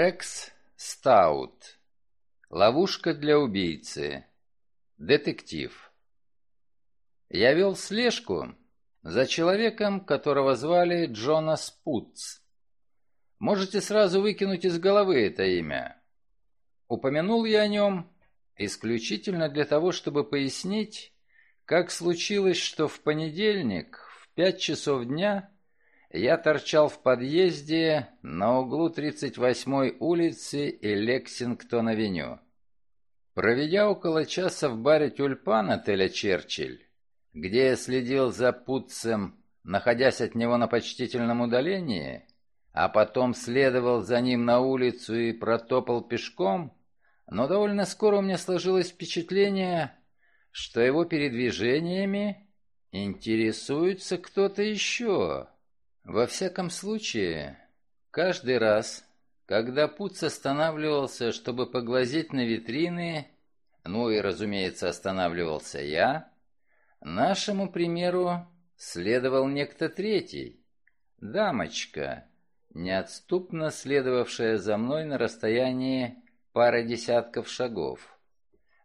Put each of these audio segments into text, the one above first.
Рекс Стаут. Ловушка для убийцы. Детектив. Я вел слежку за человеком, которого звали Джонас Путц. Можете сразу выкинуть из головы это имя. Упомянул я о нем исключительно для того, чтобы пояснить, как случилось, что в понедельник в пять часов дня я торчал в подъезде на углу 38-й улицы и Лексингтон-авеню. Проведя около часа в баре «Тюльпан» отеля «Черчилль», где я следил за Путцем, находясь от него на почтительном удалении, а потом следовал за ним на улицу и протопал пешком, но довольно скоро у меня сложилось впечатление, что его передвижениями интересуется кто-то еще. Во всяком случае, каждый раз, когда Пуц останавливался, чтобы поглазеть на витрины, ну и, разумеется, останавливался я, нашему примеру следовал некто третий, дамочка, неотступно следовавшая за мной на расстоянии пары десятков шагов.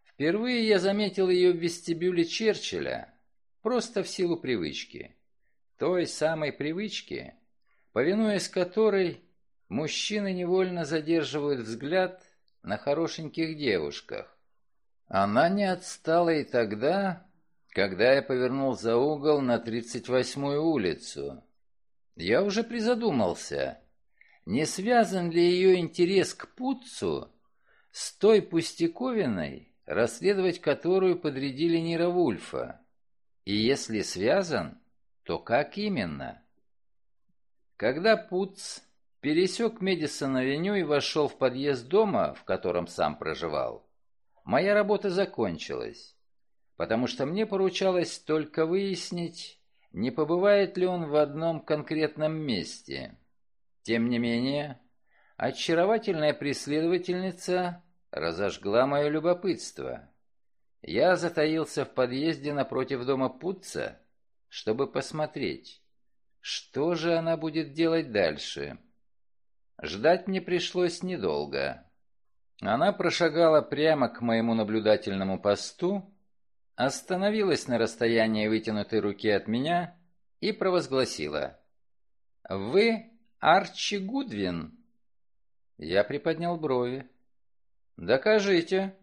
Впервые я заметил ее в вестибюле Черчилля, просто в силу привычки той самой привычки, повинуясь которой мужчины невольно задерживают взгляд на хорошеньких девушках. Она не отстала и тогда, когда я повернул за угол на 38-ю улицу. Я уже призадумался, не связан ли ее интерес к Путцу с той пустяковиной, расследовать которую подрядили Нира Вульфа. И если связан, то как именно? Когда Пуц пересек Медисон-авеню и вошел в подъезд дома, в котором сам проживал, моя работа закончилась, потому что мне поручалось только выяснить, не побывает ли он в одном конкретном месте. Тем не менее, очаровательная преследовательница разожгла мое любопытство. Я затаился в подъезде напротив дома Путца чтобы посмотреть, что же она будет делать дальше. Ждать мне пришлось недолго. Она прошагала прямо к моему наблюдательному посту, остановилась на расстоянии вытянутой руки от меня и провозгласила. «Вы Арчи Гудвин?» Я приподнял брови. «Докажите».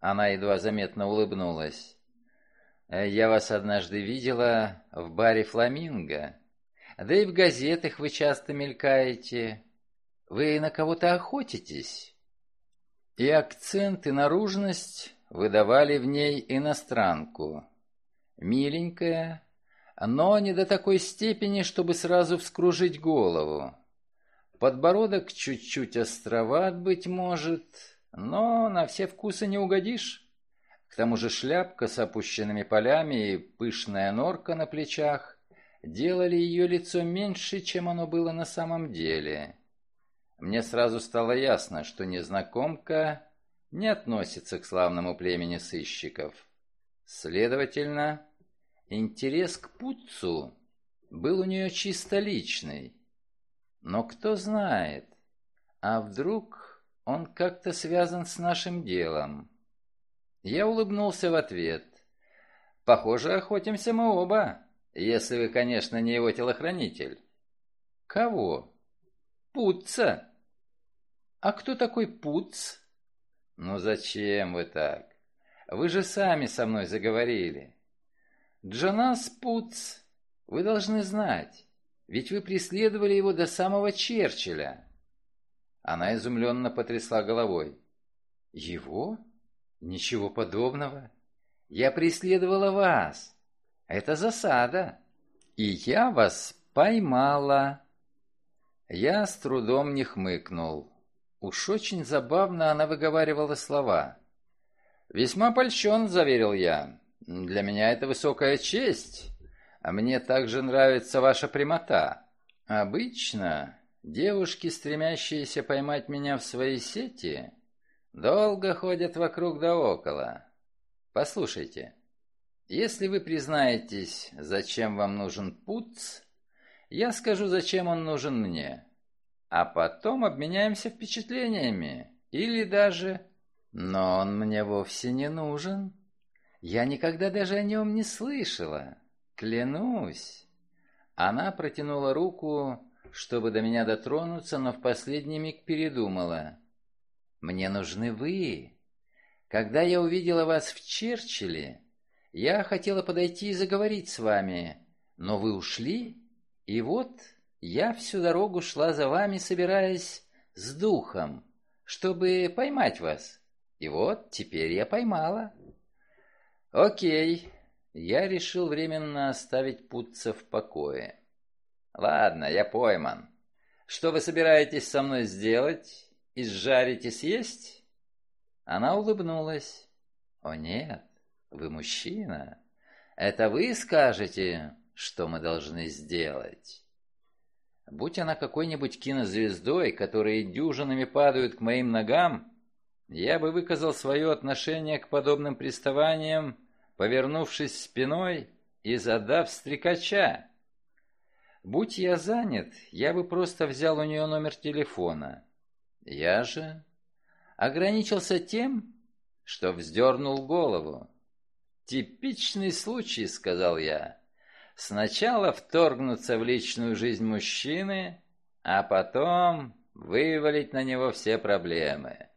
Она едва заметно улыбнулась. Э, я вас однажды видела в баре «Фламинго». Да и в газетах вы часто мелькаете. Вы на кого-то охотитесь?» И акцент, и наружность выдавали в ней иностранку. Миленькая, но не до такой степени, чтобы сразу вскружить голову. Подбородок чуть-чуть островат, быть может, но на все вкусы не угодишь. К тому же шляпка с опущенными полями и пышная норка на плечах делали ее лицо меньше, чем оно было на самом деле. Мне сразу стало ясно, что незнакомка не относится к славному племени сыщиков. Следовательно, интерес к Путцу был у нее чисто личный. Но кто знает, а вдруг он как-то связан с нашим делом? Я улыбнулся в ответ. «Похоже, охотимся мы оба, если вы, конечно, не его телохранитель». «Кого?» «Путца». «А кто такой Пуц?» «Ну зачем вы так? Вы же сами со мной заговорили». «Джонас Пуц, вы должны знать, ведь вы преследовали его до самого Черчилля». Она изумленно потрясла головой. «Его?» «Ничего подобного. Я преследовала вас. Это засада. И я вас поймала». Я с трудом не хмыкнул. Уж очень забавно она выговаривала слова. «Весьма польщен», — заверил я. «Для меня это высокая честь, а мне также нравится ваша прямота. Обычно девушки, стремящиеся поймать меня в свои сети, Долго ходят вокруг да около. Послушайте, если вы признаетесь, зачем вам нужен Пуц, я скажу, зачем он нужен мне. а потом обменяемся впечатлениями. Или даже... Но он мне вовсе не нужен. Я никогда даже о нем не слышала. Клянусь. Она протянула руку, чтобы до меня дотронуться, но в последний миг передумала. Мне нужны вы. Когда я увидела вас в Черчилле, я хотела подойти и заговорить с вами, но вы ушли, и вот я всю дорогу шла за вами, собираясь с духом, чтобы поймать вас. И вот теперь я поймала. Окей, я решил временно оставить Путца в покое. Ладно, я пойман. Что вы собираетесь со мной сделать? Изжарить и съесть? Она улыбнулась. О нет, вы мужчина. Это вы скажете, что мы должны сделать. Будь она какой-нибудь кинозвездой, которые дюжинами падают к моим ногам, я бы выказал свое отношение к подобным приставаниям, повернувшись спиной и задав стрекача. Будь я занят, я бы просто взял у нее номер телефона. Я же ограничился тем, что вздернул голову. «Типичный случай», — сказал я. «Сначала вторгнуться в личную жизнь мужчины, а потом вывалить на него все проблемы.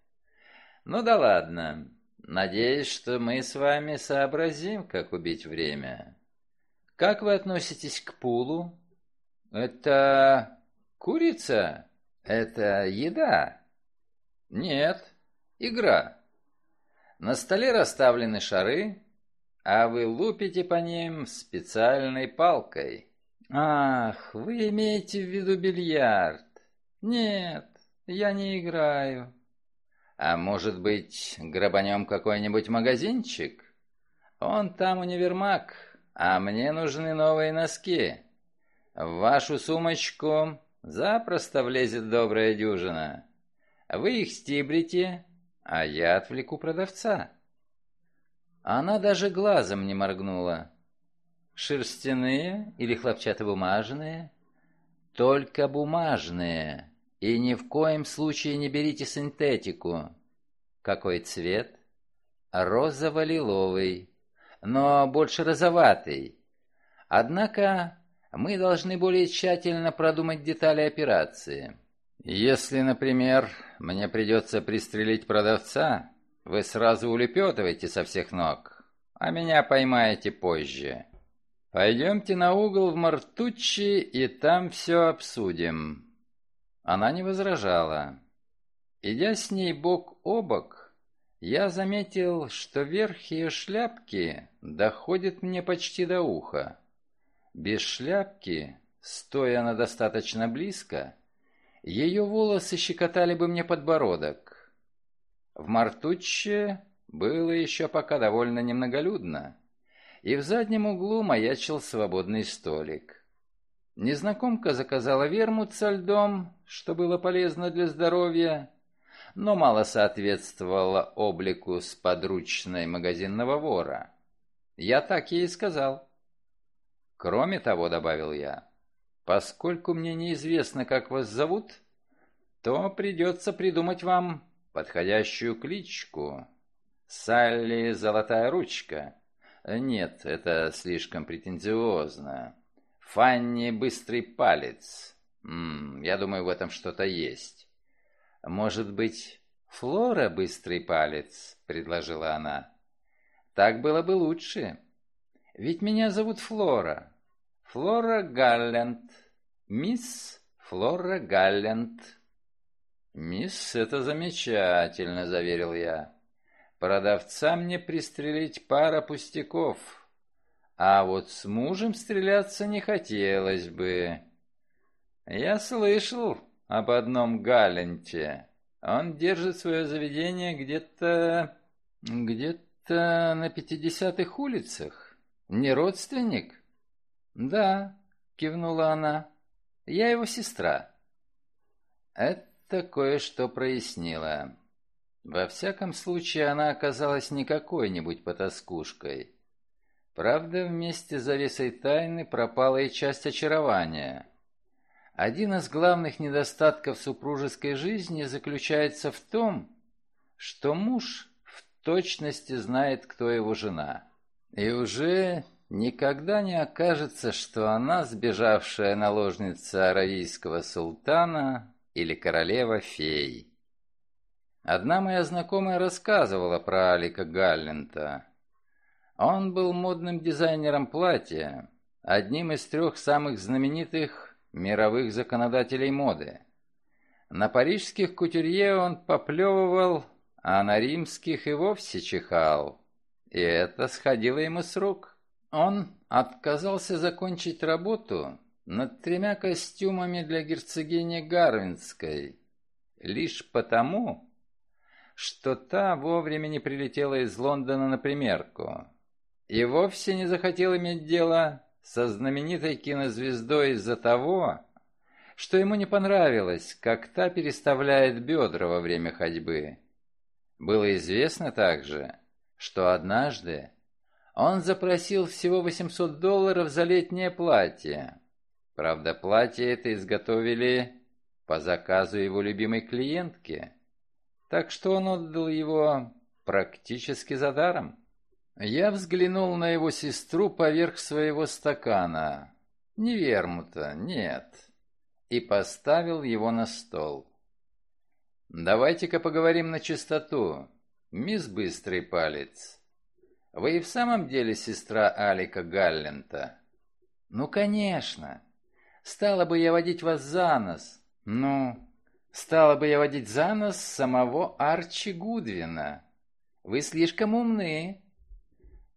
Ну да ладно. Надеюсь, что мы с вами сообразим, как убить время. Как вы относитесь к пулу? Это курица? Это еда? Нет, игра. На столе расставлены шары, а вы лупите по ним специальной палкой. Ах, вы имеете в виду бильярд? Нет, я не играю. А может быть, грабанем какой-нибудь магазинчик? Он там универмаг, а мне нужны новые носки. В вашу сумочку запросто влезет добрая дюжина. Вы их стибрите, а я отвлеку продавца. Она даже глазом не моргнула. Шерстяные или хлопчатобумажные? Только бумажные. И ни в коем случае не берите синтетику. Какой цвет? Розово-лиловый, но больше розоватый. Однако мы должны более тщательно продумать детали операции. Если, например, мне придется пристрелить продавца, вы сразу улепетываете со всех ног, а меня поймаете позже. Пойдемте на угол в Мартуччи и там все обсудим. Она не возражала. Идя с ней бок о бок, я заметил, что верх ее шляпки доходит мне почти до уха. Без шляпки, стоя она достаточно близко, ее волосы щекотали бы мне подбородок. В Мартучче было еще пока довольно немноголюдно, и в заднем углу маячил свободный столик. Незнакомка заказала вермут со льдом, что было полезно для здоровья, но мало соответствовало облику с подручной магазинного вора. Я так ей сказал. Кроме того, добавил я, поскольку мне неизвестно, как вас зовут, то придется придумать вам подходящую кличку. Салли Золотая Ручка. Нет, это слишком претенциозно. Фанни Быстрый Палец. М -м, я думаю, в этом что-то есть. Может быть, Флора Быстрый Палец, предложила она. Так было бы лучше. Ведь меня зовут Флора. Флора Галленд. Мисс Флора Галленд. «Мисс, это замечательно», — заверил я. «Продавца мне пристрелить пара пустяков». А вот с мужем стреляться не хотелось бы. Я слышал об одном Галенте. Он держит свое заведение где-то... где-то на пятидесятых улицах. Не родственник? Да, кивнула она. Я его сестра. Это кое-что прояснило. Во всяком случае, она оказалась не какой-нибудь потаскушкой. Правда, вместе с завесой тайны пропала и часть очарования. Один из главных недостатков супружеской жизни заключается в том, что муж в точности знает, кто его жена. И уже никогда не окажется, что она сбежавшая наложница аравийского султана или королева-фей. Одна моя знакомая рассказывала про Алика Галлента. Он был модным дизайнером платья, одним из трех самых знаменитых мировых законодателей моды. На парижских кутюрье он поплевывал, а на римских и вовсе чихал. И это сходило ему с рук. Он отказался закончить работу над тремя костюмами для герцогини Гарвинской, лишь потому, что та вовремя не прилетела из Лондона на примерку и вовсе не захотел иметь дело со знаменитой кинозвездой из-за того, что ему не понравилось, как та переставляет бедра во время ходьбы. Было известно также, что однажды он запросил всего 800 долларов за летнее платье. Правда, платье это изготовили по заказу его любимой клиентки, так что он отдал его практически за даром. Я взглянул на его сестру поверх своего стакана. Не вермута, нет. И поставил его на стол. «Давайте-ка поговорим на чистоту, мисс Быстрый Палец. Вы и в самом деле сестра Алика Галлента?» «Ну, конечно. Стала бы я водить вас за нос. Ну, стала бы я водить за нос самого Арчи Гудвина. Вы слишком умны».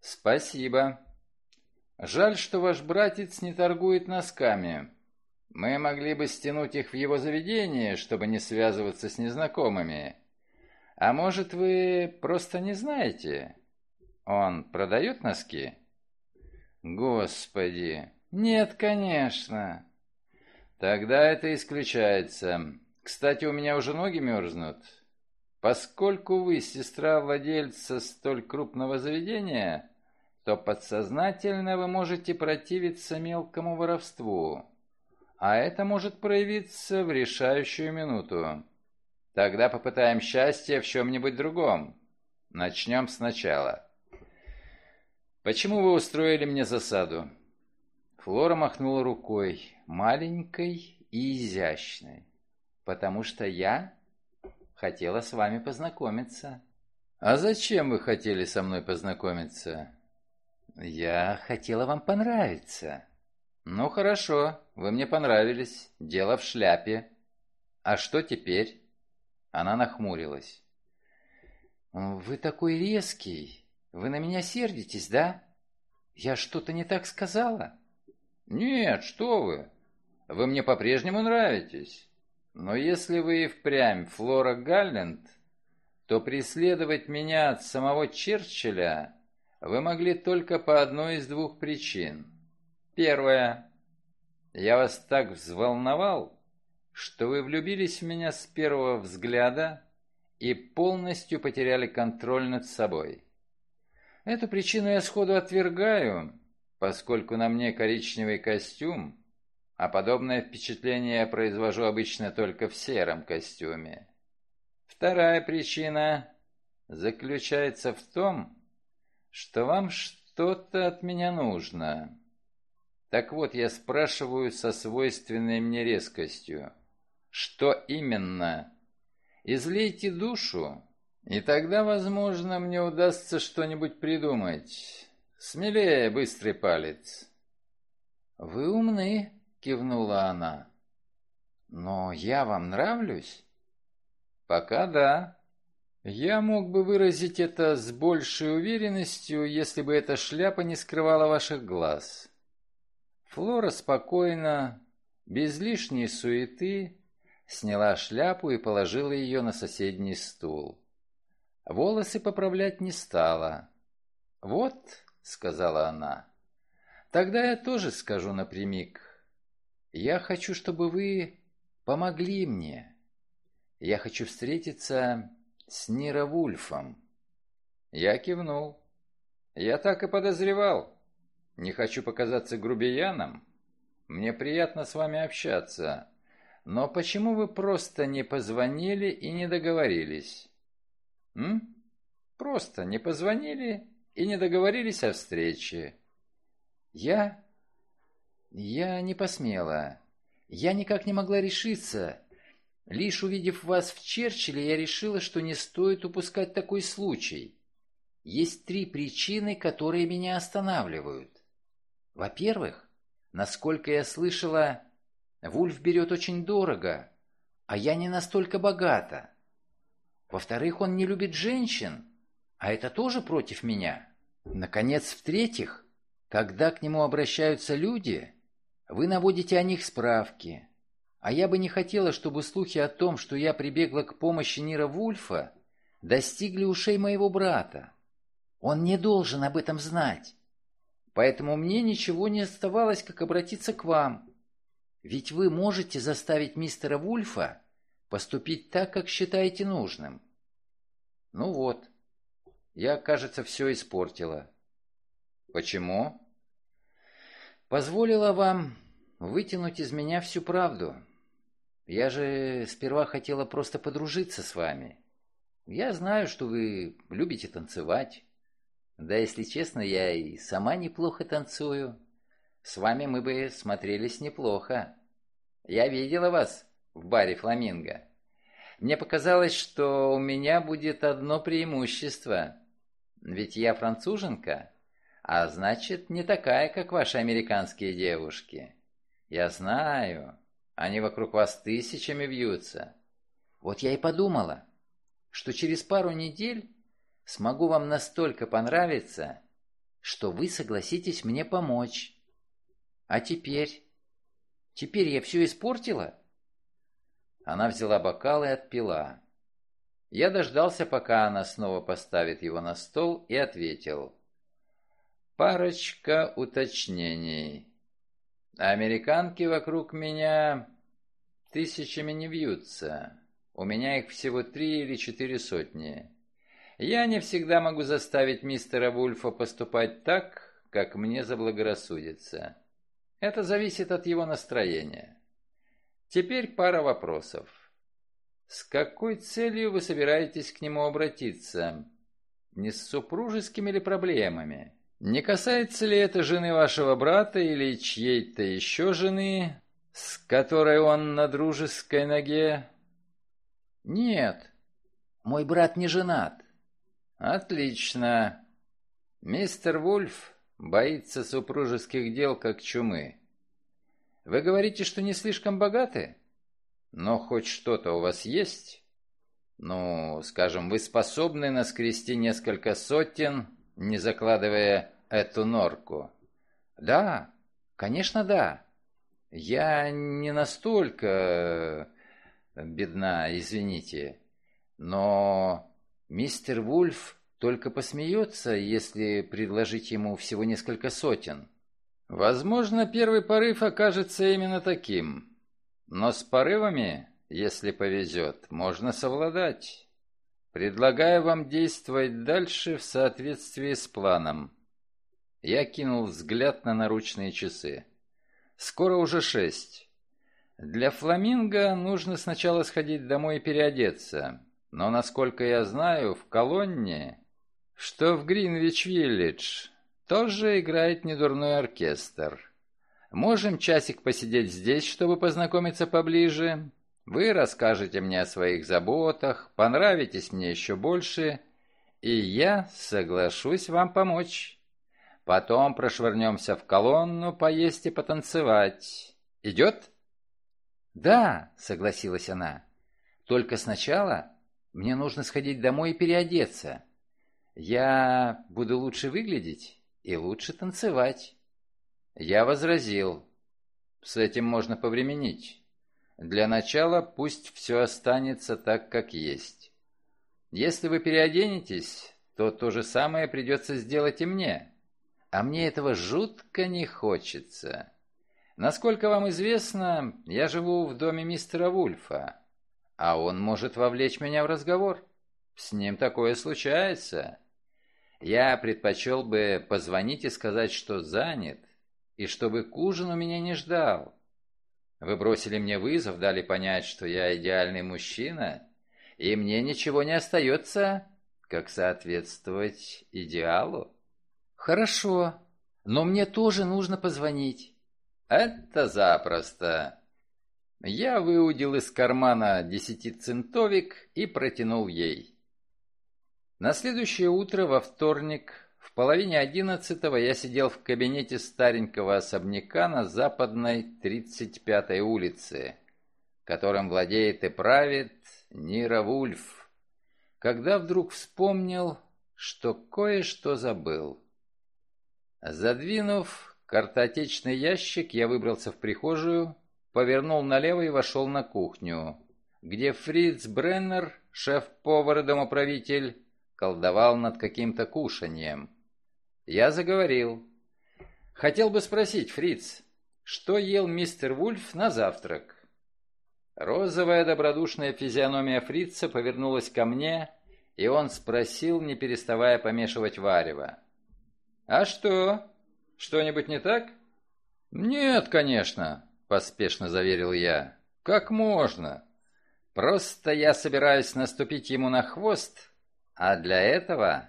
«Спасибо. Жаль, что ваш братец не торгует носками. Мы могли бы стянуть их в его заведение, чтобы не связываться с незнакомыми. А может, вы просто не знаете? Он продает носки?» «Господи! Нет, конечно!» «Тогда это исключается. Кстати, у меня уже ноги мерзнут. Поскольку вы сестра владельца столь крупного заведения, то подсознательно вы можете противиться мелкому воровству, а это может проявиться в решающую минуту. Тогда попытаем счастье в чем-нибудь другом. Начнем сначала. Почему вы устроили мне засаду? Флора махнула рукой, маленькой и изящной. Потому что я хотела с вами познакомиться. А зачем вы хотели со мной познакомиться? «Я хотела вам понравиться». «Ну хорошо, вы мне понравились. Дело в шляпе. А что теперь?» Она нахмурилась. «Вы такой резкий. Вы на меня сердитесь, да? Я что-то не так сказала?» «Нет, что вы. Вы мне по-прежнему нравитесь. Но если вы и впрямь Флора Галленд, то преследовать меня от самого Черчилля вы могли только по одной из двух причин. Первая. Я вас так взволновал, что вы влюбились в меня с первого взгляда и полностью потеряли контроль над собой. Эту причину я сходу отвергаю, поскольку на мне коричневый костюм, а подобное впечатление я произвожу обычно только в сером костюме. Вторая причина заключается в том, что вам что-то от меня нужно. Так вот, я спрашиваю со свойственной мне резкостью. Что именно? Излейте душу, и тогда, возможно, мне удастся что-нибудь придумать. Смелее, быстрый палец. Вы умны, кивнула она. Но я вам нравлюсь? Пока да. Я мог бы выразить это с большей уверенностью, если бы эта шляпа не скрывала ваших глаз. Флора спокойно, без лишней суеты, сняла шляпу и положила ее на соседний стул. Волосы поправлять не стала. «Вот», — сказала она, — «тогда я тоже скажу напрямик. Я хочу, чтобы вы помогли мне. Я хочу встретиться с Нира Вульфом. Я кивнул. Я так и подозревал. Не хочу показаться грубияном. Мне приятно с вами общаться. Но почему вы просто не позвонили и не договорились? М? Просто не позвонили и не договорились о встрече. Я... Я не посмела. Я никак не могла решиться. Лишь увидев вас в Черчилле, я решила, что не стоит упускать такой случай. Есть три причины, которые меня останавливают. Во-первых, насколько я слышала, Вульф берет очень дорого, а я не настолько богата. Во-вторых, он не любит женщин, а это тоже против меня. Наконец, в-третьих, когда к нему обращаются люди, вы наводите о них справки. А я бы не хотела, чтобы слухи о том, что я прибегла к помощи Нира Вульфа, достигли ушей моего брата. Он не должен об этом знать. Поэтому мне ничего не оставалось, как обратиться к вам. Ведь вы можете заставить мистера Вульфа поступить так, как считаете нужным. Ну вот, я, кажется, все испортила. Почему? Позволила вам вытянуть из меня всю правду. Я же сперва хотела просто подружиться с вами. Я знаю, что вы любите танцевать. Да, если честно, я и сама неплохо танцую. С вами мы бы смотрелись неплохо. Я видела вас в баре «Фламинго». Мне показалось, что у меня будет одно преимущество. Ведь я француженка, а значит, не такая, как ваши американские девушки. Я знаю, они вокруг вас тысячами вьются. Вот я и подумала, что через пару недель смогу вам настолько понравиться, что вы согласитесь мне помочь. А теперь? Теперь я все испортила?» Она взяла бокал и отпила. Я дождался, пока она снова поставит его на стол, и ответил. «Парочка уточнений. Американки вокруг меня тысячами не вьются. У меня их всего три или четыре сотни. Я не всегда могу заставить мистера Вульфа поступать так, как мне заблагорассудится. Это зависит от его настроения. Теперь пара вопросов. С какой целью вы собираетесь к нему обратиться? Не с супружескими ли проблемами? Не касается ли это жены вашего брата или чьей-то еще жены, с которой он на дружеской ноге? Нет, мой брат не женат. Отлично. Мистер Вульф боится супружеских дел как чумы. Вы говорите, что не слишком богаты? Но хоть что-то у вас есть? Ну, скажем, вы способны наскрести несколько сотен, не закладывая эту норку? Да, конечно, да. Я не настолько бедна, извините. Но Мистер Вульф только посмеется, если предложить ему всего несколько сотен. Возможно, первый порыв окажется именно таким. Но с порывами, если повезет, можно совладать. Предлагаю вам действовать дальше в соответствии с планом. Я кинул взгляд на наручные часы. Скоро уже шесть. Для фламинго нужно сначала сходить домой и переодеться. Но, насколько я знаю, в колонне, что в Гринвич-Виллидж, тоже играет недурной оркестр. Можем часик посидеть здесь, чтобы познакомиться поближе. Вы расскажете мне о своих заботах, понравитесь мне еще больше, и я соглашусь вам помочь. Потом прошвырнемся в колонну, поесть и потанцевать. Идет?» «Да», — согласилась она. «Только сначала мне нужно сходить домой и переодеться. Я буду лучше выглядеть и лучше танцевать. Я возразил. С этим можно повременить. Для начала пусть все останется так, как есть. Если вы переоденетесь, то то же самое придется сделать и мне. А мне этого жутко не хочется. Насколько вам известно, я живу в доме мистера Вульфа а он может вовлечь меня в разговор. С ним такое случается. Я предпочел бы позвонить и сказать, что занят, и чтобы к ужину меня не ждал. Вы бросили мне вызов, дали понять, что я идеальный мужчина, и мне ничего не остается, как соответствовать идеалу. Хорошо, но мне тоже нужно позвонить. Это запросто. Я выудил из кармана десятицентовик и протянул ей. На следующее утро, во вторник, в половине одиннадцатого я сидел в кабинете старенького особняка на западной 35-й улице, которым владеет и правит Нира Вульф, когда вдруг вспомнил, что кое-что забыл. Задвинув картотечный ящик, я выбрался в прихожую, повернул налево и вошел на кухню, где Фриц Бреннер, шеф-повар и домоправитель, колдовал над каким-то кушаньем. Я заговорил. Хотел бы спросить, Фриц, что ел мистер Вульф на завтрак? Розовая добродушная физиономия Фрица повернулась ко мне, и он спросил, не переставая помешивать варево. «А что? Что-нибудь не так?» «Нет, конечно», — поспешно заверил я. «Как можно? Просто я собираюсь наступить ему на хвост, а для этого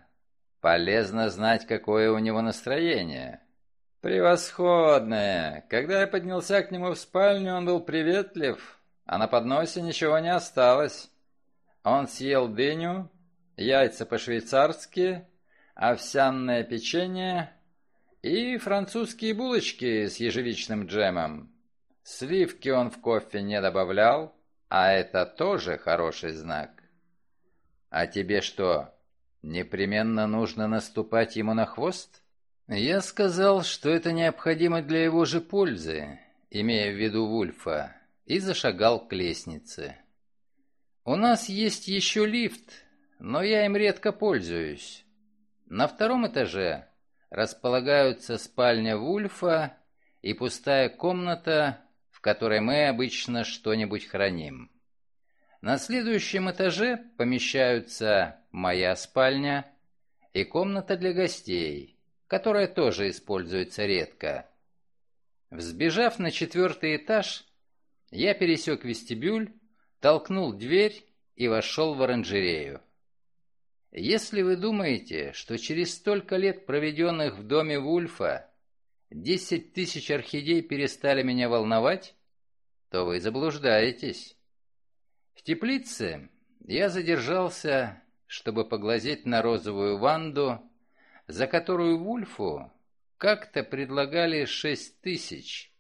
полезно знать, какое у него настроение». «Превосходное! Когда я поднялся к нему в спальню, он был приветлив, а на подносе ничего не осталось. Он съел дыню, яйца по-швейцарски, овсяное печенье и французские булочки с ежевичным джемом. Сливки он в кофе не добавлял, а это тоже хороший знак. А тебе что, непременно нужно наступать ему на хвост? Я сказал, что это необходимо для его же пользы, имея в виду Вульфа, и зашагал к лестнице. У нас есть еще лифт, но я им редко пользуюсь. На втором этаже располагаются спальня Вульфа и пустая комната, в которой мы обычно что-нибудь храним. На следующем этаже помещаются моя спальня и комната для гостей, которая тоже используется редко. Взбежав на четвертый этаж, я пересек вестибюль, толкнул дверь и вошел в оранжерею. Если вы думаете, что через столько лет, проведенных в доме Вульфа, десять тысяч орхидей перестали меня волновать, то вы заблуждаетесь. В теплице я задержался, чтобы поглазеть на розовую ванду, за которую Вульфу как-то предлагали шесть тысяч,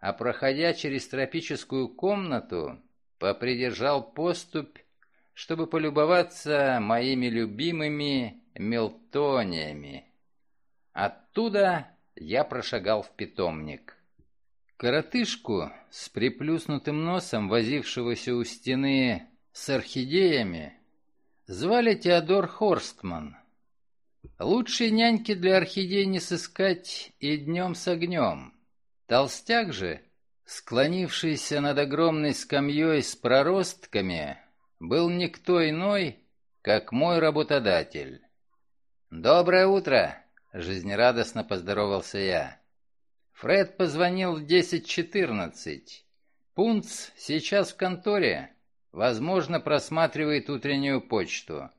а проходя через тропическую комнату, попридержал поступь чтобы полюбоваться моими любимыми мелтониями. Оттуда я прошагал в питомник. Коротышку с приплюснутым носом, возившегося у стены с орхидеями, звали Теодор Хорстман. Лучшей няньки для орхидей не сыскать и днем с огнем. Толстяк же, склонившийся над огромной скамьей с проростками, был никто иной, как мой работодатель. «Доброе утро!» — жизнерадостно поздоровался я. Фред позвонил в 10.14. Пунц сейчас в конторе. Возможно, просматривает утреннюю почту.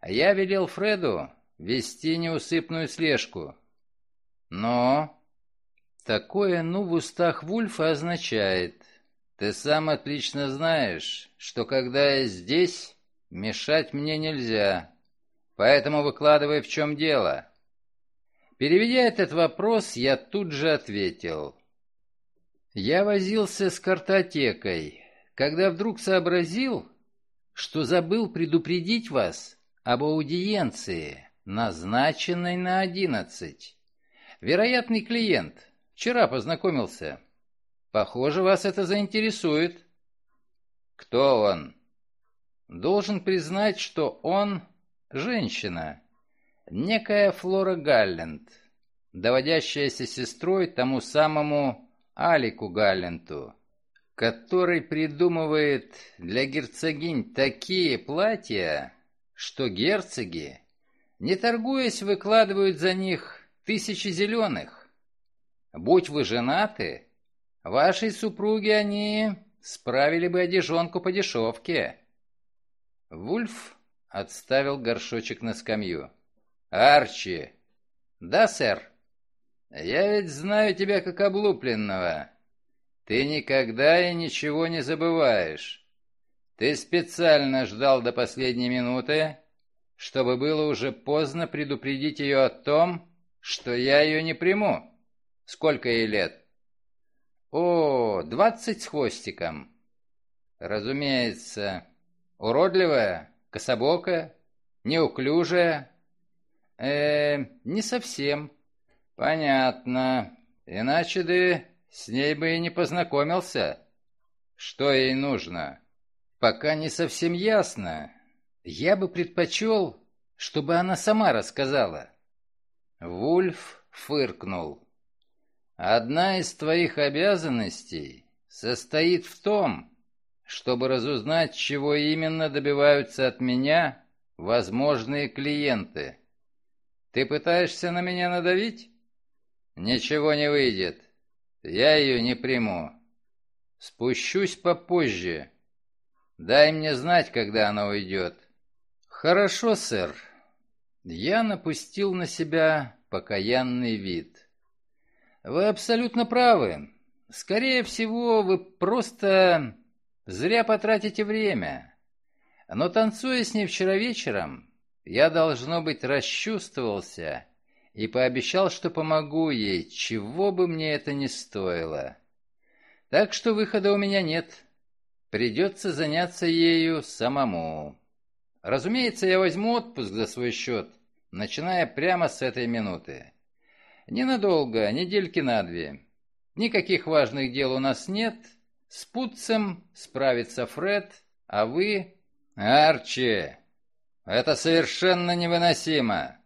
А я велел Фреду вести неусыпную слежку. Но... Такое «ну» в устах Вульфа означает ты сам отлично знаешь, что когда я здесь, мешать мне нельзя. Поэтому выкладывай, в чем дело. Переведя этот вопрос, я тут же ответил. Я возился с картотекой, когда вдруг сообразил, что забыл предупредить вас об аудиенции, назначенной на одиннадцать. Вероятный клиент. Вчера познакомился. Похоже, вас это заинтересует. Кто он? Должен признать, что он женщина. Некая Флора Галленд, доводящаяся сестрой тому самому Алику Галленту, который придумывает для герцогинь такие платья, что герцоги, не торгуясь, выкладывают за них тысячи зеленых. Будь вы женаты, Вашей супруге они справили бы одежонку по дешевке. Вульф отставил горшочек на скамью. «Арчи!» «Да, сэр. Я ведь знаю тебя как облупленного. Ты никогда и ничего не забываешь. Ты специально ждал до последней минуты, чтобы было уже поздно предупредить ее о том, что я ее не приму. Сколько ей лет? О, двадцать с хвостиком. Разумеется. Уродливая, кособокая, неуклюжая. Э, не совсем. Понятно. Иначе ты с ней бы и не познакомился. Что ей нужно? Пока не совсем ясно. Я бы предпочел, чтобы она сама рассказала. Вульф фыркнул. Одна из твоих обязанностей состоит в том, чтобы разузнать, чего именно добиваются от меня возможные клиенты. Ты пытаешься на меня надавить? Ничего не выйдет. Я ее не приму. Спущусь попозже. Дай мне знать, когда она уйдет. Хорошо, сэр. Я напустил на себя покаянный вид. Вы абсолютно правы. Скорее всего, вы просто зря потратите время. Но танцуя с ней вчера вечером, я, должно быть, расчувствовался и пообещал, что помогу ей, чего бы мне это ни стоило. Так что выхода у меня нет. Придется заняться ею самому. Разумеется, я возьму отпуск за свой счет, начиная прямо с этой минуты. Ненадолго, недельки на две. Никаких важных дел у нас нет. С Путцем справится Фред, а вы... Арчи, это совершенно невыносимо.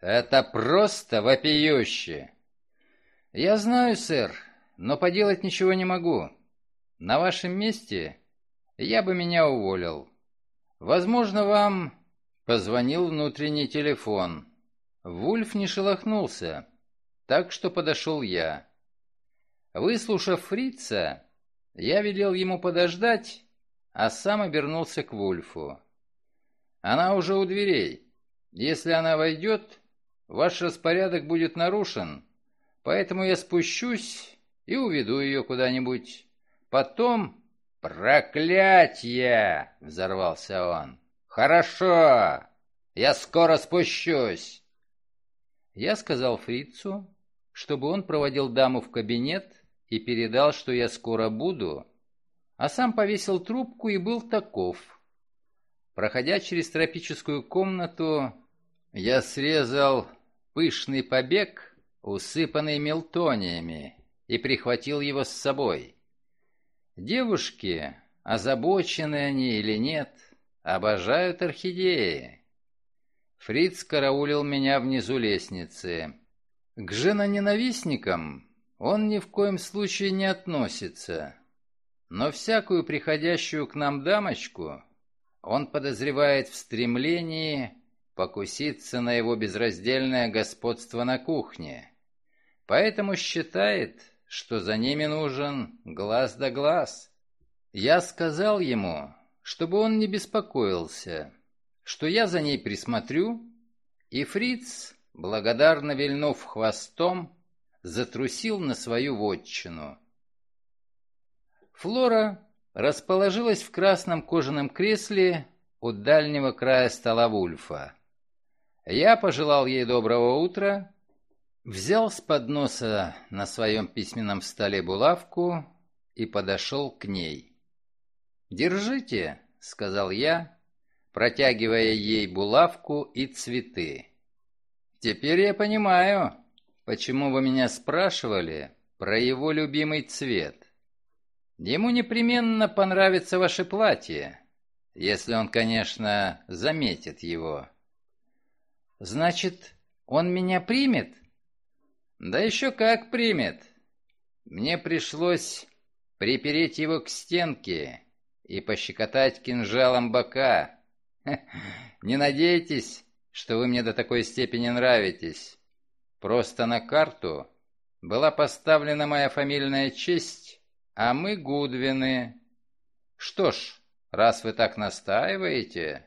Это просто вопиюще. Я знаю, сэр, но поделать ничего не могу. На вашем месте я бы меня уволил. Возможно, вам позвонил внутренний телефон. Вульф не шелохнулся, так что подошел я. Выслушав фрица, я велел ему подождать, а сам обернулся к Вульфу. Она уже у дверей. Если она войдет, Ваш распорядок будет нарушен, поэтому я спущусь и уведу ее куда-нибудь. Потом... «Проклятье!» — взорвался он. «Хорошо! Я скоро спущусь!» Я сказал фрицу, чтобы он проводил даму в кабинет и передал, что я скоро буду, а сам повесил трубку и был таков. Проходя через тропическую комнату, я срезал пышный побег, усыпанный мелтониями, и прихватил его с собой. Девушки, озабочены они или нет, обожают орхидеи. Фриц караулил меня внизу лестницы. К женоненавистникам он ни в коем случае не относится, но всякую приходящую к нам дамочку он подозревает в стремлении покуситься на его безраздельное господство на кухне. Поэтому считает, что за ними нужен глаз да глаз. Я сказал ему, чтобы он не беспокоился, что я за ней присмотрю, и фриц, благодарно вильнув хвостом, затрусил на свою вотчину. Флора расположилась в красном кожаном кресле у дальнего края стола Вульфа. Я пожелал ей доброго утра, взял с подноса на своем письменном столе булавку и подошел к ней. «Держите», — сказал я, протягивая ей булавку и цветы. «Теперь я понимаю, почему вы меня спрашивали про его любимый цвет. Ему непременно понравится ваше платье, если он, конечно, заметит его». Значит, он меня примет? Да еще как примет. Мне пришлось припереть его к стенке и пощекотать кинжалом бока. Не надейтесь, что вы мне до такой степени нравитесь. Просто на карту была поставлена моя фамильная честь а мы Гудвины. Что ж, раз вы так настаиваете...»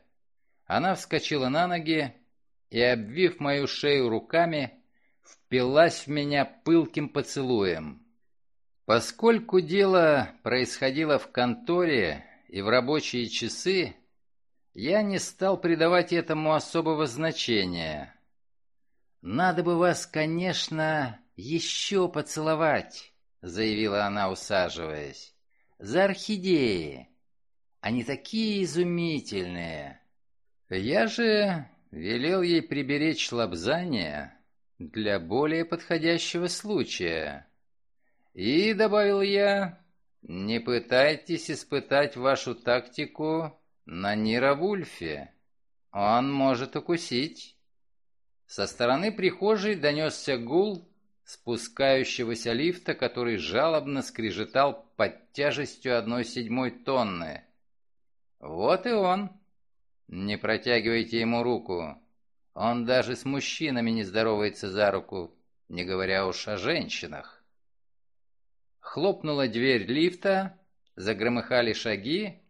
Она вскочила на ноги и, обвив мою шею руками, впилась в меня пылким поцелуем. Поскольку дело происходило в конторе и в рабочие часы, я не стал придавать этому особого значения. «Надо бы вас, конечно, еще поцеловать», — заявила она, усаживаясь. «За орхидеи. Они такие изумительные». Я же велел ей приберечь лобзание для более подходящего случая. И, добавил я, не пытайтесь испытать вашу тактику на Нира Вульфе. Он может укусить. Со стороны прихожей донесся гул спускающегося лифта, который жалобно скрежетал под тяжестью одной седьмой тонны. Вот и он. Не протягивайте ему руку. Он даже с мужчинами не здоровается за руку, не говоря уж о женщинах. Хлопнула дверь лифта, загромыхали шаги,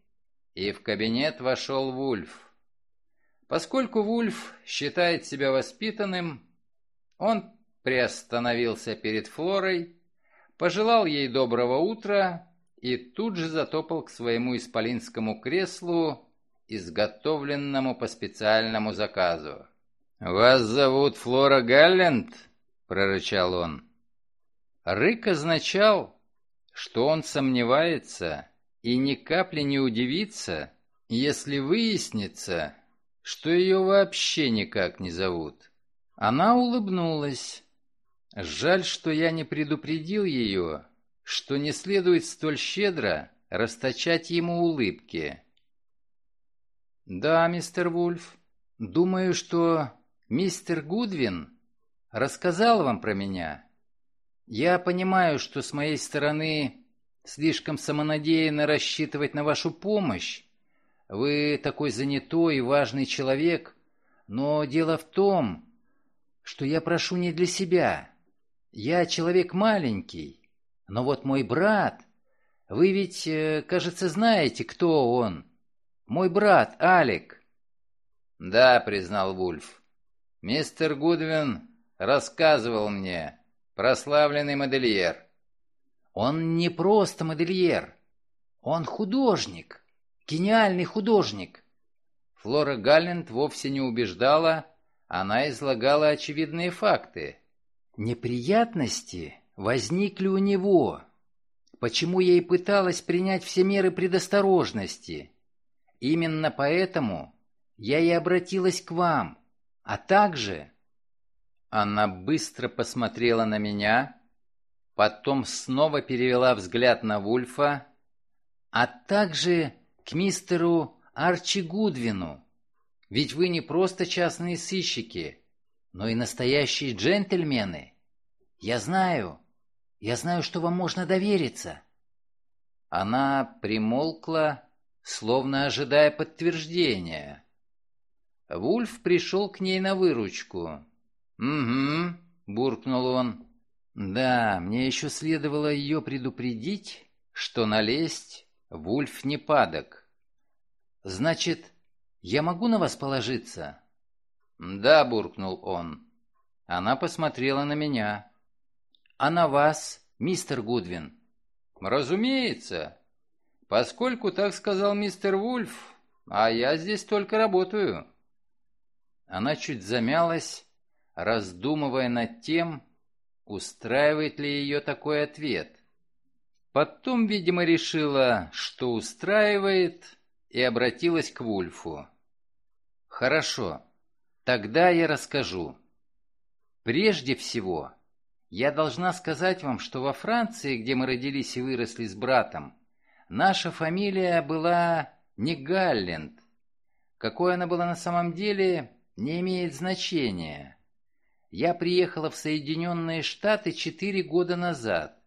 и в кабинет вошел Вульф. Поскольку Вульф считает себя воспитанным, он приостановился перед Флорой, пожелал ей доброго утра и тут же затопал к своему исполинскому креслу, изготовленному по специальному заказу. «Вас зовут Флора Галленд?» — прорычал он. Рык означал, что он сомневается и ни капли не удивится, если выяснится, что ее вообще никак не зовут. Она улыбнулась. Жаль, что я не предупредил ее, что не следует столь щедро расточать ему улыбки. «Да, мистер Вульф, думаю, что Мистер Гудвин рассказал вам про меня. Я понимаю, что с моей стороны слишком самонадеянно рассчитывать на вашу помощь. Вы такой занятой и важный человек, но дело в том, что я прошу не для себя. Я человек маленький, но вот мой брат... Вы ведь, э, кажется, знаете, кто он. Мой брат, Алик. Да, признал Вульф. Мистер Гудвин рассказывал мне, прославленный модельер. Он не просто модельер, он художник, гениальный художник. Флора Галленд вовсе не убеждала, она излагала очевидные факты. Неприятности возникли у него. Почему я и пыталась принять все меры предосторожности? Именно поэтому я и обратилась к вам. А также она быстро посмотрела на меня, потом снова перевела взгляд на Вульфа, а также к мистеру Арчи Гудвину. Ведь вы не просто частные сыщики, но и настоящие джентльмены. Я знаю, я знаю, что вам можно довериться. Она примолкла, словно ожидая подтверждения. Вульф пришел к ней на выручку. «Угу», — буркнул он. «Да, мне еще следовало ее предупредить, что налезть Вульф не падок. Значит, я могу на вас положиться?» «Да», — буркнул он. Она посмотрела на меня. «А на вас, мистер Гудвин?» «Разумеется. Поскольку так сказал мистер Вульф, а я здесь только работаю». Она чуть замялась, раздумывая над тем, устраивает ли ее такой ответ. Потом, видимо, решила, что устраивает, и обратилась к Вульфу. «Хорошо, тогда я расскажу. Прежде всего, я должна сказать вам, что во Франции, где мы родились и выросли с братом, наша фамилия была не Галленд. Какой она была на самом деле, не имеет значения. Я приехала в Соединенные Штаты четыре года назад.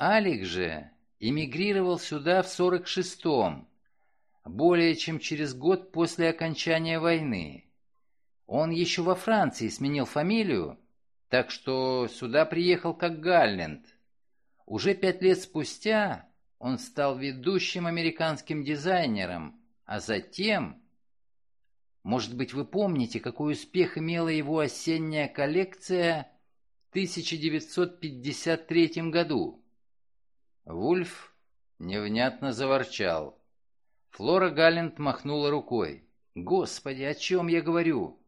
Алик же эмигрировал сюда в 46-м, более чем через год после окончания войны. Он еще во Франции сменил фамилию, так что сюда приехал как Галленд. Уже пять лет спустя он стал ведущим американским дизайнером, а затем... Может быть, вы помните, какой успех имела его осенняя коллекция в 1953 году? Вульф невнятно заворчал. Флора Галлент махнула рукой. «Господи, о чем я говорю?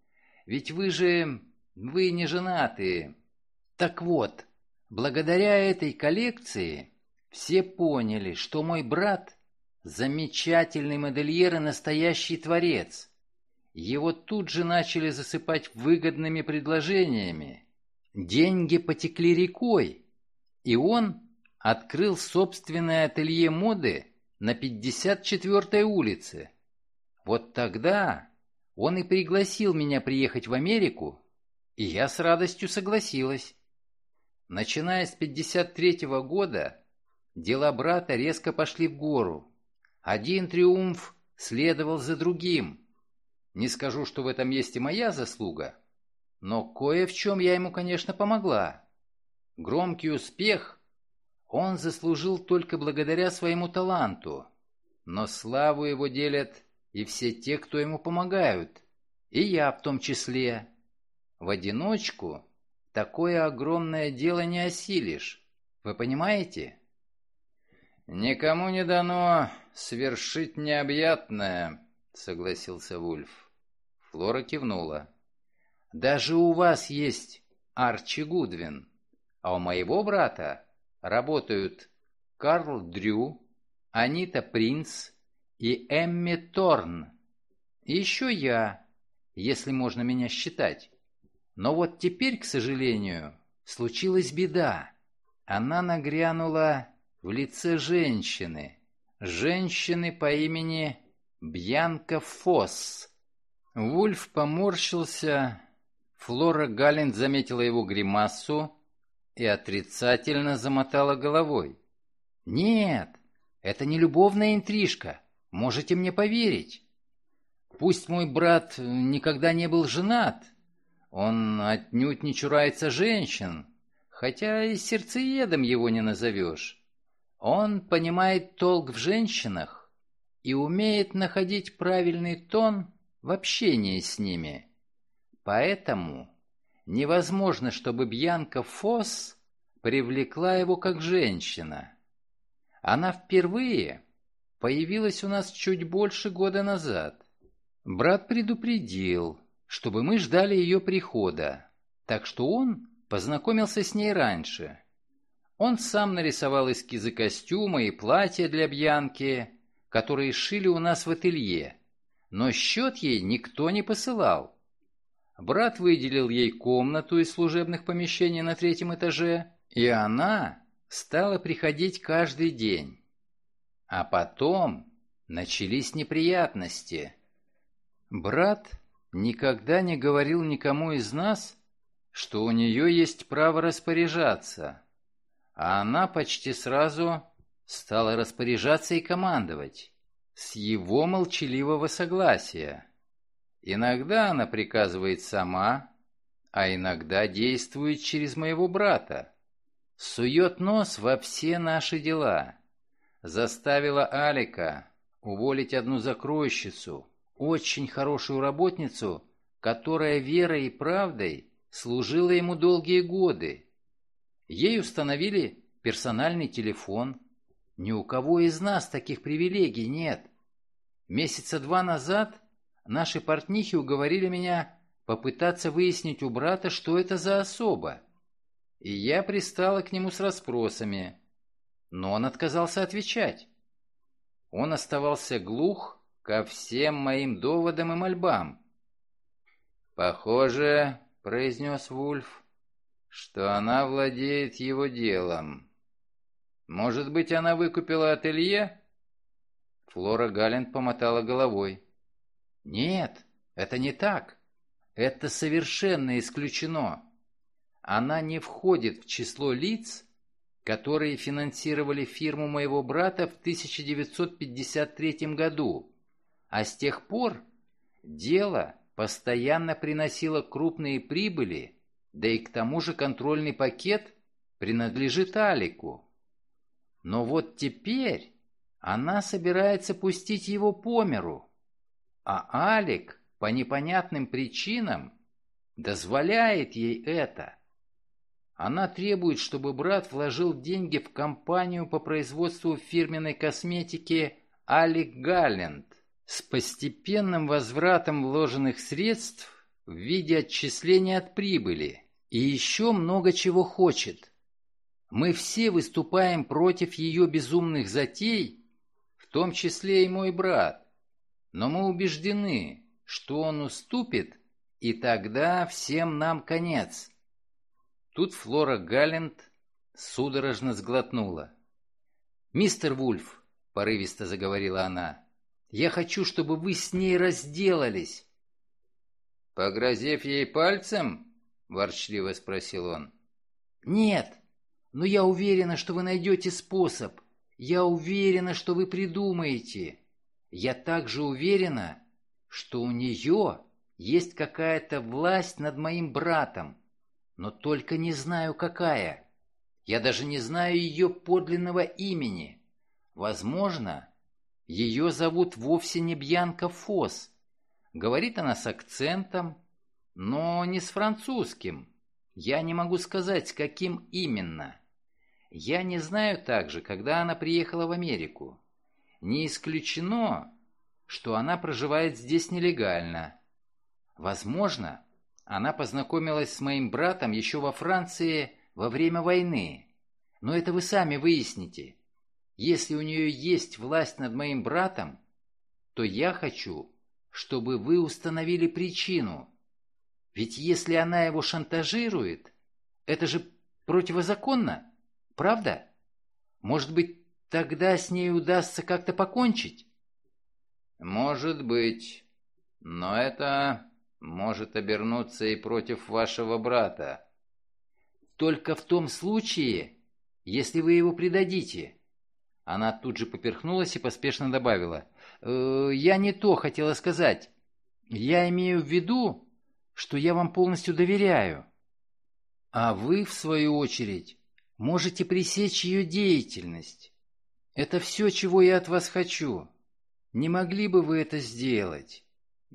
Ведь вы же... вы не женаты. Так вот, благодаря этой коллекции все поняли, что мой брат — замечательный модельер и настоящий творец. Его тут же начали засыпать выгодными предложениями. Деньги потекли рекой, и он открыл собственное ателье моды на 54-й улице. Вот тогда он и пригласил меня приехать в Америку, и я с радостью согласилась. Начиная с 53-го года дела брата резко пошли в гору. Один триумф следовал за другим. Не скажу, что в этом есть и моя заслуга, но кое в чем я ему, конечно, помогла. Громкий успех он заслужил только благодаря своему таланту, но славу его делят и все те, кто ему помогают, и я в том числе. В одиночку такое огромное дело не осилишь, вы понимаете? «Никому не дано свершить необъятное», — согласился Вульф. Флора кивнула. «Даже у вас есть Арчи Гудвин, а у моего брата работают Карл Дрю, Анита Принц и Эмми Торн. Еще я, если можно меня считать. Но вот теперь, к сожалению, случилась беда. Она нагрянула в лице женщины. Женщины по имени Бьянка Фосс. Вульф поморщился. Флора Галлинд заметила его гримасу и отрицательно замотала головой. «Нет, это не любовная интрижка, можете мне поверить. Пусть мой брат никогда не был женат, он отнюдь не чурается женщин, хотя и сердцеедом его не назовешь. Он понимает толк в женщинах и умеет находить правильный тон в общении с ними. Поэтому невозможно, чтобы Бьянка Фосс привлекла его как женщина. Она впервые появилась у нас чуть больше года назад. Брат предупредил, чтобы мы ждали ее прихода, так что он познакомился с ней раньше. Он сам нарисовал эскизы костюма и платья для Бьянки, которые шили у нас в ателье но счет ей никто не посылал. Брат выделил ей комнату из служебных помещений на третьем этаже, и она стала приходить каждый день. А потом начались неприятности. Брат никогда не говорил никому из нас, что у нее есть право распоряжаться, а она почти сразу стала распоряжаться и командовать с его молчаливого согласия. Иногда она приказывает сама, а иногда действует через моего брата. Сует нос во все наши дела. Заставила Алика уволить одну закройщицу, очень хорошую работницу, которая верой и правдой служила ему долгие годы. Ей установили персональный телефон, ни у кого из нас таких привилегий нет. Месяца два назад наши портнихи уговорили меня попытаться выяснить у брата, что это за особа. И я пристала к нему с расспросами, но он отказался отвечать. Он оставался глух ко всем моим доводам и мольбам. «Похоже, — произнес Вульф, — что она владеет его делом». Может быть, она выкупила ателье?» Флора Галент помотала головой. «Нет, это не так. Это совершенно исключено. Она не входит в число лиц, которые финансировали фирму моего брата в 1953 году, а с тех пор дело постоянно приносило крупные прибыли, да и к тому же контрольный пакет принадлежит Алику. Но вот теперь она собирается пустить его по миру. А Алик по непонятным причинам дозволяет ей это. Она требует, чтобы брат вложил деньги в компанию по производству фирменной косметики «Алик Галленд» с постепенным возвратом вложенных средств в виде отчисления от прибыли и еще много чего хочет. Мы все выступаем против ее безумных затей, в том числе и мой брат, но мы убеждены, что он уступит, и тогда всем нам конец. Тут Флора Галленд судорожно сглотнула. «Мистер Вульф», — порывисто заговорила она, — «я хочу, чтобы вы с ней разделались». «Погрозив ей пальцем?» — ворчливо спросил он. «Нет, но я уверена, что вы найдете способ. Я уверена, что вы придумаете. Я также уверена, что у нее есть какая-то власть над моим братом но только не знаю, какая. Я даже не знаю ее подлинного имени. Возможно, ее зовут вовсе не Бьянка Фос. Говорит она с акцентом, но не с французским. Я не могу сказать, каким именно. Я не знаю также, когда она приехала в Америку. Не исключено, что она проживает здесь нелегально. Возможно, она познакомилась с моим братом еще во Франции во время войны. Но это вы сами выясните. Если у нее есть власть над моим братом, то я хочу, чтобы вы установили причину. Ведь если она его шантажирует, это же противозаконно, правда? Может быть, тогда с ней удастся как-то покончить? Может быть, но это может обернуться и против вашего брата. Только в том случае, если вы его предадите. Она тут же поперхнулась и поспешно добавила. «Э, «Я не то хотела сказать. Я имею в виду, что я вам полностью доверяю. А вы, в свою очередь, можете пресечь ее деятельность. Это все, чего я от вас хочу. Не могли бы вы это сделать?»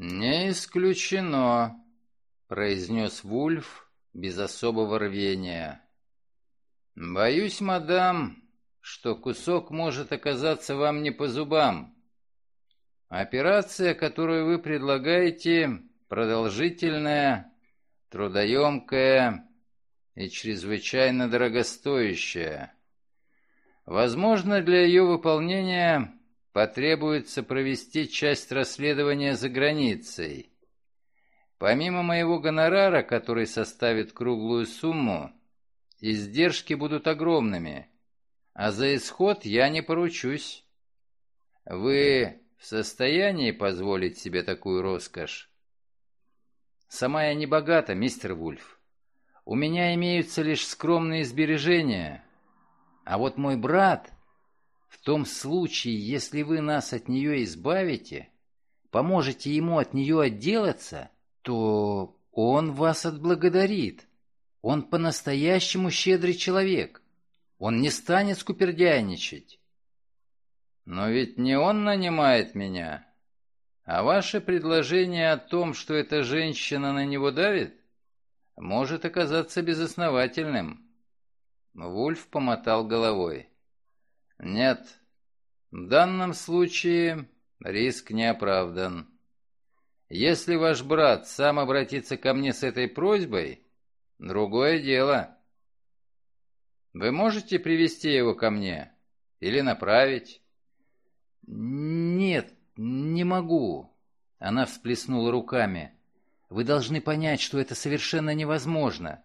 «Не исключено», — произнес Вульф без особого рвения. «Боюсь, мадам, что кусок может оказаться вам не по зубам. Операция, которую вы предлагаете, продолжительная, трудоемкая и чрезвычайно дорогостоящая. Возможно, для ее выполнения потребуется провести часть расследования за границей. Помимо моего гонорара, который составит круглую сумму, издержки будут огромными, а за исход я не поручусь. Вы в состоянии позволить себе такую роскошь? Сама я не богата, мистер Вульф. У меня имеются лишь скромные сбережения. А вот мой брат в том случае, если вы нас от нее избавите, поможете ему от нее отделаться, то он вас отблагодарит. Он по-настоящему щедрый человек. Он не станет скупердяйничать. Но ведь не он нанимает меня. А ваше предложение о том, что эта женщина на него давит, может оказаться безосновательным. Вульф помотал головой. Нет, в данном случае риск не оправдан. Если ваш брат сам обратится ко мне с этой просьбой, другое дело. Вы можете привести его ко мне или направить? Нет, не могу. Она всплеснула руками. Вы должны понять, что это совершенно невозможно.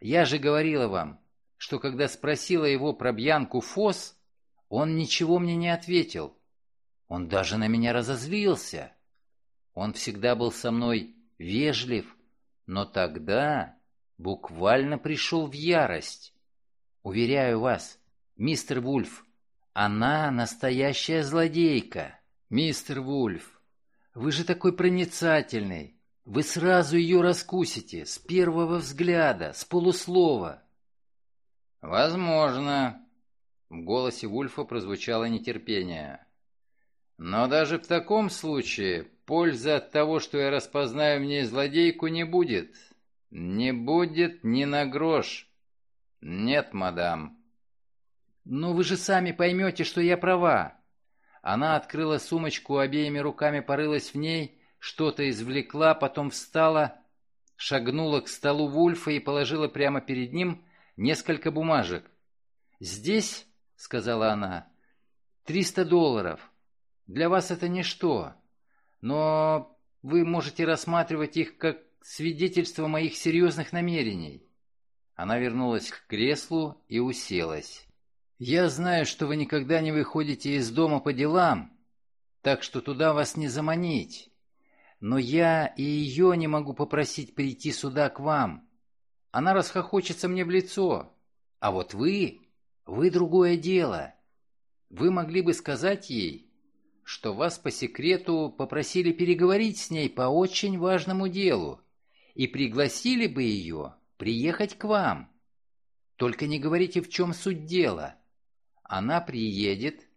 Я же говорила вам, что когда спросила его про Бьянку Фос, он ничего мне не ответил. Он даже на меня разозлился. Он всегда был со мной вежлив, но тогда буквально пришел в ярость. Уверяю вас, мистер Вульф, она настоящая злодейка. Мистер Вульф, вы же такой проницательный. Вы сразу ее раскусите, с первого взгляда, с полуслова. Возможно, В голосе Вульфа прозвучало нетерпение. «Но даже в таком случае пользы от того, что я распознаю в ней злодейку, не будет. Не будет ни на грош. Нет, мадам». «Но вы же сами поймете, что я права». Она открыла сумочку обеими руками, порылась в ней, что-то извлекла, потом встала, шагнула к столу Вульфа и положила прямо перед ним несколько бумажек. «Здесь, — сказала она, — триста долларов. Для вас это ничто, но вы можете рассматривать их как свидетельство моих серьезных намерений». Она вернулась к креслу и уселась. «Я знаю, что вы никогда не выходите из дома по делам, так что туда вас не заманить. Но я и ее не могу попросить прийти сюда к вам. Она расхохочется мне в лицо. А вот вы, вы другое дело. Вы могли бы сказать ей, что вас по секрету попросили переговорить с ней по очень важному делу и пригласили бы ее приехать к вам. Только не говорите, в чем суть дела. Она приедет,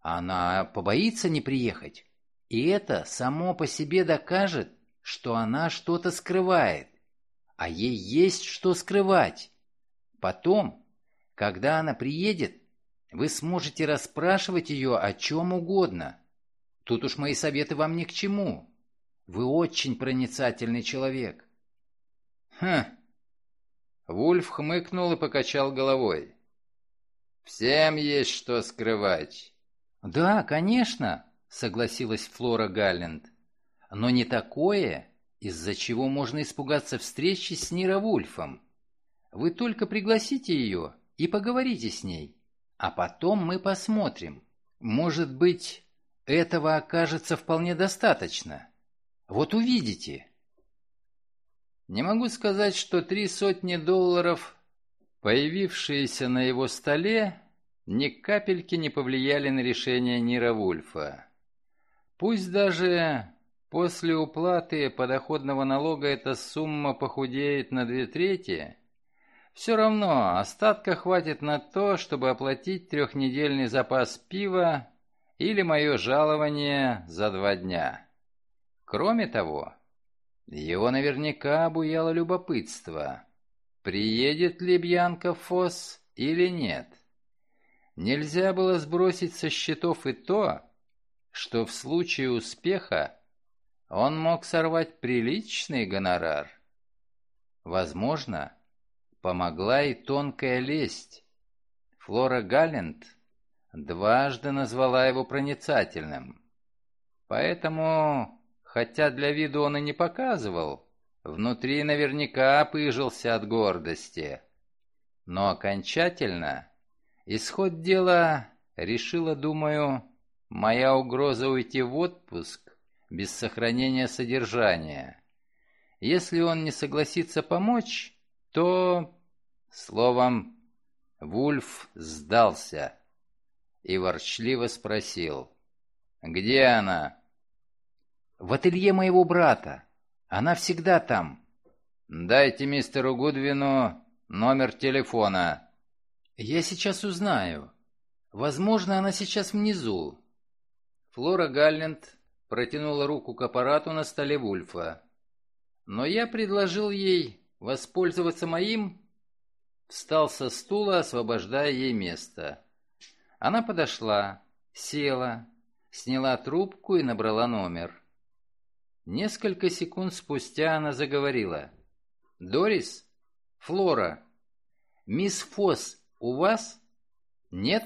она побоится не приехать. И это само по себе докажет, что она что-то скрывает а ей есть что скрывать. Потом, когда она приедет, вы сможете расспрашивать ее о чем угодно. Тут уж мои советы вам ни к чему. Вы очень проницательный человек. Хм. Вульф хмыкнул и покачал головой. Всем есть что скрывать. Да, конечно, согласилась Флора Галленд. Но не такое, из-за чего можно испугаться встречи с Нира Вульфом. Вы только пригласите ее и поговорите с ней, а потом мы посмотрим. Может быть, этого окажется вполне достаточно. Вот увидите. Не могу сказать, что три сотни долларов, появившиеся на его столе, ни капельки не повлияли на решение Нира Вульфа. Пусть даже После уплаты подоходного налога эта сумма похудеет на две трети. Все равно остатка хватит на то, чтобы оплатить трехнедельный запас пива или мое жалование за два дня. Кроме того, его наверняка обуяло любопытство. Приедет ли Бьянка Фос или нет? Нельзя было сбросить со счетов и то, что в случае успеха он мог сорвать приличный гонорар. Возможно, помогла и тонкая лесть. Флора Галленд дважды назвала его проницательным. Поэтому, хотя для виду он и не показывал, внутри наверняка пыжился от гордости. Но окончательно исход дела решила, думаю, моя угроза уйти в отпуск без сохранения содержания. Если он не согласится помочь, то... Словом, Вульф сдался и ворчливо спросил. «Где она?» «В ателье моего брата. Она всегда там». «Дайте мистеру Гудвину номер телефона». «Я сейчас узнаю. Возможно, она сейчас внизу». Флора Галленд протянула руку к аппарату на столе Вульфа. Но я предложил ей воспользоваться моим, встал со стула, освобождая ей место. Она подошла, села, сняла трубку и набрала номер. Несколько секунд спустя она заговорила. «Дорис? Флора? Мисс Фосс у вас? Нет?»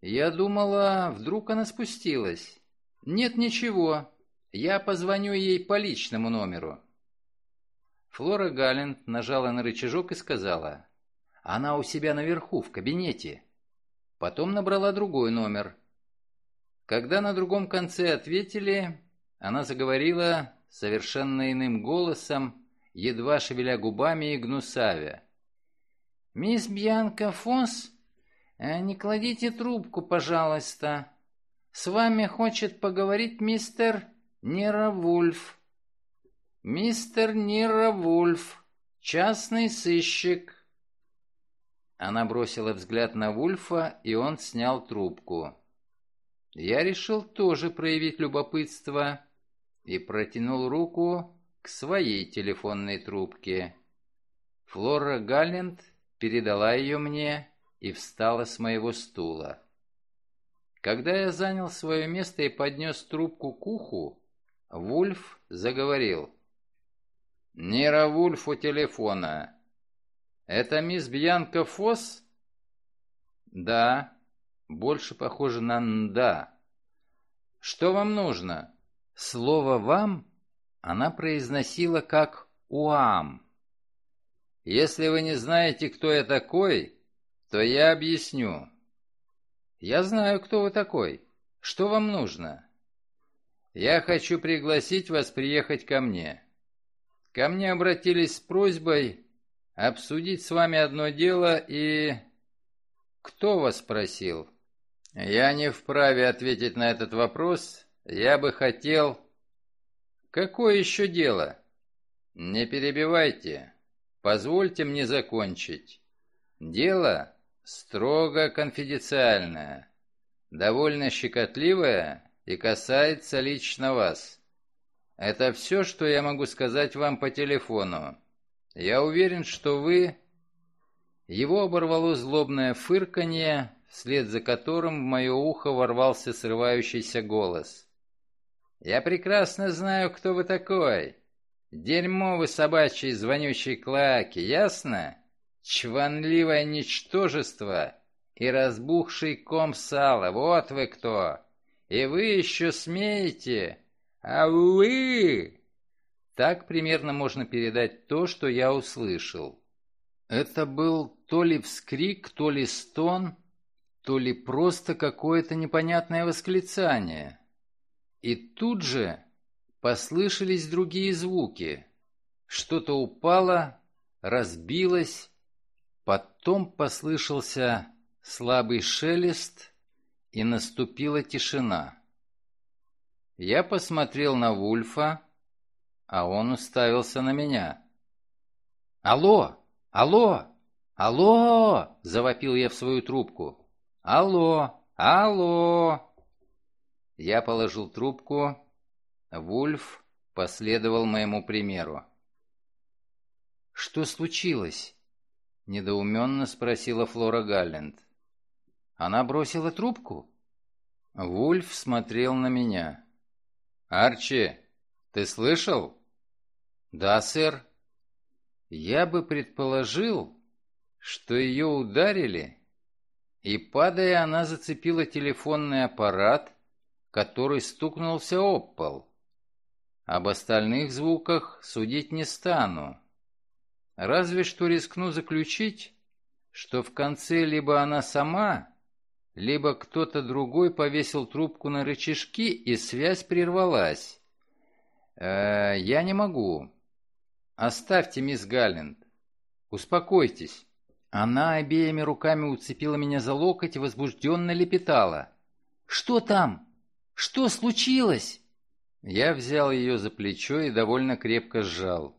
Я думала, вдруг она спустилась. «Нет ничего. Я позвоню ей по личному номеру». Флора Галленд нажала на рычажок и сказала. «Она у себя наверху, в кабинете». Потом набрала другой номер. Когда на другом конце ответили, она заговорила совершенно иным голосом, едва шевеля губами и гнусавя. «Мисс Бьянка Фонс, э, не кладите трубку, пожалуйста. С вами хочет поговорить мистер Неравульф. Мистер Неравульф, частный сыщик. Она бросила взгляд на Вульфа, и он снял трубку. Я решил тоже проявить любопытство и протянул руку к своей телефонной трубке. Флора Галленд передала ее мне и встала с моего стула. Когда я занял свое место и поднес трубку к уху, Вульф заговорил. «Нера Вульф у телефона. Это мисс Бьянка Фосс?» «Да. Больше похоже на «да». Что вам нужно?» Слово «вам» она произносила как «уам». «Если вы не знаете, кто я такой, то я объясню. «Я знаю, кто вы такой. Что вам нужно?» «Я хочу пригласить вас приехать ко мне. Ко мне обратились с просьбой обсудить с вами одно дело и...» «Кто вас спросил?» «Я не вправе ответить на этот вопрос. Я бы хотел...» «Какое еще дело?» «Не перебивайте. Позвольте мне закончить. Дело строго конфиденциальная, довольно щекотливая и касается лично вас. Это все, что я могу сказать вам по телефону. Я уверен, что вы...» Его оборвало злобное фырканье, вслед за которым в мое ухо ворвался срывающийся голос. «Я прекрасно знаю, кто вы такой. Дерьмо вы собачьи звонючие клаки, ясно? чванливое ничтожество и разбухший ком сала, вот вы кто! И вы еще смеете? А вы...» Так примерно можно передать то, что я услышал. Это был то ли вскрик, то ли стон, то ли просто какое-то непонятное восклицание. И тут же послышались другие звуки. Что-то упало, разбилось, Потом послышался слабый шелест, и наступила тишина. Я посмотрел на Вульфа, а он уставился на меня. «Алло! Алло! Алло!» — завопил я в свою трубку. «Алло! Алло!» Я положил трубку. Вульф последовал моему примеру. «Что случилось?» — недоуменно спросила Флора Галленд. «Она бросила трубку?» Вульф смотрел на меня. «Арчи, ты слышал?» «Да, сэр». «Я бы предположил, что ее ударили, и, падая, она зацепила телефонный аппарат, который стукнулся об пол. Об остальных звуках судить не стану. Разве что рискну заключить, что в конце либо она сама, либо кто-то другой повесил трубку на рычажки, и связь прервалась. Э, я не могу. Оставьте, мисс Галленд. Успокойтесь. Она обеими руками уцепила меня за локоть и возбужденно лепетала. «Что там? Что случилось?» Я взял ее за плечо и довольно крепко сжал.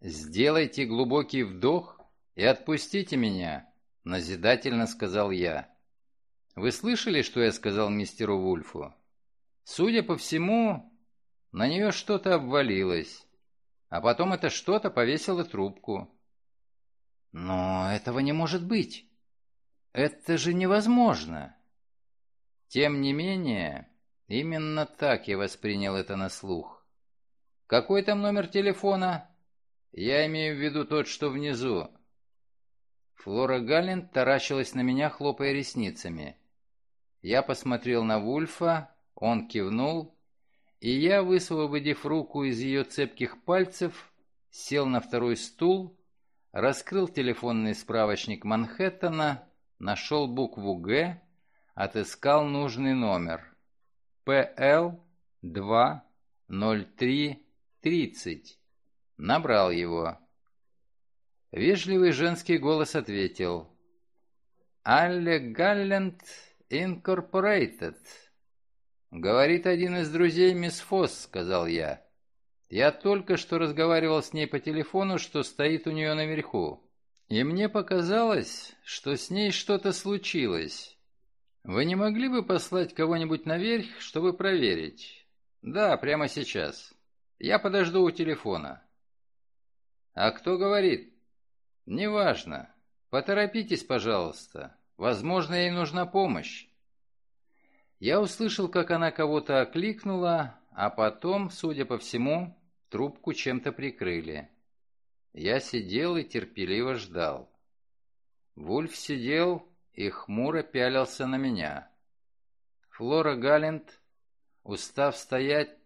«Сделайте глубокий вдох и отпустите меня», — назидательно сказал я. «Вы слышали, что я сказал мистеру Вульфу? Судя по всему, на нее что-то обвалилось, а потом это что-то повесило трубку». «Но этого не может быть. Это же невозможно». Тем не менее, именно так я воспринял это на слух. «Какой там номер телефона?» Я имею в виду тот, что внизу. Флора Галлен таращилась на меня, хлопая ресницами. Я посмотрел на Вульфа, он кивнул, и я, высвободив руку из ее цепких пальцев, сел на второй стул, раскрыл телефонный справочник Манхэттена, нашел букву «Г», отыскал нужный номер. ПЛ 20330. Набрал его. Вежливый женский голос ответил. «Алле Галленд Инкорпорейтед». «Говорит один из друзей мисс Фосс», — сказал я. «Я только что разговаривал с ней по телефону, что стоит у нее наверху. И мне показалось, что с ней что-то случилось. Вы не могли бы послать кого-нибудь наверх, чтобы проверить? Да, прямо сейчас. Я подожду у телефона. А кто говорит? Неважно. Поторопитесь, пожалуйста. Возможно, ей нужна помощь. Я услышал, как она кого-то окликнула, а потом, судя по всему, трубку чем-то прикрыли. Я сидел и терпеливо ждал. Вульф сидел и хмуро пялился на меня. Флора Галент, устав стоять,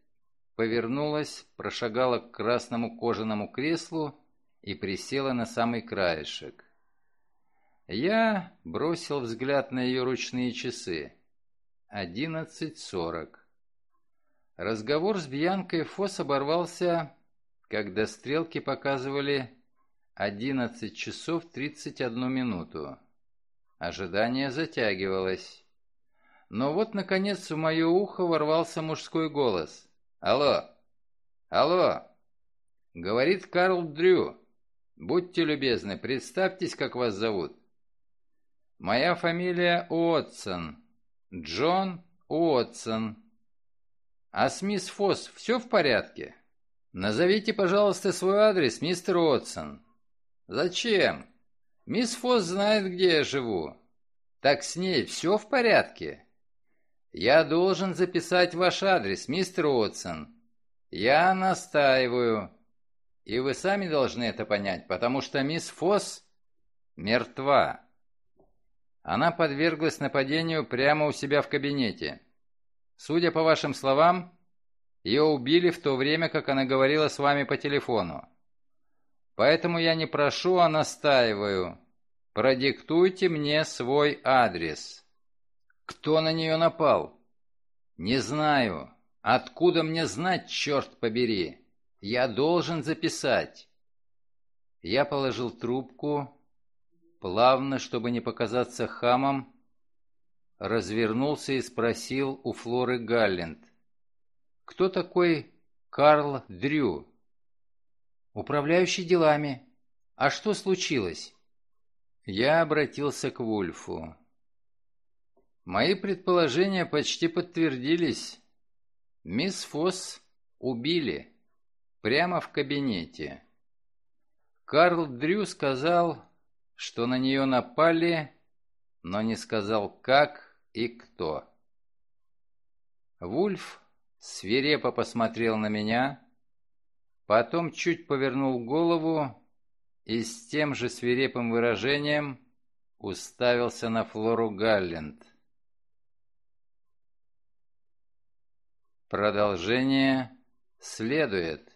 повернулась, прошагала к красному кожаному креслу и присела на самый краешек. Я бросил взгляд на ее ручные часы. Одиннадцать сорок. Разговор с Бьянкой Фос оборвался, когда стрелки показывали одиннадцать часов тридцать одну минуту. Ожидание затягивалось. Но вот, наконец, в мое ухо ворвался мужской голос. «Алло! Алло!» Говорит Карл Дрю. «Будьте любезны, представьтесь, как вас зовут». «Моя фамилия Уотсон. Джон Уотсон. А с мисс Фосс все в порядке? Назовите, пожалуйста, свой адрес, мистер Уотсон». «Зачем? Мисс Фосс знает, где я живу. Так с ней все в порядке?» «Я должен записать ваш адрес, мистер Уотсон. Я настаиваю. И вы сами должны это понять, потому что мисс Фосс мертва». Она подверглась нападению прямо у себя в кабинете. Судя по вашим словам, ее убили в то время, как она говорила с вами по телефону. Поэтому я не прошу, а настаиваю. Продиктуйте мне свой адрес. Кто на нее напал? Не знаю. Откуда мне знать, черт побери? Я должен записать. Я положил трубку, плавно, чтобы не показаться хамом, развернулся и спросил у Флоры Галленд. «Кто такой Карл Дрю?» «Управляющий делами. А что случилось?» Я обратился к Вульфу. Мои предположения почти подтвердились. Мисс Фосс убили. Прямо в кабинете. Карл Дрю сказал, что на нее напали, но не сказал как и кто. Вульф свирепо посмотрел на меня, потом чуть повернул голову и с тем же свирепым выражением уставился на Флору Галленд. Продолжение следует.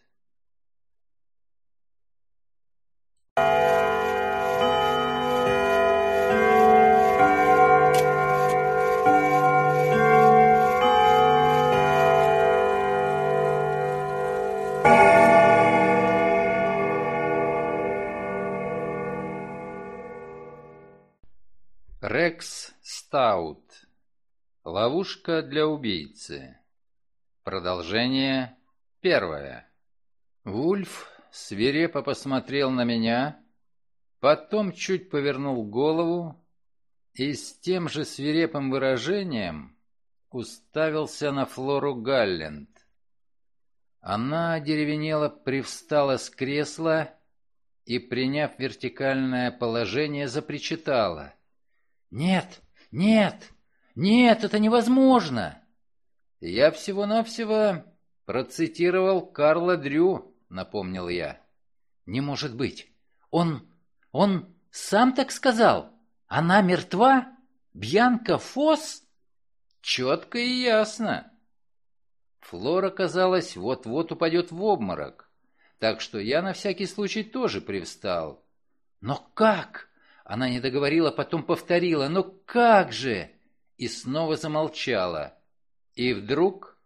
Рекс Стаут. Ловушка для убийцы. Продолжение первое. Вульф свирепо посмотрел на меня, потом чуть повернул голову и с тем же свирепым выражением уставился на Флору Галленд. Она деревенела привстала с кресла и, приняв вертикальное положение, запричитала — «Нет, нет, нет, это невозможно!» «Я всего-навсего процитировал Карла Дрю», — напомнил я. «Не может быть! Он... он сам так сказал? Она мертва? Бьянка Фос?» «Четко и ясно». Флора, казалось, вот-вот упадет в обморок, так что я на всякий случай тоже привстал. «Но как? Она не договорила, потом повторила «Ну как же?» и снова замолчала. И вдруг,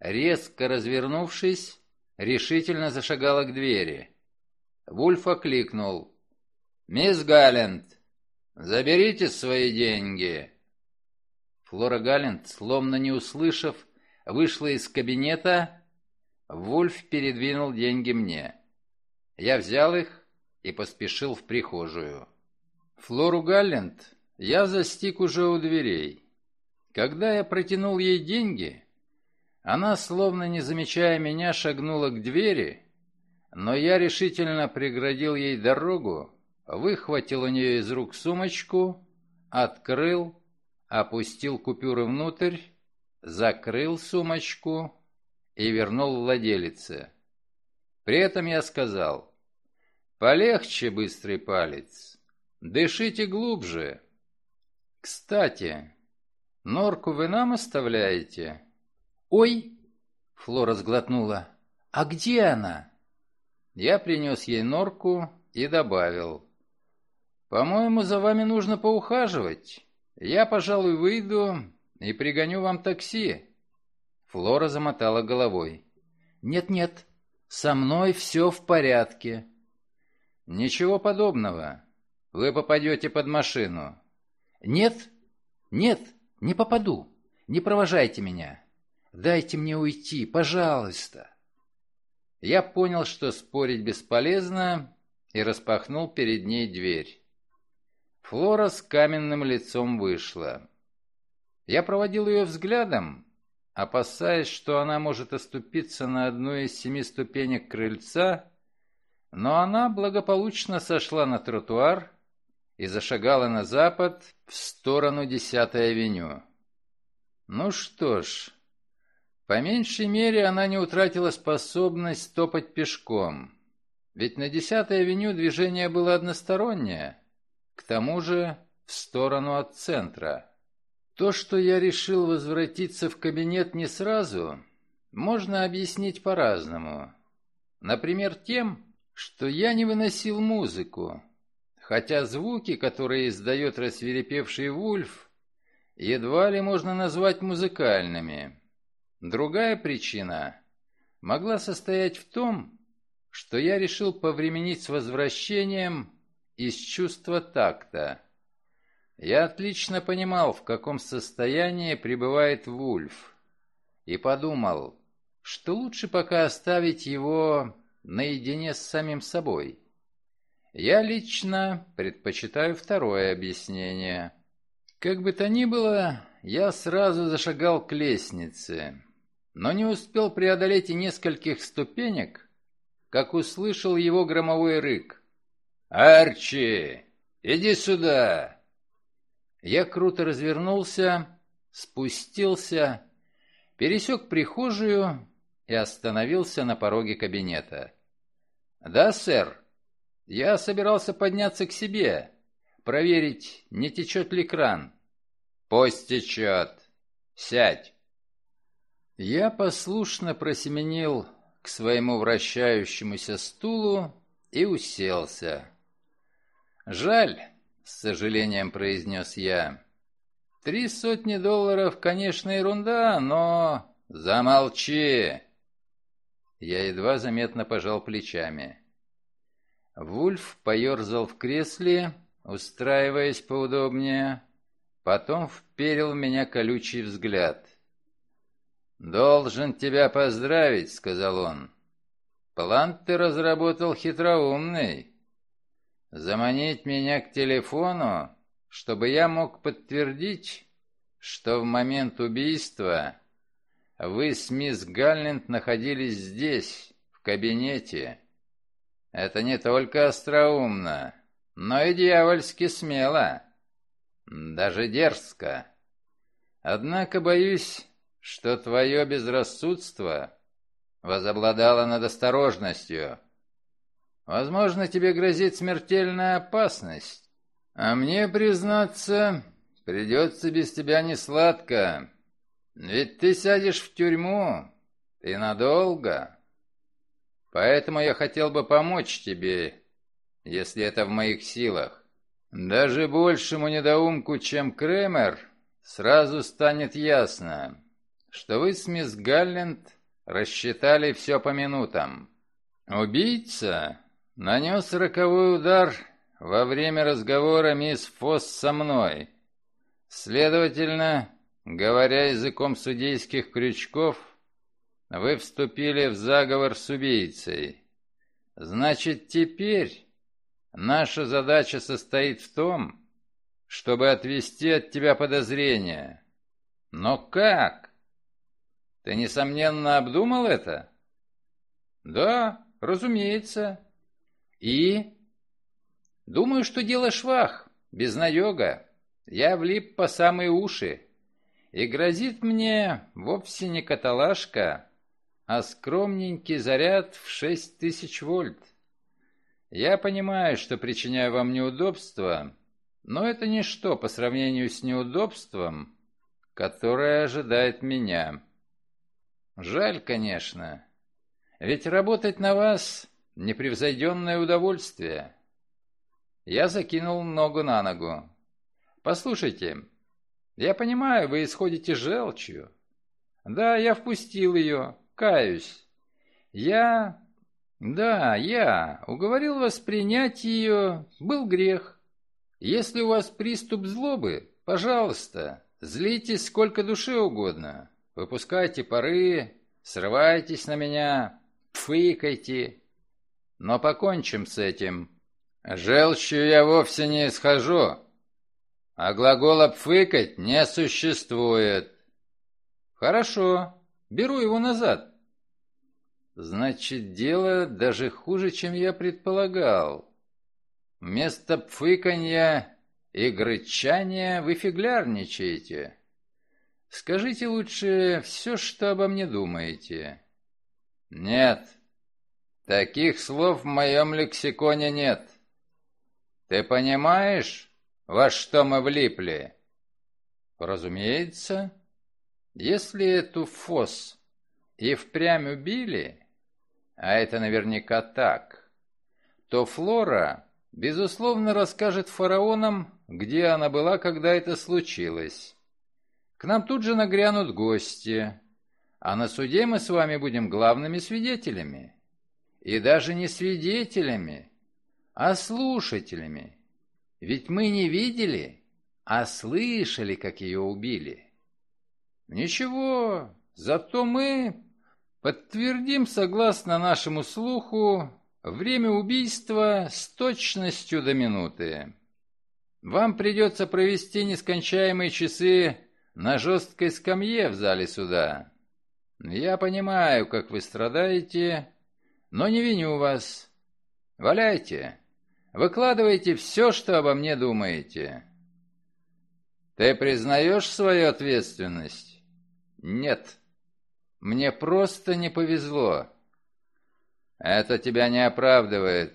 резко развернувшись, решительно зашагала к двери. Вульф окликнул. «Мисс Галленд, заберите свои деньги!» Флора Галленд, словно не услышав, вышла из кабинета. Вульф передвинул деньги мне. Я взял их, и поспешил в прихожую. Флору Галленд я застиг уже у дверей. Когда я протянул ей деньги, она, словно не замечая меня, шагнула к двери, но я решительно преградил ей дорогу, выхватил у нее из рук сумочку, открыл, опустил купюры внутрь, закрыл сумочку и вернул владелице. При этом я сказал, «Полегче, быстрый палец, дышите глубже. Кстати, норку вы нам оставляете?» «Ой!» — Флора сглотнула. «А где она?» Я принес ей норку и добавил. «По-моему, за вами нужно поухаживать. Я, пожалуй, выйду и пригоню вам такси». Флора замотала головой. «Нет-нет, со мной все в порядке». «Ничего подобного. Вы попадете под машину». «Нет, нет, не попаду. Не провожайте меня. Дайте мне уйти, пожалуйста». Я понял, что спорить бесполезно, и распахнул перед ней дверь. Флора с каменным лицом вышла. Я проводил ее взглядом, опасаясь, что она может оступиться на одну из семи ступенек крыльца, но она благополучно сошла на тротуар и зашагала на запад в сторону 10-й авеню. Ну что ж, по меньшей мере она не утратила способность топать пешком, ведь на 10-й авеню движение было одностороннее, к тому же в сторону от центра. То, что я решил возвратиться в кабинет не сразу, можно объяснить по-разному. Например, тем, что я не выносил музыку, хотя звуки, которые издает рассверепевший Вульф, едва ли можно назвать музыкальными. Другая причина могла состоять в том, что я решил повременить с возвращением из чувства такта. Я отлично понимал, в каком состоянии пребывает Вульф, и подумал, что лучше пока оставить его наедине с самим собой. Я лично предпочитаю второе объяснение. Как бы то ни было, я сразу зашагал к лестнице но не успел преодолеть и нескольких ступенек, как услышал его громовой рык. «Арчи, иди сюда!» Я круто развернулся, спустился, пересек прихожую и остановился на пороге кабинета. «Да, сэр. Я собирался подняться к себе, проверить, не течет ли кран». «Пусть течет. Сядь». Я послушно просеменил к своему вращающемуся стулу и уселся. «Жаль», — с сожалением произнес я. «Три сотни долларов, конечно, ерунда, но...» «Замолчи!» Я едва заметно пожал плечами. Вульф поерзал в кресле, устраиваясь поудобнее, потом вперил в меня колючий взгляд. «Должен тебя поздравить», — сказал он. «План ты разработал хитроумный. Заманить меня к телефону, чтобы я мог подтвердить, что в момент убийства вы с мисс Галленд находились здесь, в кабинете. Это не только остроумно, но и дьявольски смело, даже дерзко. Однако, боюсь, что твое безрассудство возобладало над осторожностью. Возможно, тебе грозит смертельная опасность, а мне, признаться, придется без тебя не сладко, ведь ты сядешь в тюрьму и надолго. Поэтому я хотел бы помочь тебе, если это в моих силах. Даже большему недоумку, чем Кремер, сразу станет ясно, что вы с мисс Галленд рассчитали все по минутам. Убийца нанес роковой удар во время разговора мисс Фосс со мной. Следовательно, говоря языком судейских крючков, вы вступили в заговор с убийцей. Значит, теперь Наша задача состоит в том, чтобы отвести от тебя подозрения. Но как? Ты, несомненно, обдумал это? Да, разумеется. И? Думаю, что дело швах, безнадега. Я влип по самые уши. И грозит мне вовсе не каталажка, а скромненький заряд в шесть тысяч вольт. Я понимаю, что причиняю вам неудобства, но это ничто по сравнению с неудобством, которое ожидает меня. Жаль, конечно, ведь работать на вас — непревзойденное удовольствие. Я закинул ногу на ногу. Послушайте, я понимаю, вы исходите желчью. Да, я впустил ее, каюсь. Я «Да, я уговорил вас принять ее, был грех. Если у вас приступ злобы, пожалуйста, злитесь сколько душе угодно. Выпускайте пары, срывайтесь на меня, фыкайте. Но покончим с этим. Желчью я вовсе не исхожу, а глагола «пфыкать» не существует. Хорошо, беру его назад. Значит, дело даже хуже, чем я предполагал. Вместо пфыканья и грычания вы фиглярничаете. Скажите лучше все, что обо мне думаете. Нет, таких слов в моем лексиконе нет. Ты понимаешь, во что мы влипли? Разумеется. Если эту фос и впрямь убили, а это наверняка так, то Флора, безусловно, расскажет фараонам, где она была, когда это случилось. К нам тут же нагрянут гости, а на суде мы с вами будем главными свидетелями. И даже не свидетелями, а слушателями. Ведь мы не видели, а слышали, как ее убили. Ничего, зато мы Подтвердим, согласно нашему слуху, время убийства с точностью до минуты. Вам придется провести нескончаемые часы на жесткой скамье в зале суда. Я понимаю, как вы страдаете, но не виню вас. Валяйте, выкладывайте все, что обо мне думаете. Ты признаешь свою ответственность? Нет. Мне просто не повезло. Это тебя не оправдывает.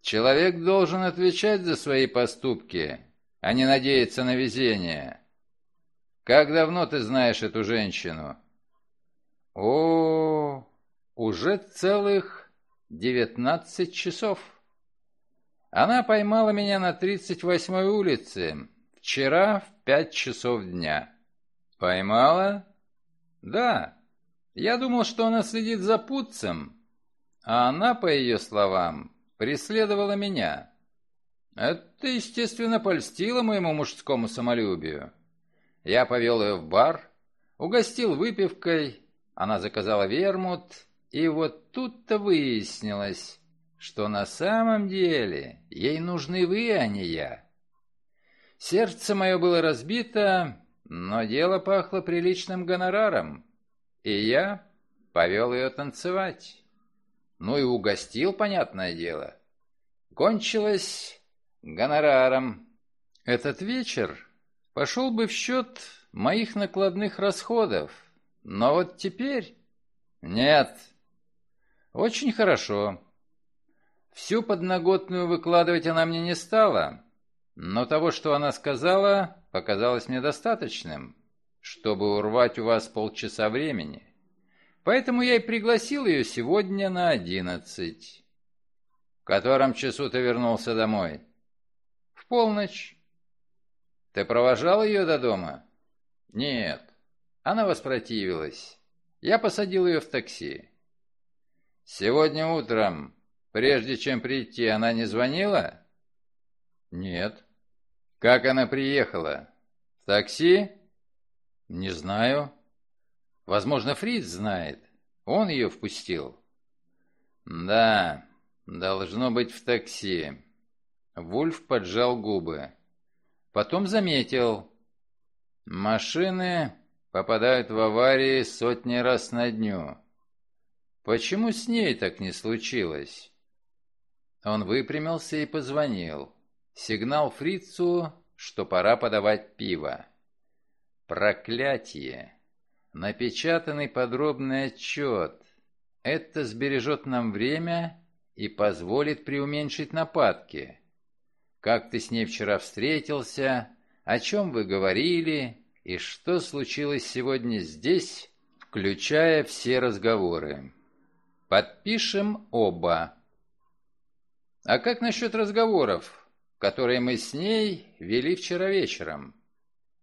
Человек должен отвечать за свои поступки, а не надеяться на везение. Как давно ты знаешь эту женщину? О, уже целых девятнадцать часов. Она поймала меня на тридцать восьмой улице, вчера в пять часов дня. Поймала? Да. Я думал, что она следит за путцем, а она, по ее словам, преследовала меня. Это, естественно, польстило моему мужскому самолюбию. Я повел ее в бар, угостил выпивкой, она заказала вермут, и вот тут-то выяснилось, что на самом деле ей нужны вы, а не я. Сердце мое было разбито, но дело пахло приличным гонораром. И я повел ее танцевать. Ну и угостил, понятное дело. Кончилось гонораром. Этот вечер пошел бы в счет моих накладных расходов. Но вот теперь... Нет. Очень хорошо. Всю подноготную выкладывать она мне не стала, но того, что она сказала, показалось мне достаточным чтобы урвать у вас полчаса времени. Поэтому я и пригласил ее сегодня на одиннадцать. В котором часу ты вернулся домой? В полночь. Ты провожал ее до дома? Нет. Она воспротивилась. Я посадил ее в такси. Сегодня утром, прежде чем прийти, она не звонила? Нет. Как она приехала? В такси? «Не знаю. Возможно, Фриц знает. Он ее впустил». «Да, должно быть в такси. Вульф поджал губы. Потом заметил. Машины попадают в аварии сотни раз на дню. Почему с ней так не случилось? Он выпрямился и позвонил. Сигнал фрицу, что пора подавать пиво. Проклятие! Напечатанный подробный отчет. Это сбережет нам время и позволит преуменьшить нападки. Как ты с ней вчера встретился, о чем вы говорили и что случилось сегодня здесь, включая все разговоры. Подпишем оба. А как насчет разговоров, которые мы с ней вели вчера вечером?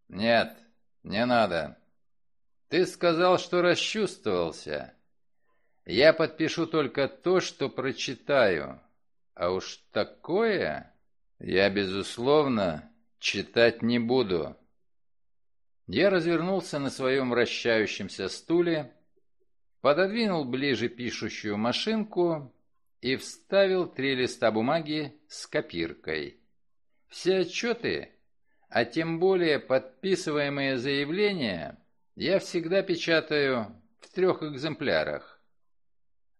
Нет, не надо. Ты сказал, что расчувствовался. Я подпишу только то, что прочитаю. А уж такое я, безусловно, читать не буду. Я развернулся на своем вращающемся стуле, пододвинул ближе пишущую машинку и вставил три листа бумаги с копиркой. Все отчеты, а тем более подписываемые заявления, я всегда печатаю в трех экземплярах.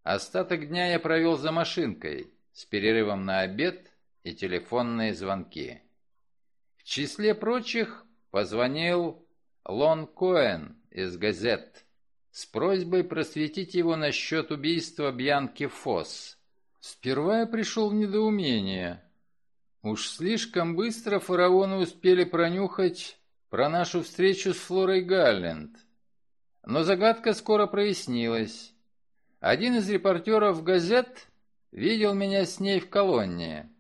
Остаток дня я провел за машинкой, с перерывом на обед и телефонные звонки. В числе прочих позвонил Лон Коэн из газет с просьбой просветить его насчет убийства Бьянки Фосс. Сперва я пришел в недоумение. Уж слишком быстро фараоны успели пронюхать про нашу встречу с Флорой Галленд. Но загадка скоро прояснилась. Один из репортеров газет видел меня с ней в колонне.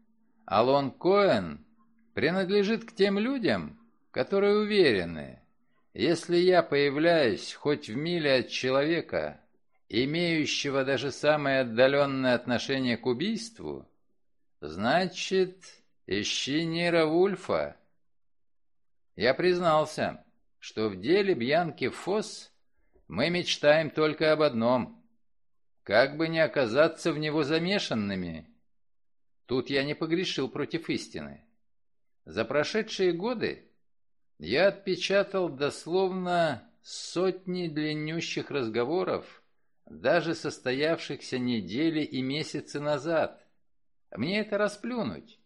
Алон Коэн принадлежит к тем людям, которые уверены, если я появляюсь хоть в миле от человека, имеющего даже самое отдаленное отношение к убийству, значит, ищи Нира Вульфа. Я признался, что в деле Бьянки Фосс мы мечтаем только об одном — как бы не оказаться в него замешанными. Тут я не погрешил против истины. За прошедшие годы я отпечатал дословно сотни длиннющих разговоров, даже состоявшихся недели и месяцы назад. Мне это расплюнуть.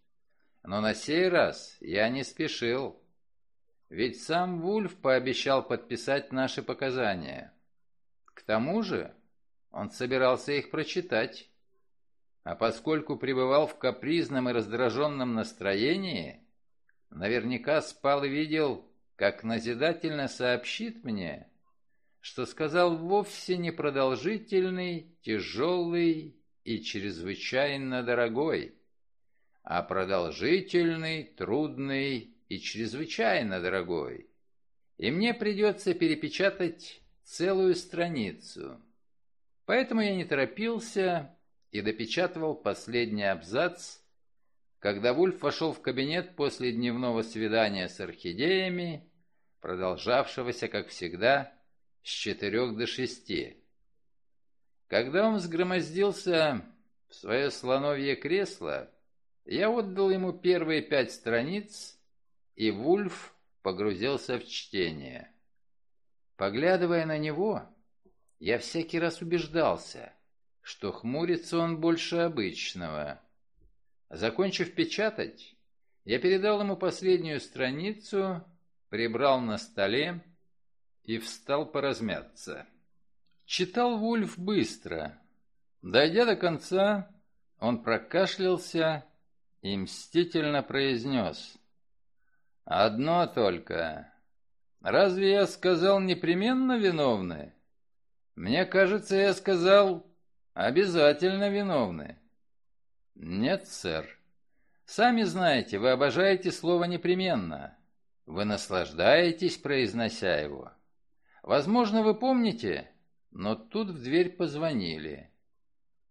Но на сей раз я не спешил. Ведь сам Вульф пообещал подписать наши показания. К тому же он собирался их прочитать. А поскольку пребывал в капризном и раздраженном настроении, наверняка спал и видел, как назидательно сообщит мне, что сказал вовсе не продолжительный, тяжелый и чрезвычайно дорогой, а продолжительный, трудный и чрезвычайно дорогой. И мне придется перепечатать целую страницу. Поэтому я не торопился и допечатывал последний абзац, когда Вульф вошел в кабинет после дневного свидания с орхидеями, продолжавшегося, как всегда, с четырех до шести. Когда он взгромоздился в свое слоновье кресло, я отдал ему первые пять страниц, и Вульф погрузился в чтение. Поглядывая на него, я всякий раз убеждался, что хмурится он больше обычного. Закончив печатать, я передал ему последнюю страницу, прибрал на столе и встал поразмяться. Читал Вульф быстро. Дойдя до конца, он прокашлялся и мстительно произнес. «Одно только. Разве я сказал непременно виновны?» Мне кажется, я сказал, обязательно виновны. Нет, сэр. Сами знаете, вы обожаете слово «непременно». Вы наслаждаетесь, произнося его. Возможно, вы помните, но тут в дверь позвонили.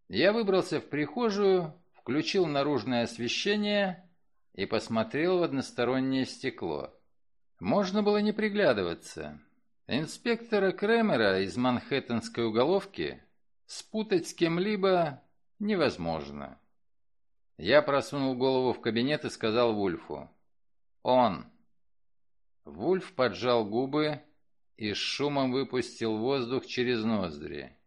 Я выбрался в прихожую, включил наружное освещение и посмотрел в одностороннее стекло. Можно было не приглядываться. Инспектора Кремера из Манхэттенской уголовки спутать с кем-либо невозможно. Я просунул голову в кабинет и сказал Вульфу. «Он». Вульф поджал губы и с шумом выпустил воздух через ноздри.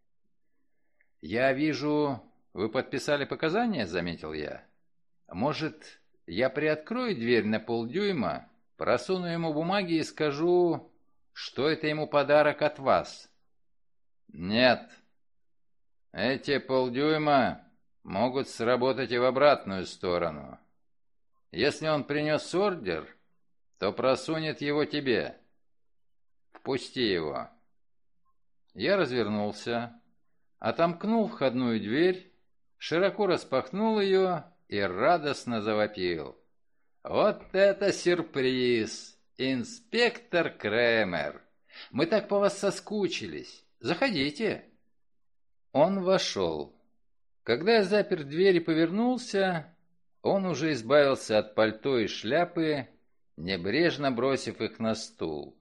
«Я вижу, вы подписали показания?» — заметил я. «Может, я приоткрою дверь на полдюйма, просуну ему бумаги и скажу, что это ему подарок от вас?» «Нет. Эти полдюйма могут сработать и в обратную сторону. Если он принес ордер, то просунет его тебе. Впусти его». Я развернулся, отомкнул входную дверь, широко распахнул ее и радостно завопил. «Вот это сюрприз! Инспектор Кремер! Мы так по вас соскучились! Заходите!» Он вошел. Когда я запер дверь и повернулся, он уже избавился от пальто и шляпы, небрежно бросив их на стул.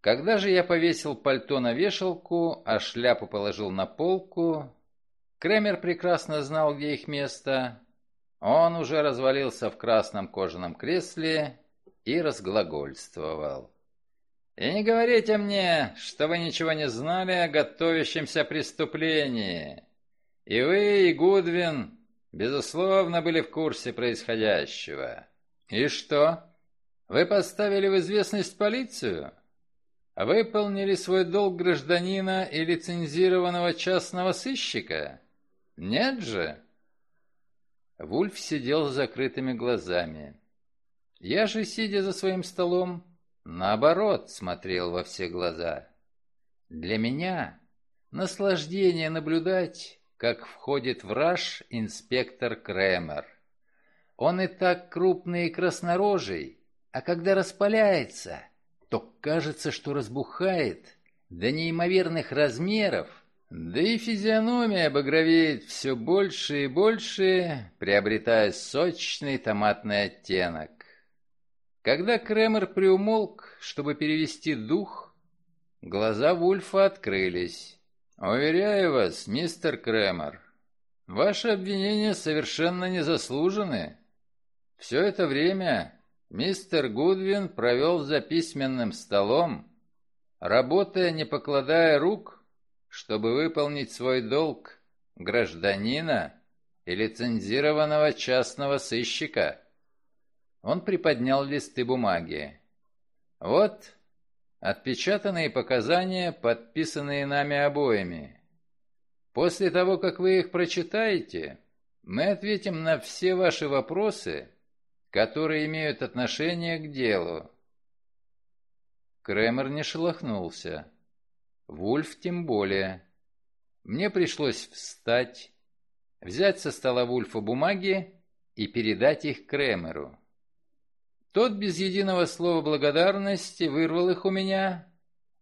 Когда же я повесил пальто на вешалку, а шляпу положил на полку, Кремер прекрасно знал, где их место. Он уже развалился в красном кожаном кресле и разглагольствовал. «И не говорите мне, что вы ничего не знали о готовящемся преступлении. И вы, и Гудвин, безусловно, были в курсе происходящего. И что? Вы поставили в известность полицию?» Выполнили свой долг гражданина и лицензированного частного сыщика? Нет же? Вульф сидел с закрытыми глазами. Я же, сидя за своим столом, наоборот, смотрел во все глаза. Для меня наслаждение наблюдать, как входит в раж инспектор Кремер. Он и так крупный и краснорожий, а когда распаляется, то кажется, что разбухает до неимоверных размеров, да и физиономия багровеет все больше и больше, приобретая сочный томатный оттенок. Когда Кремер приумолк, чтобы перевести дух, глаза Вульфа открылись. «Уверяю вас, мистер Кремер, ваши обвинения совершенно не заслужены. Все это время Мистер Гудвин провел за письменным столом, работая, не покладая рук, чтобы выполнить свой долг гражданина и лицензированного частного сыщика. Он приподнял листы бумаги. Вот отпечатанные показания, подписанные нами обоими. После того, как вы их прочитаете, мы ответим на все ваши вопросы которые имеют отношение к делу. Кремер не шелохнулся. Вульф тем более. Мне пришлось встать, взять со стола Вульфа бумаги и передать их Кремеру. Тот без единого слова благодарности вырвал их у меня,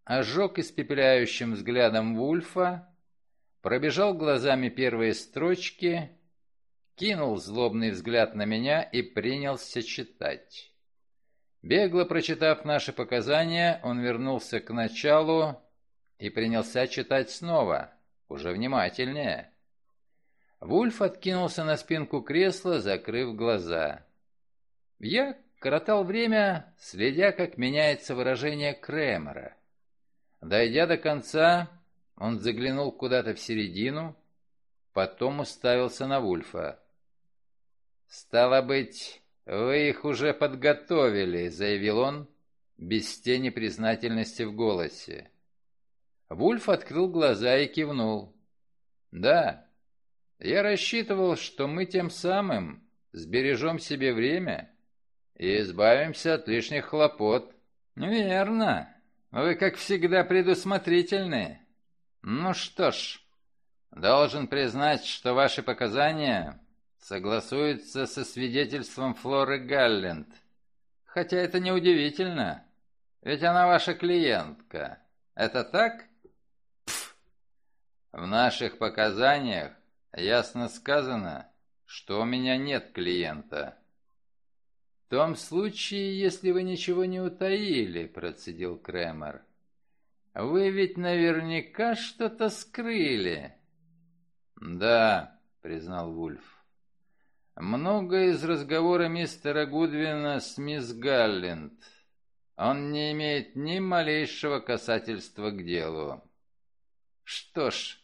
ожег испепеляющим взглядом Вульфа, пробежал глазами первые строчки кинул злобный взгляд на меня и принялся читать. Бегло прочитав наши показания, он вернулся к началу и принялся читать снова, уже внимательнее. Вульф откинулся на спинку кресла, закрыв глаза. Я коротал время, следя, как меняется выражение Кремера. Дойдя до конца, он заглянул куда-то в середину, потом уставился на Вульфа. «Стало быть, вы их уже подготовили», — заявил он, без тени признательности в голосе. Вульф открыл глаза и кивнул. «Да, я рассчитывал, что мы тем самым сбережем себе время и избавимся от лишних хлопот». «Верно. Вы, как всегда, предусмотрительны. Ну что ж, должен признать, что ваши показания согласуется со свидетельством Флоры Галленд. Хотя это неудивительно, ведь она ваша клиентка. Это так? В наших показаниях ясно сказано, что у меня нет клиента. В том случае, если вы ничего не утаили, процедил Кремер. Вы ведь наверняка что-то скрыли. Да, признал Вульф. Много из разговора мистера Гудвина с мисс Галленд. Он не имеет ни малейшего касательства к делу. Что ж,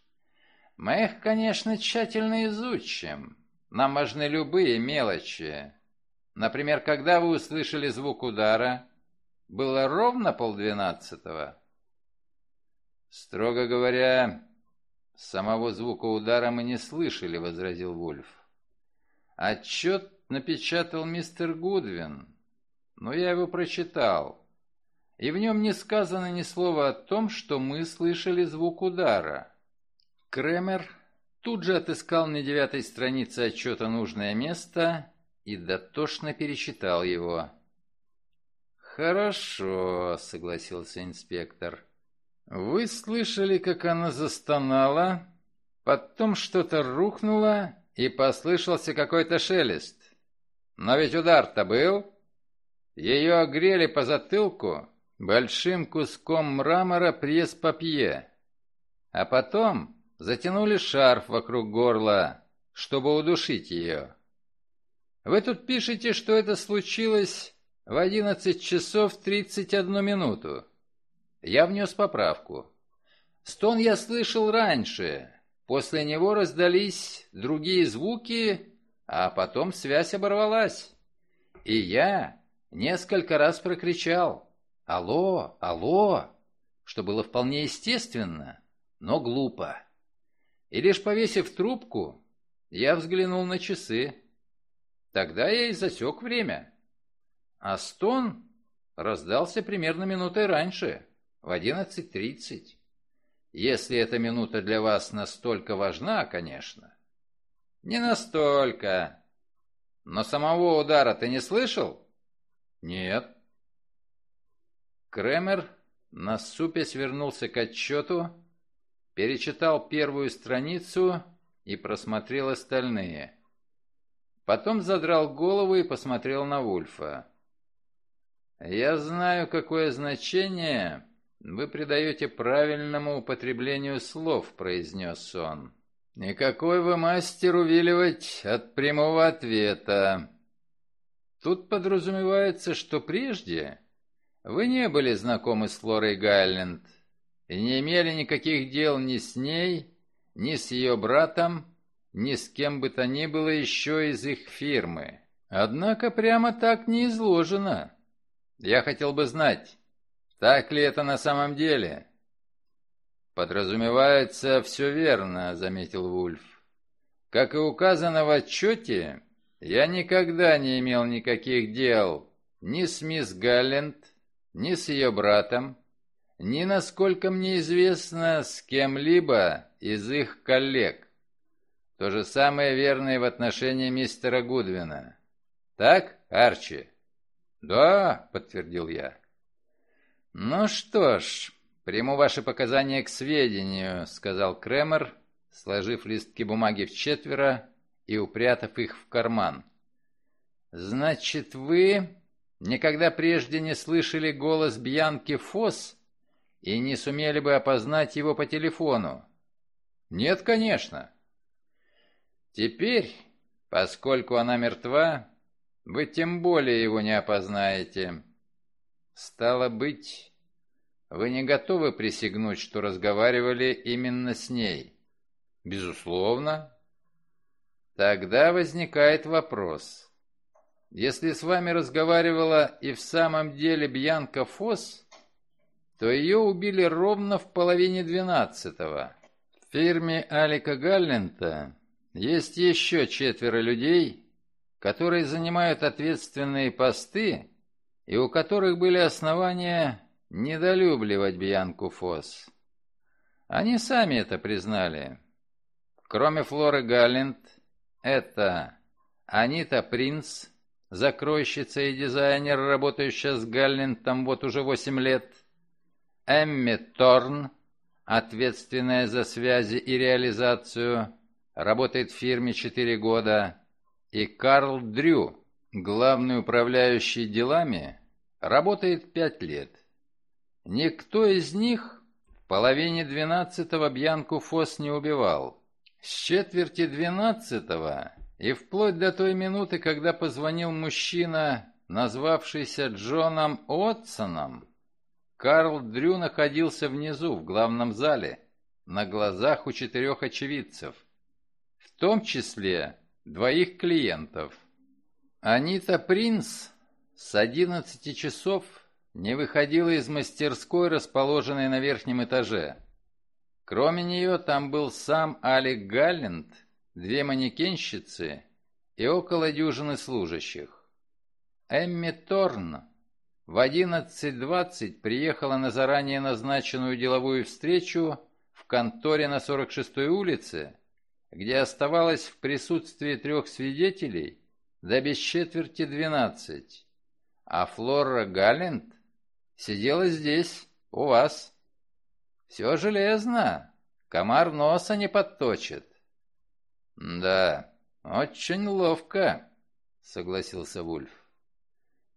мы их, конечно, тщательно изучим. Нам важны любые мелочи. Например, когда вы услышали звук удара, было ровно полдвенадцатого. Строго говоря, самого звука удара мы не слышали, возразил Вульф. Отчет напечатал мистер Гудвин, но я его прочитал, и в нем не сказано ни слова о том, что мы слышали звук удара. Кремер тут же отыскал на девятой странице отчета нужное место и дотошно пересчитал его. «Хорошо», — согласился инспектор. «Вы слышали, как она застонала, потом что-то рухнуло, и послышался какой-то шелест. Но ведь удар-то был. Ее огрели по затылку большим куском мрамора пресс-папье, а потом затянули шарф вокруг горла, чтобы удушить ее. Вы тут пишете, что это случилось в 11 часов 31 минуту. Я внес поправку. Стон я слышал раньше. После него раздались другие звуки, а потом связь оборвалась. И я несколько раз прокричал «Алло! Алло!», что было вполне естественно, но глупо. И лишь повесив трубку, я взглянул на часы. Тогда я и засек время. А стон раздался примерно минутой раньше, в одиннадцать тридцать. Если эта минута для вас настолько важна, конечно. Не настолько. Но самого удара ты не слышал? Нет. Кремер, насупясь, вернулся к отчету, перечитал первую страницу и просмотрел остальные. Потом задрал голову и посмотрел на Вульфа. «Я знаю, какое значение вы придаете правильному употреблению слов», — произнес он. «Никакой вы мастер увиливать от прямого ответа. Тут подразумевается, что прежде вы не были знакомы с Флорой Гайленд и не имели никаких дел ни с ней, ни с ее братом, ни с кем бы то ни было еще из их фирмы. Однако прямо так не изложено. Я хотел бы знать, так ли это на самом деле? Подразумевается, все верно, заметил Вульф. Как и указано в отчете, я никогда не имел никаких дел ни с мисс Галленд, ни с ее братом, ни, насколько мне известно, с кем-либо из их коллег. То же самое верно и в отношении мистера Гудвина. Так, Арчи? Да, подтвердил я. «Ну что ж, приму ваши показания к сведению», — сказал Кремер, сложив листки бумаги в четверо и упрятав их в карман. «Значит, вы никогда прежде не слышали голос Бьянки Фос и не сумели бы опознать его по телефону?» «Нет, конечно». «Теперь, поскольку она мертва, вы тем более его не опознаете». Стало быть, вы не готовы присягнуть, что разговаривали именно с ней? Безусловно. Тогда возникает вопрос. Если с вами разговаривала и в самом деле Бьянка Фос, то ее убили ровно в половине двенадцатого. В фирме Алика Галлента есть еще четверо людей, которые занимают ответственные посты и у которых были основания недолюбливать Бьянку Фос. Они сами это признали. Кроме Флоры Галленд, это Анита Принц, закройщица и дизайнер, работающая с Галлентом вот уже восемь лет, Эмми Торн, ответственная за связи и реализацию, работает в фирме четыре года, и Карл Дрю, Главный управляющий делами работает пять лет. Никто из них в половине двенадцатого Бьянку Фос не убивал. С четверти двенадцатого И вплоть до той минуты, когда позвонил мужчина, назвавшийся Джоном Отсоном, Карл Дрю находился внизу, в главном зале, на глазах у четырех очевидцев, в том числе двоих клиентов. Анита Принц с одиннадцати часов не выходила из мастерской, расположенной на верхнем этаже. Кроме нее там был сам Алик Галленд, две манекенщицы и около дюжины служащих. Эмми Торн в 11.20 приехала на заранее назначенную деловую встречу в конторе на 46-й улице, где оставалась в присутствии трех свидетелей до без четверти 12, а Флора Галленд сидела здесь, у вас. Все железно, комар носа не подточит. Да, очень ловко, согласился Вульф.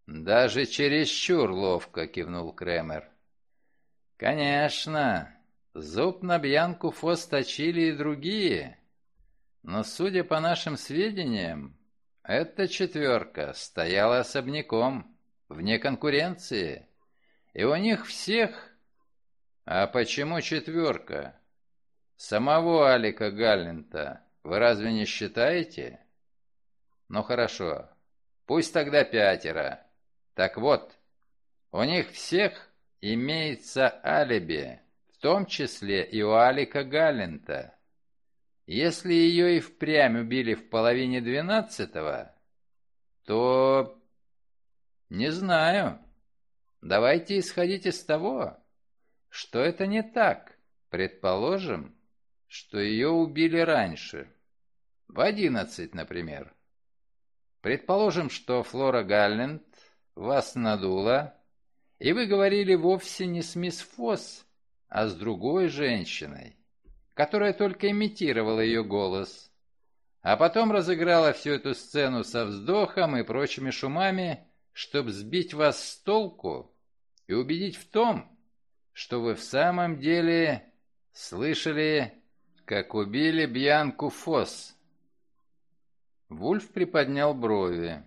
Даже чересчур ловко, кивнул Кремер. Конечно, зуб на Бьянку Фос точили и другие, но, судя по нашим сведениям, эта четверка стояла особняком, вне конкуренции. И у них всех... А почему четверка? Самого Алика Галлента вы разве не считаете? Ну хорошо, пусть тогда пятеро. Так вот, у них всех имеется алиби, в том числе и у Алика Галлента. Если ее и впрямь убили в половине двенадцатого, то... Не знаю. Давайте исходить из того, что это не так. Предположим, что ее убили раньше. В одиннадцать, например. Предположим, что Флора Галленд вас надула, и вы говорили вовсе не с мисс Фосс, а с другой женщиной, которая только имитировала ее голос, а потом разыграла всю эту сцену со вздохом и прочими шумами, чтобы сбить вас с толку и убедить в том, что вы в самом деле слышали, как убили Бьянку Фосс. Вульф приподнял брови.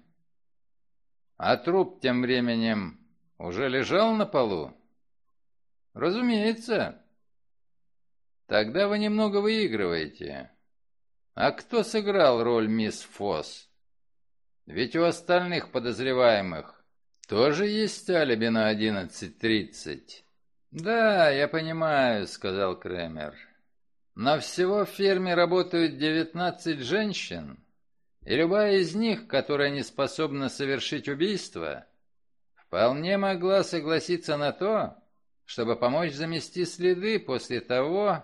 А труп тем временем уже лежал на полу? Разумеется. Тогда вы немного выигрываете. А кто сыграл роль мисс Фосс? Ведь у остальных подозреваемых «Тоже есть алиби на 11.30?» «Да, я понимаю», — сказал Кремер. «Но всего в ферме работают 19 женщин, и любая из них, которая не способна совершить убийство, вполне могла согласиться на то, чтобы помочь замести следы после того,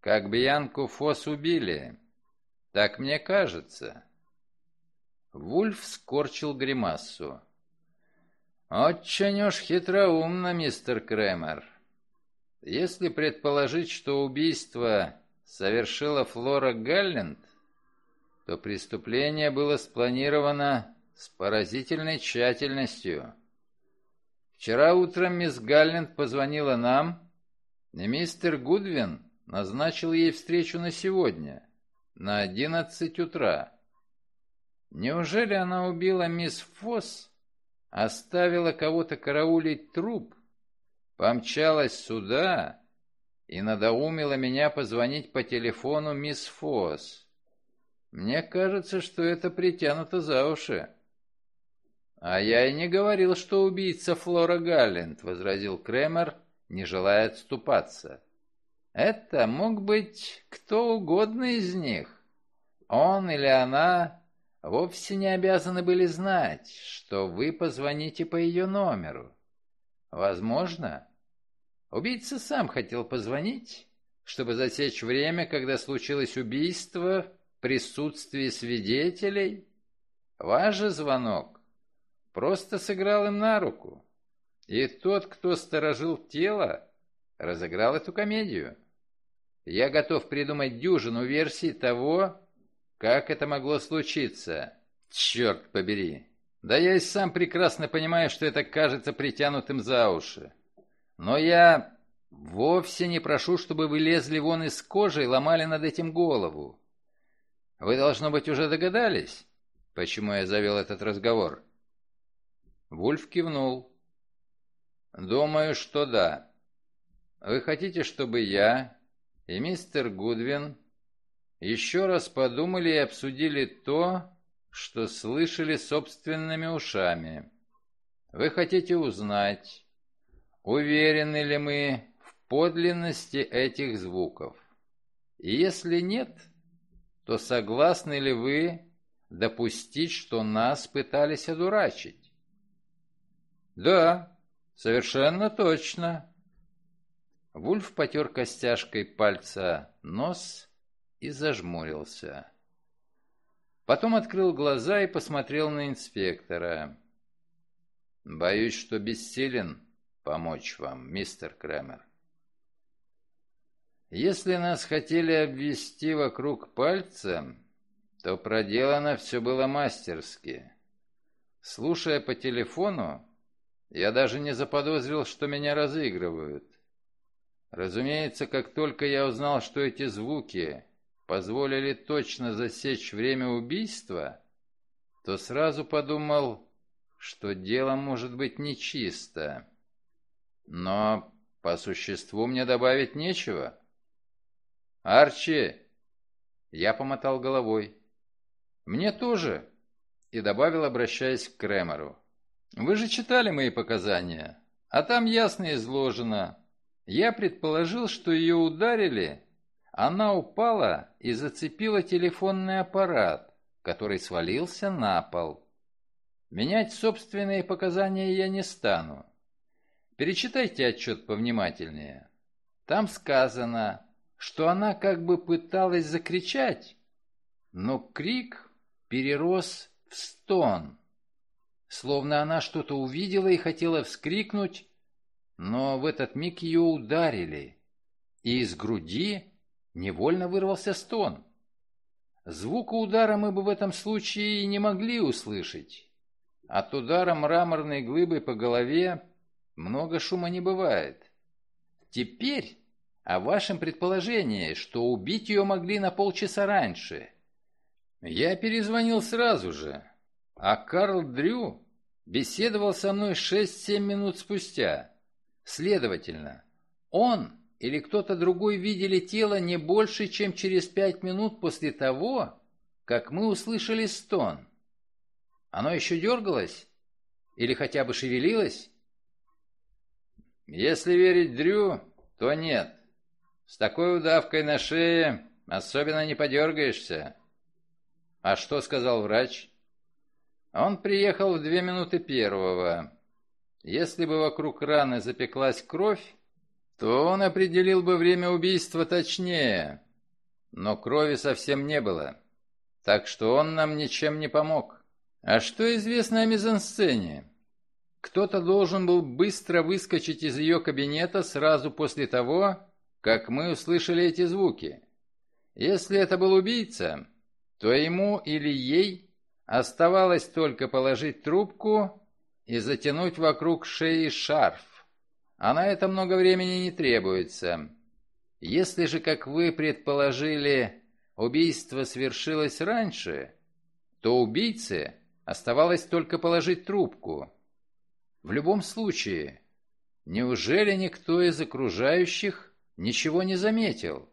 как Бьянку Фос убили. Так мне кажется». Вульф скорчил гримассу. «Очень уж хитроумно, мистер Кремер. Если предположить, что убийство совершила Флора Галленд, то преступление было спланировано с поразительной тщательностью. Вчера утром мисс Галленд позвонила нам, и мистер Гудвин назначил ей встречу на сегодня, на одиннадцать утра. Неужели она убила мисс Фосс оставила кого-то караулить труп, помчалась сюда и надоумила меня позвонить по телефону мисс Фосс. Мне кажется, что это притянуто за уши. «А я и не говорил, что убийца Флора Галленд», — возразил Кремер, не желая отступаться. «Это мог быть кто угодно из них. Он или она вовсе не обязаны были знать, что вы позвоните по ее номеру. Возможно, убийца сам хотел позвонить, чтобы засечь время, когда случилось убийство присутствии свидетелей. Ваш же звонок просто сыграл им на руку. И тот, кто сторожил тело, разыграл эту комедию. Я готов придумать дюжину версий того, как это могло случиться? Черт побери. Да я и сам прекрасно понимаю, что это кажется притянутым за уши. Но я вовсе не прошу, чтобы вы лезли вон из кожи и ломали над этим голову. Вы, должно быть, уже догадались, почему я завел этот разговор?» Вульф кивнул. «Думаю, что да. Вы хотите, чтобы я и мистер Гудвин еще раз подумали и обсудили то, что слышали собственными ушами. Вы хотите узнать, уверены ли мы в подлинности этих звуков. И если нет, то согласны ли вы допустить, что нас пытались одурачить? Да, совершенно точно. Вульф потер костяшкой пальца нос и зажмурился. Потом открыл глаза и посмотрел на инспектора. «Боюсь, что бессилен помочь вам, мистер Кремер. Если нас хотели обвести вокруг пальца, то проделано все было мастерски. Слушая по телефону, я даже не заподозрил, что меня разыгрывают. Разумеется, как только я узнал, что эти звуки позволили точно засечь время убийства, то сразу подумал, что дело может быть нечисто. Но по существу мне добавить нечего. «Арчи!» Я помотал головой. «Мне тоже!» И добавил, обращаясь к Кремеру. «Вы же читали мои показания, а там ясно изложено. Я предположил, что ее ударили. Она упала и зацепила телефонный аппарат, который свалился на пол. Менять собственные показания я не стану. Перечитайте отчет повнимательнее. Там сказано, что она как бы пыталась закричать, но крик перерос в стон. Словно она что-то увидела и хотела вскрикнуть, но в этот миг ее ударили, и из груди невольно вырвался стон. Звука удара мы бы в этом случае и не могли услышать. От удара мраморной глыбой по голове много шума не бывает. Теперь о вашем предположении, что убить ее могли на полчаса раньше. Я перезвонил сразу же, а Карл Дрю беседовал со мной 6-7 минут спустя. Следовательно, он или кто-то другой видели тело не больше, чем через пять минут после того, как мы услышали стон. Оно еще дергалось? Или хотя бы шевелилось? Если верить Дрю, то нет. С такой удавкой на шее особенно не подергаешься. А что сказал врач? Он приехал в две минуты первого. Если бы вокруг раны запеклась кровь, то он определил бы время убийства точнее. Но крови совсем не было. Так что он нам ничем не помог. А что известно о мизансцене? Кто-то должен был быстро выскочить из ее кабинета сразу после того, как мы услышали эти звуки. Если это был убийца, то ему или ей оставалось только положить трубку и затянуть вокруг шеи шарф. А на это много времени не требуется. Если же, как вы предположили, убийство свершилось раньше, то убийце оставалось только положить трубку. В любом случае, неужели никто из окружающих ничего не заметил.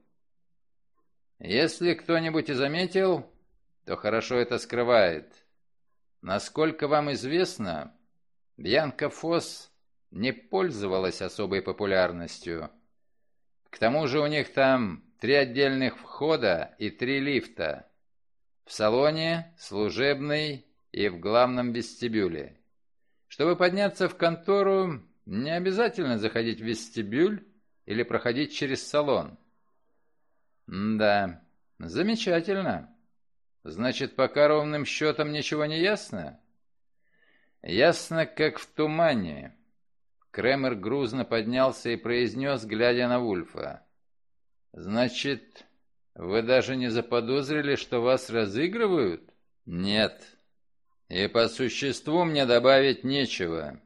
Если кто-нибудь и заметил, то хорошо это скрывает. Насколько вам известно, Бьянка Фосс не пользовалась особой популярностью. К тому же у них там три отдельных входа и три лифта. В салоне, служебный и в главном вестибюле. Чтобы подняться в контору, не обязательно заходить в вестибюль, или проходить через салон. да, замечательно. Значит, пока ровным счетом ничего не ясно? Ясно, как в тумане. Кремер грузно поднялся и произнес, глядя на Вульфа. Значит, вы даже не заподозрили, что вас разыгрывают? Нет. И по существу мне добавить нечего.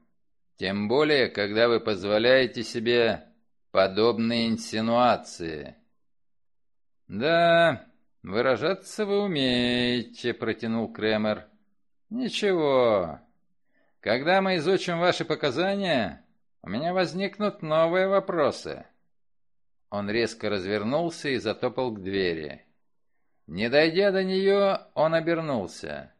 Тем более, когда вы позволяете себе подобные инсинуации. Да, «Выражаться вы умеете», — протянул Кремер. «Ничего. Когда мы изучим ваши показания, у меня возникнут новые вопросы». Он резко развернулся и затопал к двери. Не дойдя до нее, он обернулся.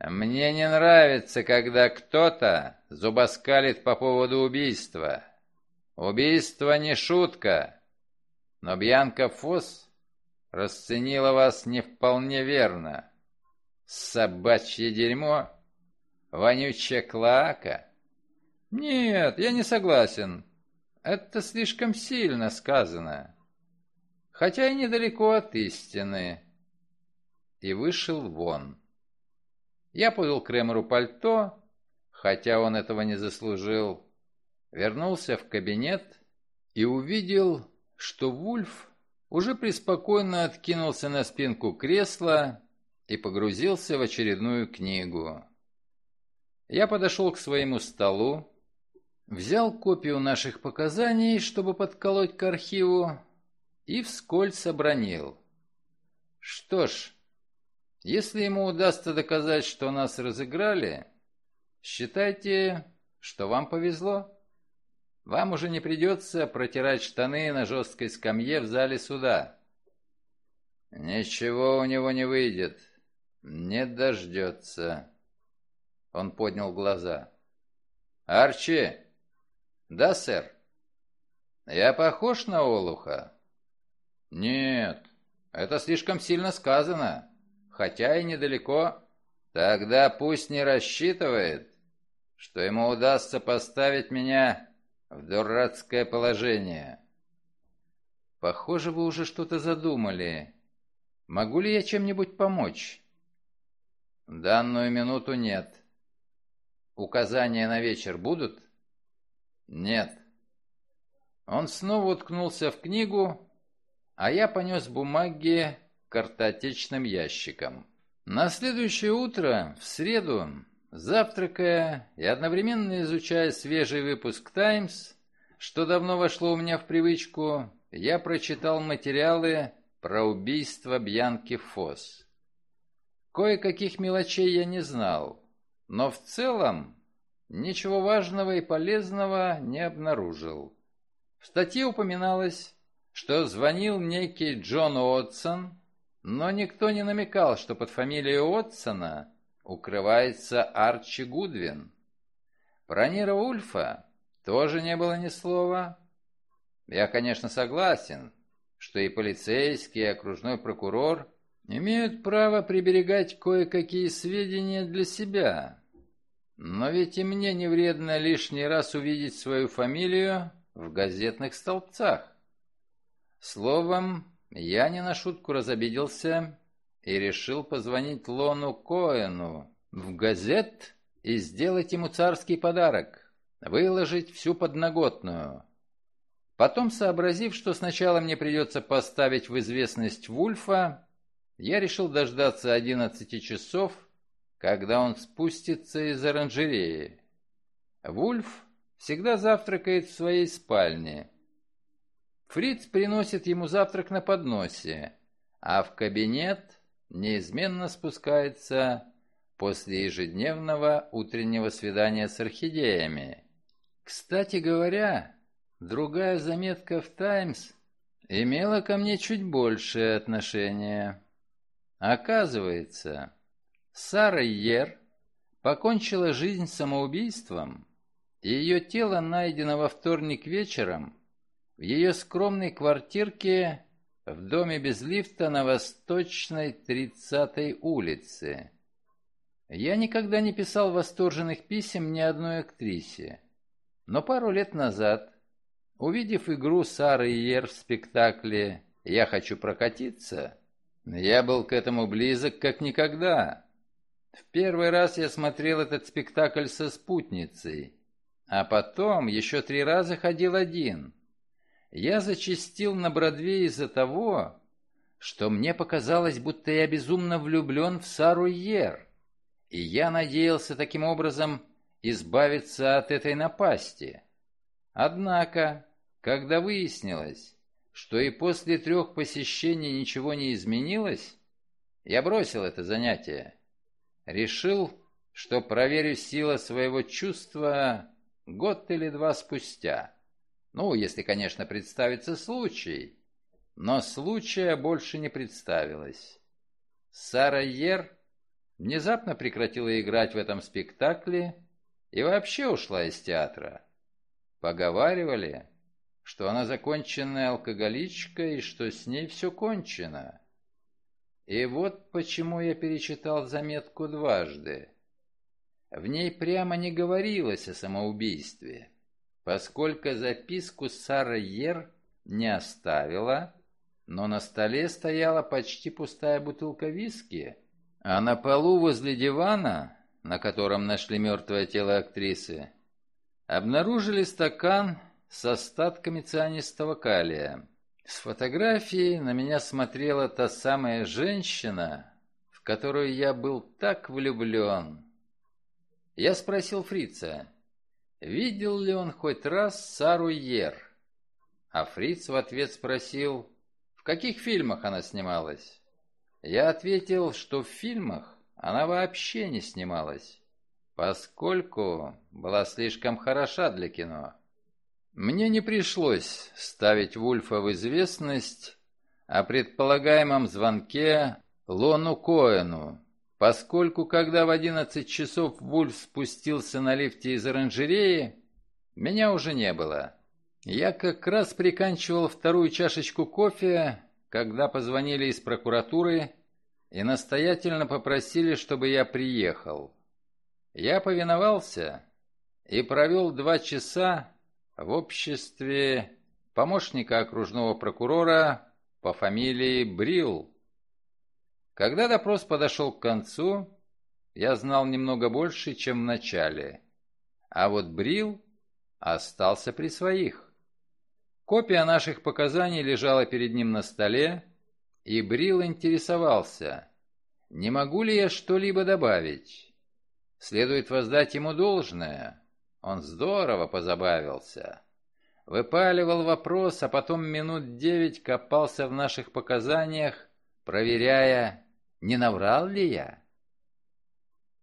«Мне не нравится, когда кто-то зубоскалит по поводу убийства. Убийство не шутка, но Бьянка Фос расценила вас не вполне верно. Собачье дерьмо? Вонючая клоака?» «Нет, я не согласен. Это слишком сильно сказано. Хотя и недалеко от истины». И вышел вон. Я подал Кремеру пальто, хотя он этого не заслужил, вернулся в кабинет и увидел, что Вульф уже преспокойно откинулся на спинку кресла и погрузился в очередную книгу. Я подошел к своему столу, взял копию наших показаний, чтобы подколоть к архиву, и вскользь обронил. Что ж, если ему удастся доказать, что нас разыграли, считайте, что вам повезло. Вам уже не придется протирать штаны на жесткой скамье в зале суда. Ничего у него не выйдет. Не дождется. Он поднял глаза. Арчи? Да, сэр. Я похож на Олуха? Нет, это слишком сильно сказано хотя и недалеко, тогда пусть не рассчитывает, что ему удастся поставить меня в дурацкое положение. Похоже, вы уже что-то задумали. Могу ли я чем-нибудь помочь? Данную минуту нет. Указания на вечер будут? Нет. Он снова уткнулся в книгу, а я понес бумаги картотечным ящиком. На следующее утро, в среду, завтракая и одновременно изучая свежий выпуск «Таймс», что давно вошло у меня в привычку, я прочитал материалы про убийство Бьянки Фосс. Кое-каких мелочей я не знал, но в целом ничего важного и полезного не обнаружил. В статье упоминалось, что звонил некий Джон Уотсон, но никто не намекал, что под фамилией Отсона укрывается Арчи Гудвин. Про Нира Ульфа тоже не было ни слова. Я, конечно, согласен, что и полицейский, и окружной прокурор имеют право приберегать кое-какие сведения для себя. Но ведь и мне не вредно лишний раз увидеть свою фамилию в газетных столбцах. Словом, я не на шутку разобиделся и решил позвонить Лону Коэну в газет и сделать ему царский подарок, выложить всю подноготную. Потом, сообразив, что сначала мне придется поставить в известность Вульфа, я решил дождаться одиннадцати часов, когда он спустится из оранжереи. Вульф всегда завтракает в своей спальне, Фриц приносит ему завтрак на подносе, а в кабинет неизменно спускается после ежедневного утреннего свидания с орхидеями. Кстати говоря, другая заметка в «Таймс» имела ко мне чуть большее отношение. Оказывается, Сара Йер покончила жизнь самоубийством, и ее тело найдено во вторник вечером в ее скромной квартирке в доме без лифта на Восточной 30-й улице. Я никогда не писал восторженных писем ни одной актрисе. Но пару лет назад, увидев игру Сары Йер в спектакле «Я хочу прокатиться», я был к этому близок как никогда. В первый раз я смотрел этот спектакль со спутницей, а потом еще три раза ходил один – я зачастил на Бродвее из-за того, что мне показалось, будто я безумно влюблен в Сару Ер, и я надеялся таким образом избавиться от этой напасти. Однако, когда выяснилось, что и после трех посещений ничего не изменилось, я бросил это занятие. Решил, что проверю силу своего чувства год или два спустя. Ну, если, конечно, представится случай. Но случая больше не представилось. Сара Ер внезапно прекратила играть в этом спектакле и вообще ушла из театра. Поговаривали, что она законченная алкоголичка и что с ней все кончено. И вот почему я перечитал заметку дважды. В ней прямо не говорилось о самоубийстве, поскольку записку Сара Ер не оставила, но на столе стояла почти пустая бутылка виски, а на полу возле дивана, на котором нашли мертвое тело актрисы, обнаружили стакан с остатками цианистого калия. С фотографии на меня смотрела та самая женщина, в которую я был так влюблен. Я спросил фрица, видел ли он хоть раз Сару Ер, а фриц в ответ спросил, в каких фильмах она снималась. Я ответил, что в фильмах она вообще не снималась, поскольку была слишком хороша для кино. Мне не пришлось ставить Вульфа в известность о предполагаемом звонке Лону Коэну, поскольку когда в одиннадцать часов Вульф спустился на лифте из оранжереи, меня уже не было. Я как раз приканчивал вторую чашечку кофе, когда позвонили из прокуратуры и настоятельно попросили, чтобы я приехал. Я повиновался и провел два часа, в обществе помощника окружного прокурора по фамилии Брил. Когда допрос подошел к концу, я знал немного больше, чем в начале. А вот Брил остался при своих. Копия наших показаний лежала перед ним на столе, и Брил интересовался, не могу ли я что-либо добавить. Следует воздать ему должное. Он здорово позабавился. Выпаливал вопрос, а потом минут девять копался в наших показаниях, проверяя, не наврал ли я.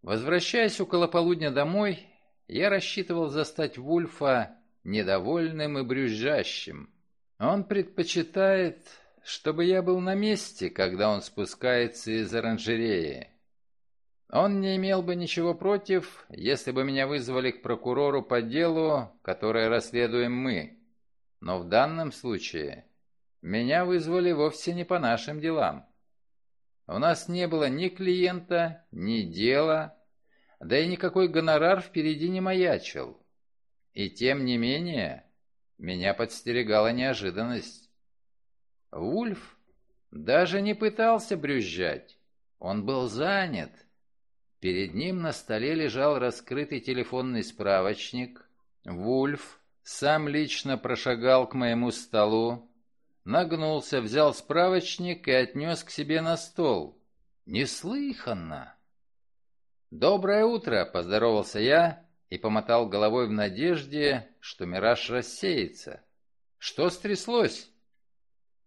Возвращаясь около полудня домой, я рассчитывал застать Вульфа недовольным и брюзжащим. Он предпочитает, чтобы я был на месте, когда он спускается из оранжереи. Он не имел бы ничего против, если бы меня вызвали к прокурору по делу, которое расследуем мы. Но в данном случае меня вызвали вовсе не по нашим делам. У нас не было ни клиента, ни дела, да и никакой гонорар впереди не маячил. И тем не менее, меня подстерегала неожиданность. Вульф даже не пытался брюзжать. Он был занят. Перед ним на столе лежал раскрытый телефонный справочник. Вульф сам лично прошагал к моему столу, нагнулся, взял справочник и отнес к себе на стол. Неслыханно! «Доброе утро!» — поздоровался я и помотал головой в надежде, что мираж рассеется. «Что стряслось?»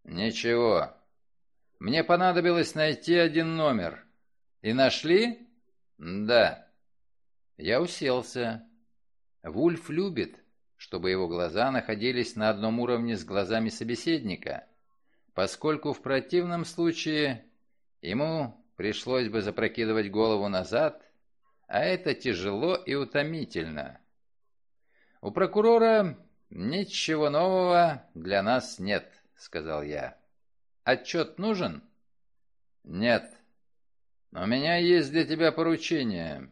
«Ничего. Мне понадобилось найти один номер. И нашли?» «Да». Я уселся. Вульф любит, чтобы его глаза находились на одном уровне с глазами собеседника, поскольку в противном случае ему пришлось бы запрокидывать голову назад, а это тяжело и утомительно. «У прокурора ничего нового для нас нет», — сказал я. «Отчет нужен?» «Нет», у меня есть для тебя поручение.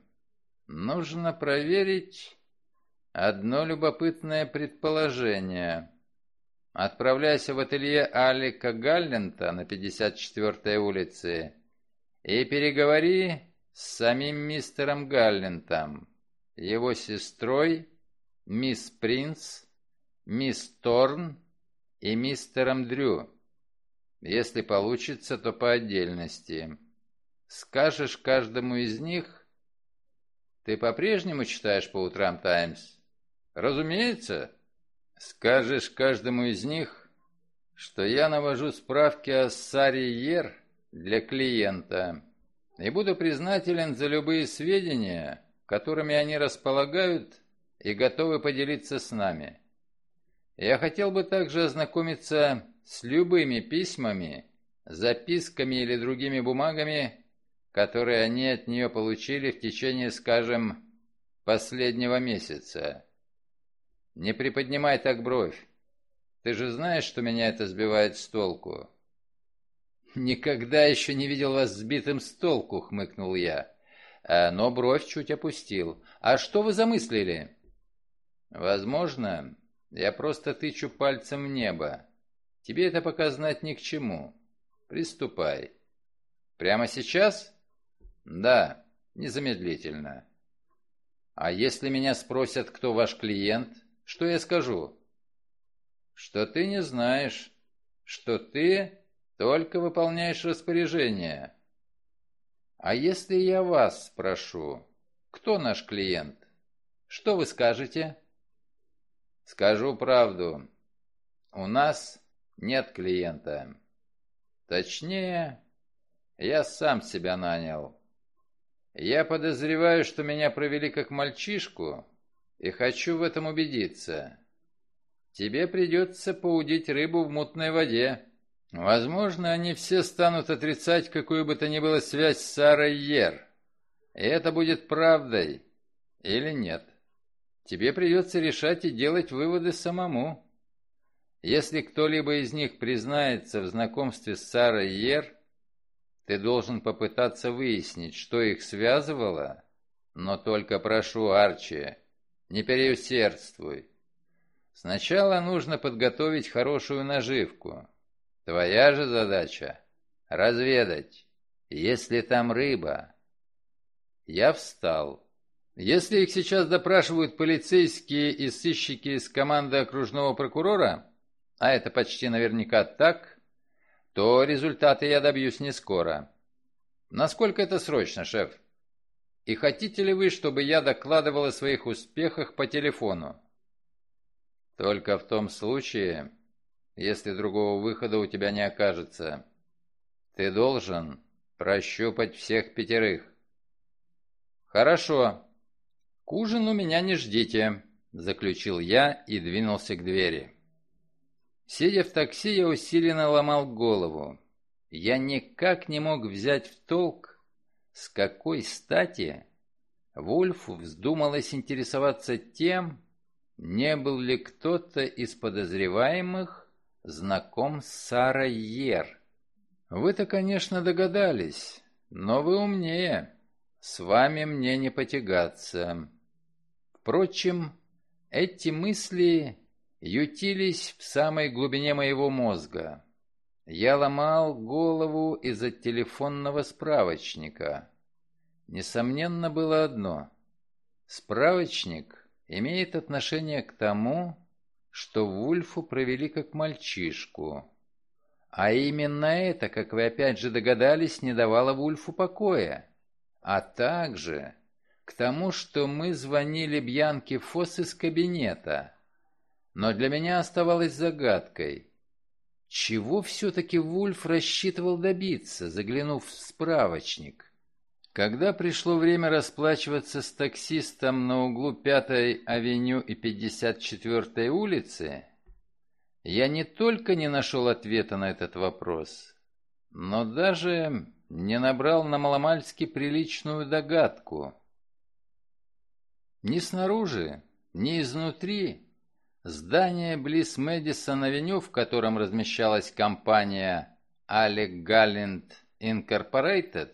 Нужно проверить одно любопытное предположение. Отправляйся в ателье Алика Галлента на 54-й улице и переговори с самим мистером Галлентом, его сестрой, мисс Принц, мисс Торн и мистером Дрю. Если получится, то по отдельности. Скажешь каждому из них... Ты по-прежнему читаешь по утрам «Таймс»? Разумеется. Скажешь каждому из них, что я навожу справки о Саре Ер для клиента и буду признателен за любые сведения, которыми они располагают и готовы поделиться с нами. Я хотел бы также ознакомиться с любыми письмами, записками или другими бумагами, которые они от нее получили в течение, скажем, последнего месяца. Не приподнимай так бровь. Ты же знаешь, что меня это сбивает с толку. «Никогда еще не видел вас сбитым с толку», — хмыкнул я. А, но бровь чуть опустил. «А что вы замыслили?» «Возможно, я просто тычу пальцем в небо. Тебе это пока знать ни к чему. Приступай». «Прямо сейчас?» «Да, незамедлительно». «А если меня спросят, кто ваш клиент, что я скажу?» «Что ты не знаешь, что ты только выполняешь распоряжение. А если я вас спрошу, кто наш клиент? Что вы скажете? Скажу правду. У нас нет клиента. Точнее, я сам себя нанял. Я подозреваю, что меня провели как мальчишку, и хочу в этом убедиться. Тебе придется поудить рыбу в мутной воде. Возможно, они все станут отрицать какую бы то ни было связь с Сарой Ер. И это будет правдой или нет. Тебе придется решать и делать выводы самому. Если кто-либо из них признается в знакомстве с Сарой Ер, ты должен попытаться выяснить, что их связывало, но только прошу, Арчи, не переусердствуй. Сначала нужно подготовить хорошую наживку. Твоя же задача — разведать, есть ли там рыба. Я встал. Если их сейчас допрашивают полицейские и сыщики из команды окружного прокурора, а это почти наверняка так, то результаты я добьюсь не скоро. Насколько это срочно, шеф? И хотите ли вы, чтобы я докладывал о своих успехах по телефону? Только в том случае, если другого выхода у тебя не окажется. Ты должен прощупать всех пятерых. Хорошо. К ужину меня не ждите, заключил я и двинулся к двери. Сидя в такси, я усиленно ломал голову. Я никак не мог взять в толк, с какой стати Вульфу вздумалось интересоваться тем, не был ли кто-то из подозреваемых знаком с Сарой Ер. Вы-то, конечно, догадались, но вы умнее. С вами мне не потягаться. Впрочем, эти мысли ютились в самой глубине моего мозга. Я ломал голову из-за телефонного справочника. Несомненно было одно. Справочник имеет отношение к тому, что Вульфу провели как мальчишку. А именно это, как вы опять же догадались, не давало Вульфу покоя. А также к тому, что мы звонили Бьянке Фосс из кабинета. Но для меня оставалось загадкой. Чего все-таки Вульф рассчитывал добиться, заглянув в справочник? Когда пришло время расплачиваться с таксистом на углу 5-й авеню и 54-й улицы, я не только не нашел ответа на этот вопрос, но даже не набрал на маломальски приличную догадку. Ни снаружи, ни изнутри здание близ Мэдисон-авеню, в котором размещалась компания Alec Gallant Incorporated,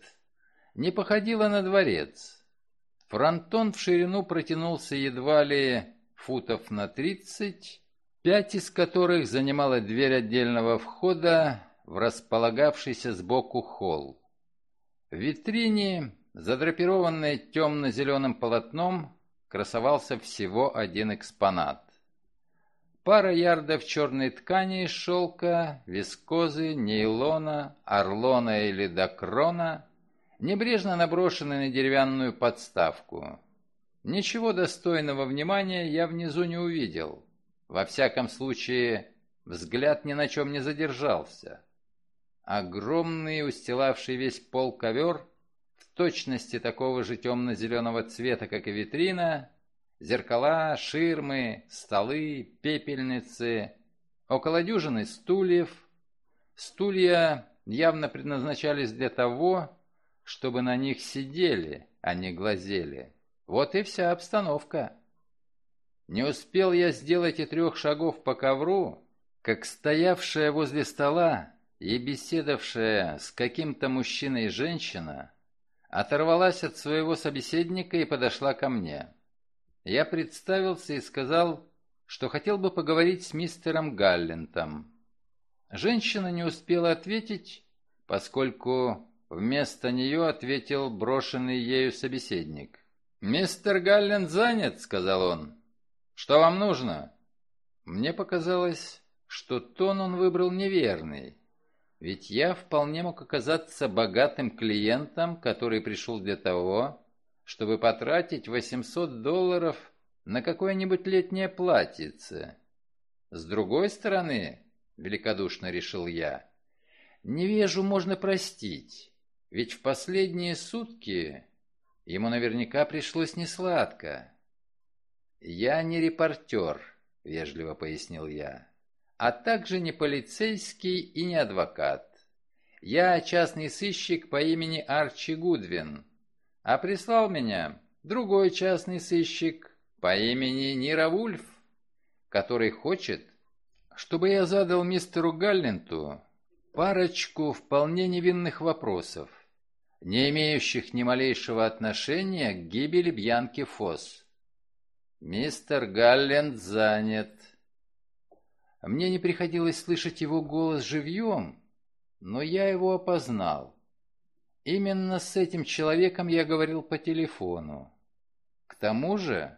не походила на дворец. Фронтон в ширину протянулся едва ли футов на тридцать, пять из которых занимала дверь отдельного входа в располагавшийся сбоку холл. В витрине, задрапированной темно-зеленым полотном, красовался всего один экспонат. Пара ярдов черной ткани из шелка, вискозы, нейлона, орлона или докрона небрежно наброшенный на деревянную подставку. Ничего достойного внимания я внизу не увидел. Во всяком случае, взгляд ни на чем не задержался. Огромный, устилавший весь пол ковер, в точности такого же темно-зеленого цвета, как и витрина, зеркала, ширмы, столы, пепельницы, около дюжины стульев. Стулья явно предназначались для того, чтобы на них сидели, а не глазели. Вот и вся обстановка. Не успел я сделать и трех шагов по ковру, как стоявшая возле стола и беседовавшая с каким-то мужчиной женщина оторвалась от своего собеседника и подошла ко мне. Я представился и сказал, что хотел бы поговорить с мистером Галлентом. Женщина не успела ответить, поскольку вместо нее ответил брошенный ею собеседник. «Мистер Галлент занят», — сказал он. Что вам нужно?» Мне показалось, что тон он выбрал неверный. Ведь я вполне мог оказаться богатым клиентом, который пришел для того, чтобы потратить 800 долларов на какое-нибудь летнее платьице. С другой стороны, великодушно решил я, невежу можно простить, ведь в последние сутки ему наверняка пришлось несладко. «Я не репортер», — вежливо пояснил я, «а также не полицейский и не адвокат. Я частный сыщик по имени Арчи Гудвин, а прислал меня другой частный сыщик по имени Нира Вульф, который хочет, чтобы я задал мистеру Галленту парочку вполне невинных вопросов, не имеющих ни малейшего отношения к гибели Бьянки Фосс. «Мистер Галленд занят». Мне не приходилось слышать его голос живьем, но я его опознал. Именно с этим человеком я говорил по телефону. К тому же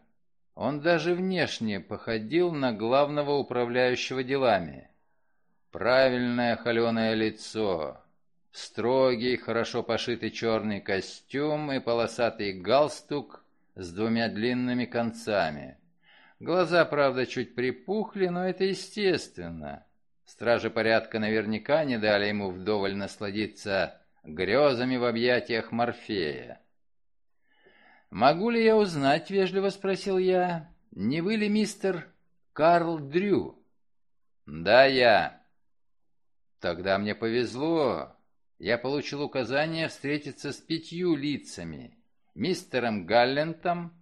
он даже внешне походил на главного управляющего делами. Правильное холеное лицо, строгий, хорошо пошитый черный костюм и полосатый галстук с двумя длинными концами. Глаза, правда, чуть припухли, но это естественно. Стражи порядка наверняка не дали ему вдоволь насладиться грезами в объятиях Морфея. «Могу ли я узнать?» — вежливо спросил я. «Не вы ли мистер Карл Дрю?» «Да, я». «Тогда мне повезло. Я получил указание встретиться с пятью лицами мистером Галлентом,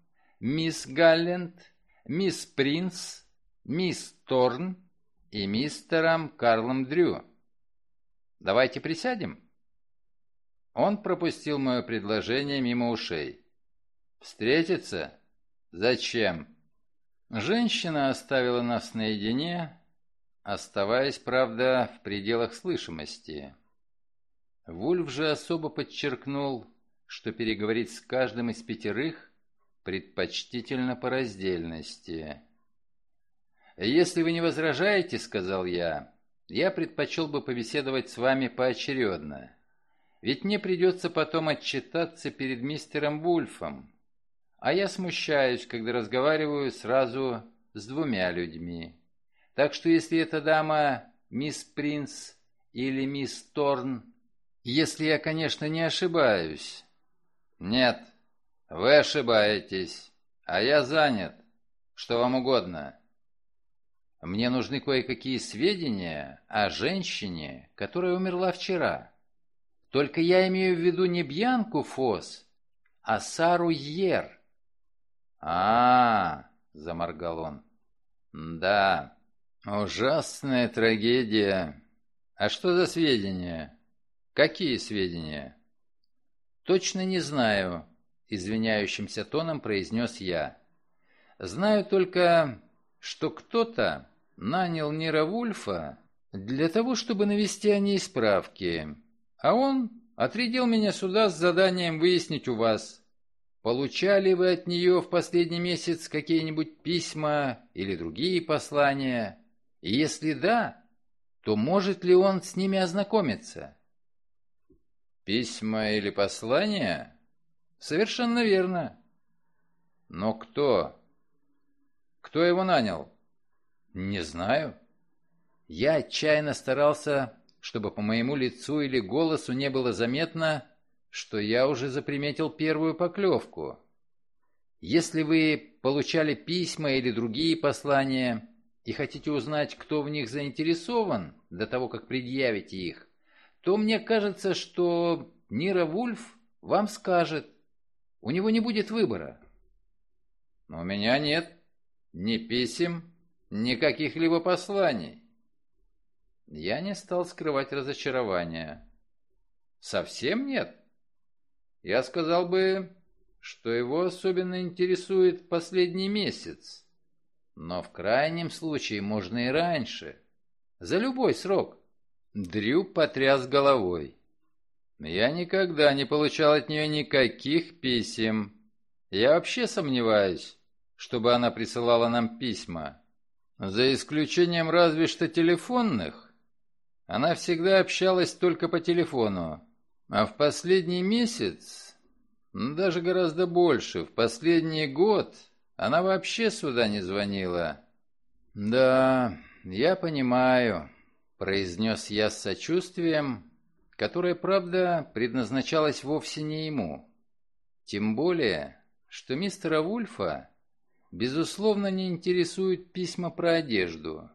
мисс Галлент, мисс Принц, мисс Торн и мистером Карлом Дрю. Давайте присядем. Он пропустил мое предложение мимо ушей. Встретиться? Зачем? Женщина оставила нас наедине, оставаясь, правда, в пределах слышимости. Вульф же особо подчеркнул, что переговорить с каждым из пятерых предпочтительно по раздельности. «Если вы не возражаете, — сказал я, — я предпочел бы побеседовать с вами поочередно. Ведь мне придется потом отчитаться перед мистером Вульфом, а я смущаюсь, когда разговариваю сразу с двумя людьми. Так что если эта дама мисс Принц или мисс Торн, если я, конечно, не ошибаюсь, «Нет, вы ошибаетесь, а я занят. Что вам угодно?» «Мне нужны кое-какие сведения о женщине, которая умерла вчера. Только я имею в виду не Бьянку Фос, а Сару Ер». «А, — заморгал он, — да, ужасная трагедия. А что за сведения? Какие сведения?» «Точно не знаю», — извиняющимся тоном произнес я. «Знаю только, что кто-то нанял Нира Вульфа для того, чтобы навести о ней справки, а он отрядил меня сюда с заданием выяснить у вас, получали вы от нее в последний месяц какие-нибудь письма или другие послания, и если да, то может ли он с ними ознакомиться?» Письма или послания? Совершенно верно. Но кто? Кто его нанял? Не знаю. Я отчаянно старался, чтобы по моему лицу или голосу не было заметно, что я уже заприметил первую поклевку. Если вы получали письма или другие послания и хотите узнать, кто в них заинтересован, до того, как предъявите их, то мне кажется, что Нира Вульф вам скажет. У него не будет выбора. Но у меня нет ни писем, ни каких-либо посланий. Я не стал скрывать разочарование. Совсем нет? Я сказал бы, что его особенно интересует последний месяц. Но в крайнем случае можно и раньше. За любой срок. Дрю потряс головой. Я никогда не получал от нее никаких писем. Я вообще сомневаюсь, чтобы она присылала нам письма. За исключением разве что телефонных. Она всегда общалась только по телефону. А в последний месяц, даже гораздо больше, в последний год, она вообще сюда не звонила. «Да, я понимаю», — произнес я с сочувствием, которое, правда, предназначалось вовсе не ему. Тем более, что мистера Вульфа, безусловно, не интересуют письма про одежду.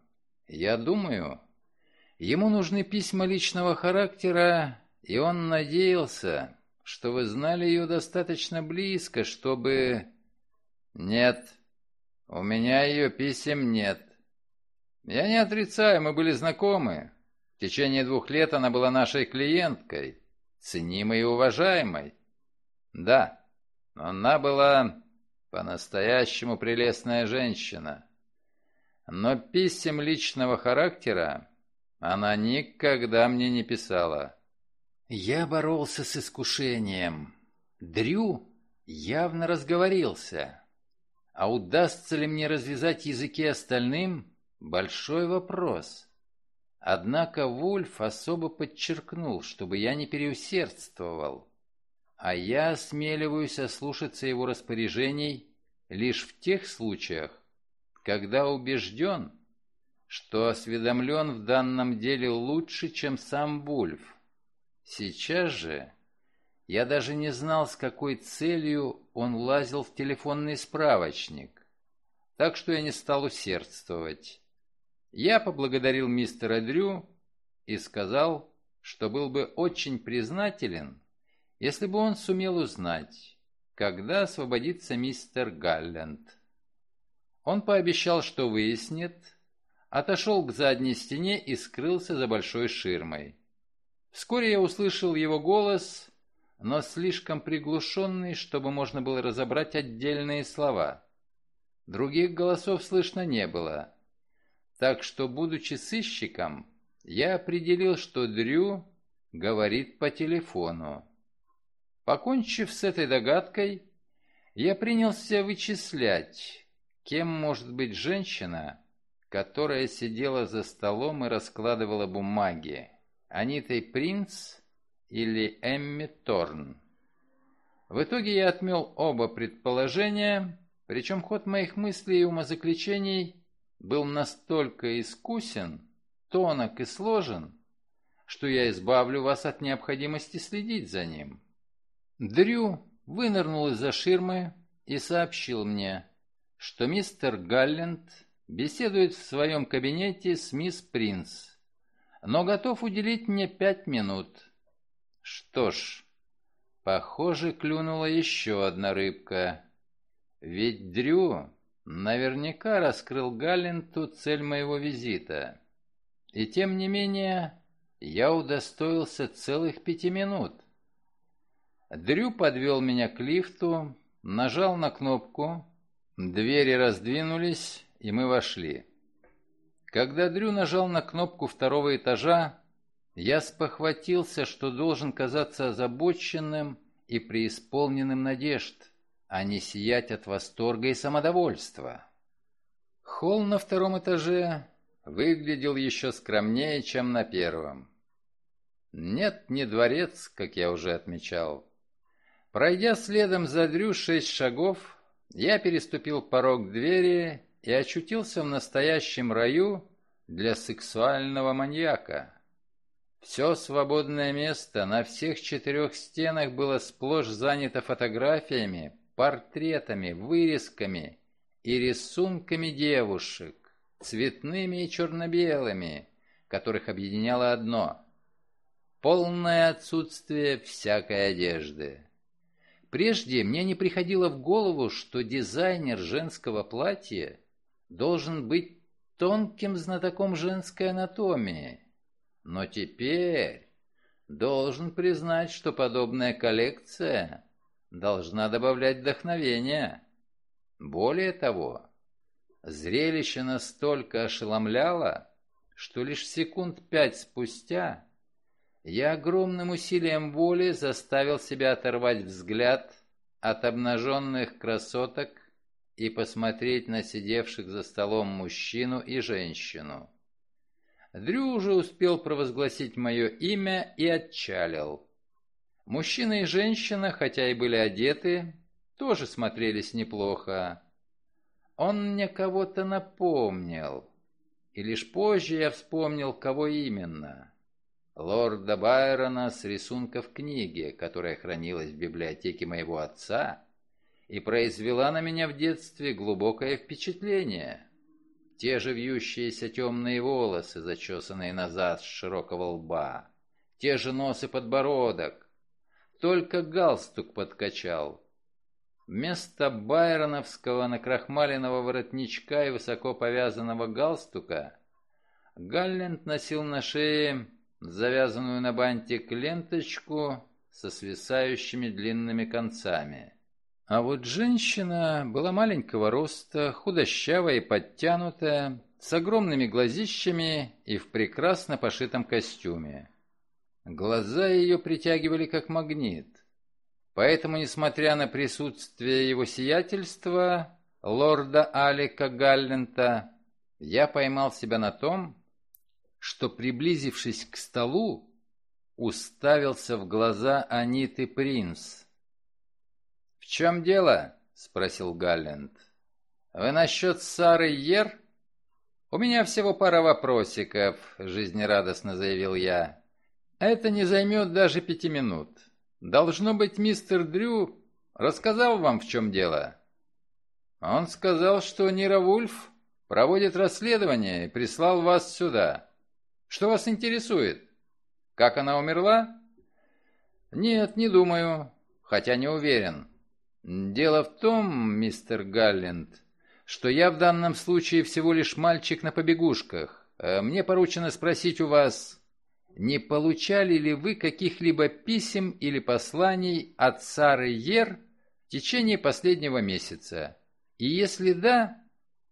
Я думаю, ему нужны письма личного характера, и он надеялся, что вы знали ее достаточно близко, чтобы... Нет, у меня ее писем нет. Я не отрицаю, мы были знакомы, в течение двух лет она была нашей клиенткой, ценимой и уважаемой. Да, она была по-настоящему прелестная женщина. Но писем личного характера она никогда мне не писала. Я боролся с искушением. Дрю явно разговорился. А удастся ли мне развязать языки остальным – большой вопрос. Однако Вульф особо подчеркнул, чтобы я не переусердствовал, а я осмеливаюсь ослушаться его распоряжений лишь в тех случаях, когда убежден, что осведомлен в данном деле лучше, чем сам Вульф. Сейчас же я даже не знал, с какой целью он лазил в телефонный справочник, так что я не стал усердствовать. Я поблагодарил мистера Дрю и сказал, что был бы очень признателен, если бы он сумел узнать, когда освободится мистер Галленд. Он пообещал, что выяснит, отошел к задней стене и скрылся за большой ширмой. Вскоре я услышал его голос, но слишком приглушенный, чтобы можно было разобрать отдельные слова. Других голосов слышно не было. Так что, будучи сыщиком, я определил, что Дрю говорит по телефону. Покончив с этой догадкой, я принялся вычислять, кем может быть женщина, которая сидела за столом и раскладывала бумаги, Анитой Принц или Эмми Торн. В итоге я отмел оба предположения, причем ход моих мыслей и умозаключений был настолько искусен, тонок и сложен, что я избавлю вас от необходимости следить за ним. Дрю вынырнул из-за ширмы и сообщил мне, что мистер Галленд беседует в своем кабинете с мисс Принц, но готов уделить мне пять минут. Что ж, похоже, клюнула еще одна рыбка. Ведь Дрю Наверняка раскрыл Галленту цель моего визита. И тем не менее, я удостоился целых пяти минут. Дрю подвел меня к лифту, нажал на кнопку, двери раздвинулись, и мы вошли. Когда Дрю нажал на кнопку второго этажа, я спохватился, что должен казаться озабоченным и преисполненным надежд а не сиять от восторга и самодовольства. Холл на втором этаже выглядел еще скромнее, чем на первом. Нет, не дворец, как я уже отмечал. Пройдя следом за Дрю шесть шагов, я переступил порог двери и очутился в настоящем раю для сексуального маньяка. Все свободное место на всех четырех стенах было сплошь занято фотографиями, портретами, вырезками и рисунками девушек, цветными и черно-белыми, которых объединяло одно — полное отсутствие всякой одежды. Прежде мне не приходило в голову, что дизайнер женского платья должен быть тонким знатоком женской анатомии. Но теперь должен признать, что подобная коллекция должна добавлять вдохновения. Более того, зрелище настолько ошеломляло, что лишь секунд пять спустя я огромным усилием воли заставил себя оторвать взгляд от обнаженных красоток и посмотреть на сидевших за столом мужчину и женщину. Дрю уже успел провозгласить мое имя и отчалил. Мужчина и женщина, хотя и были одеты, тоже смотрелись неплохо. Он мне кого-то напомнил, и лишь позже я вспомнил, кого именно. Лорда Байрона с рисунков книги, которая хранилась в библиотеке моего отца и произвела на меня в детстве глубокое впечатление. Те же вьющиеся темные волосы, зачесанные назад с широкого лба, те же нос и подбородок, только галстук подкачал. Вместо байроновского накрахмаленного воротничка и высоко повязанного галстука Галленд носил на шее завязанную на бантик ленточку со свисающими длинными концами. А вот женщина была маленького роста, худощавая и подтянутая, с огромными глазищами и в прекрасно пошитом костюме. Глаза ее притягивали как магнит. Поэтому, несмотря на присутствие его сиятельства, лорда Алика Галлента, я поймал себя на том, что, приблизившись к столу, уставился в глаза Аниты Принц. «В чем дело?» — спросил Галленд. «Вы насчет Сары Ер?» «У меня всего пара вопросиков», — жизнерадостно заявил я. «Это не займет даже пяти минут. Должно быть, мистер Дрю рассказал вам, в чем дело». «Он сказал, что Нира Вульф проводит расследование и прислал вас сюда». Что вас интересует? Как она умерла? Нет, не думаю, хотя не уверен. Дело в том, мистер Галленд, что я в данном случае всего лишь мальчик на побегушках. Э, мне поручено спросить у вас, не получали ли вы каких-либо писем или посланий от Сары Ер в течение последнего месяца? И если да,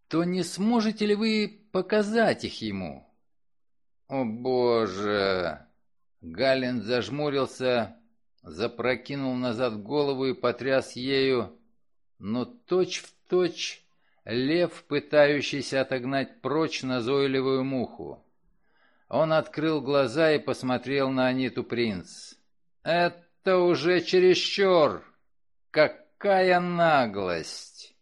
то не сможете ли вы показать их ему? «О, Боже!» Галин зажмурился, запрокинул назад голову и потряс ею, но точь-в-точь точь лев, пытающийся отогнать прочь назойливую муху. Он открыл глаза и посмотрел на Аниту Принц. «Это уже чересчур! Какая наглость!»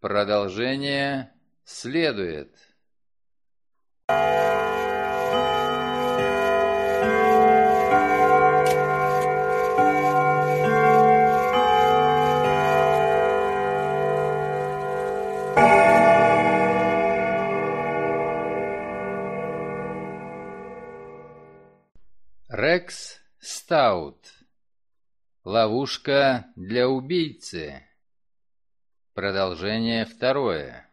Продолжение следует. Рекс Стаут. Ловушка для убийцы. Продолжение второе.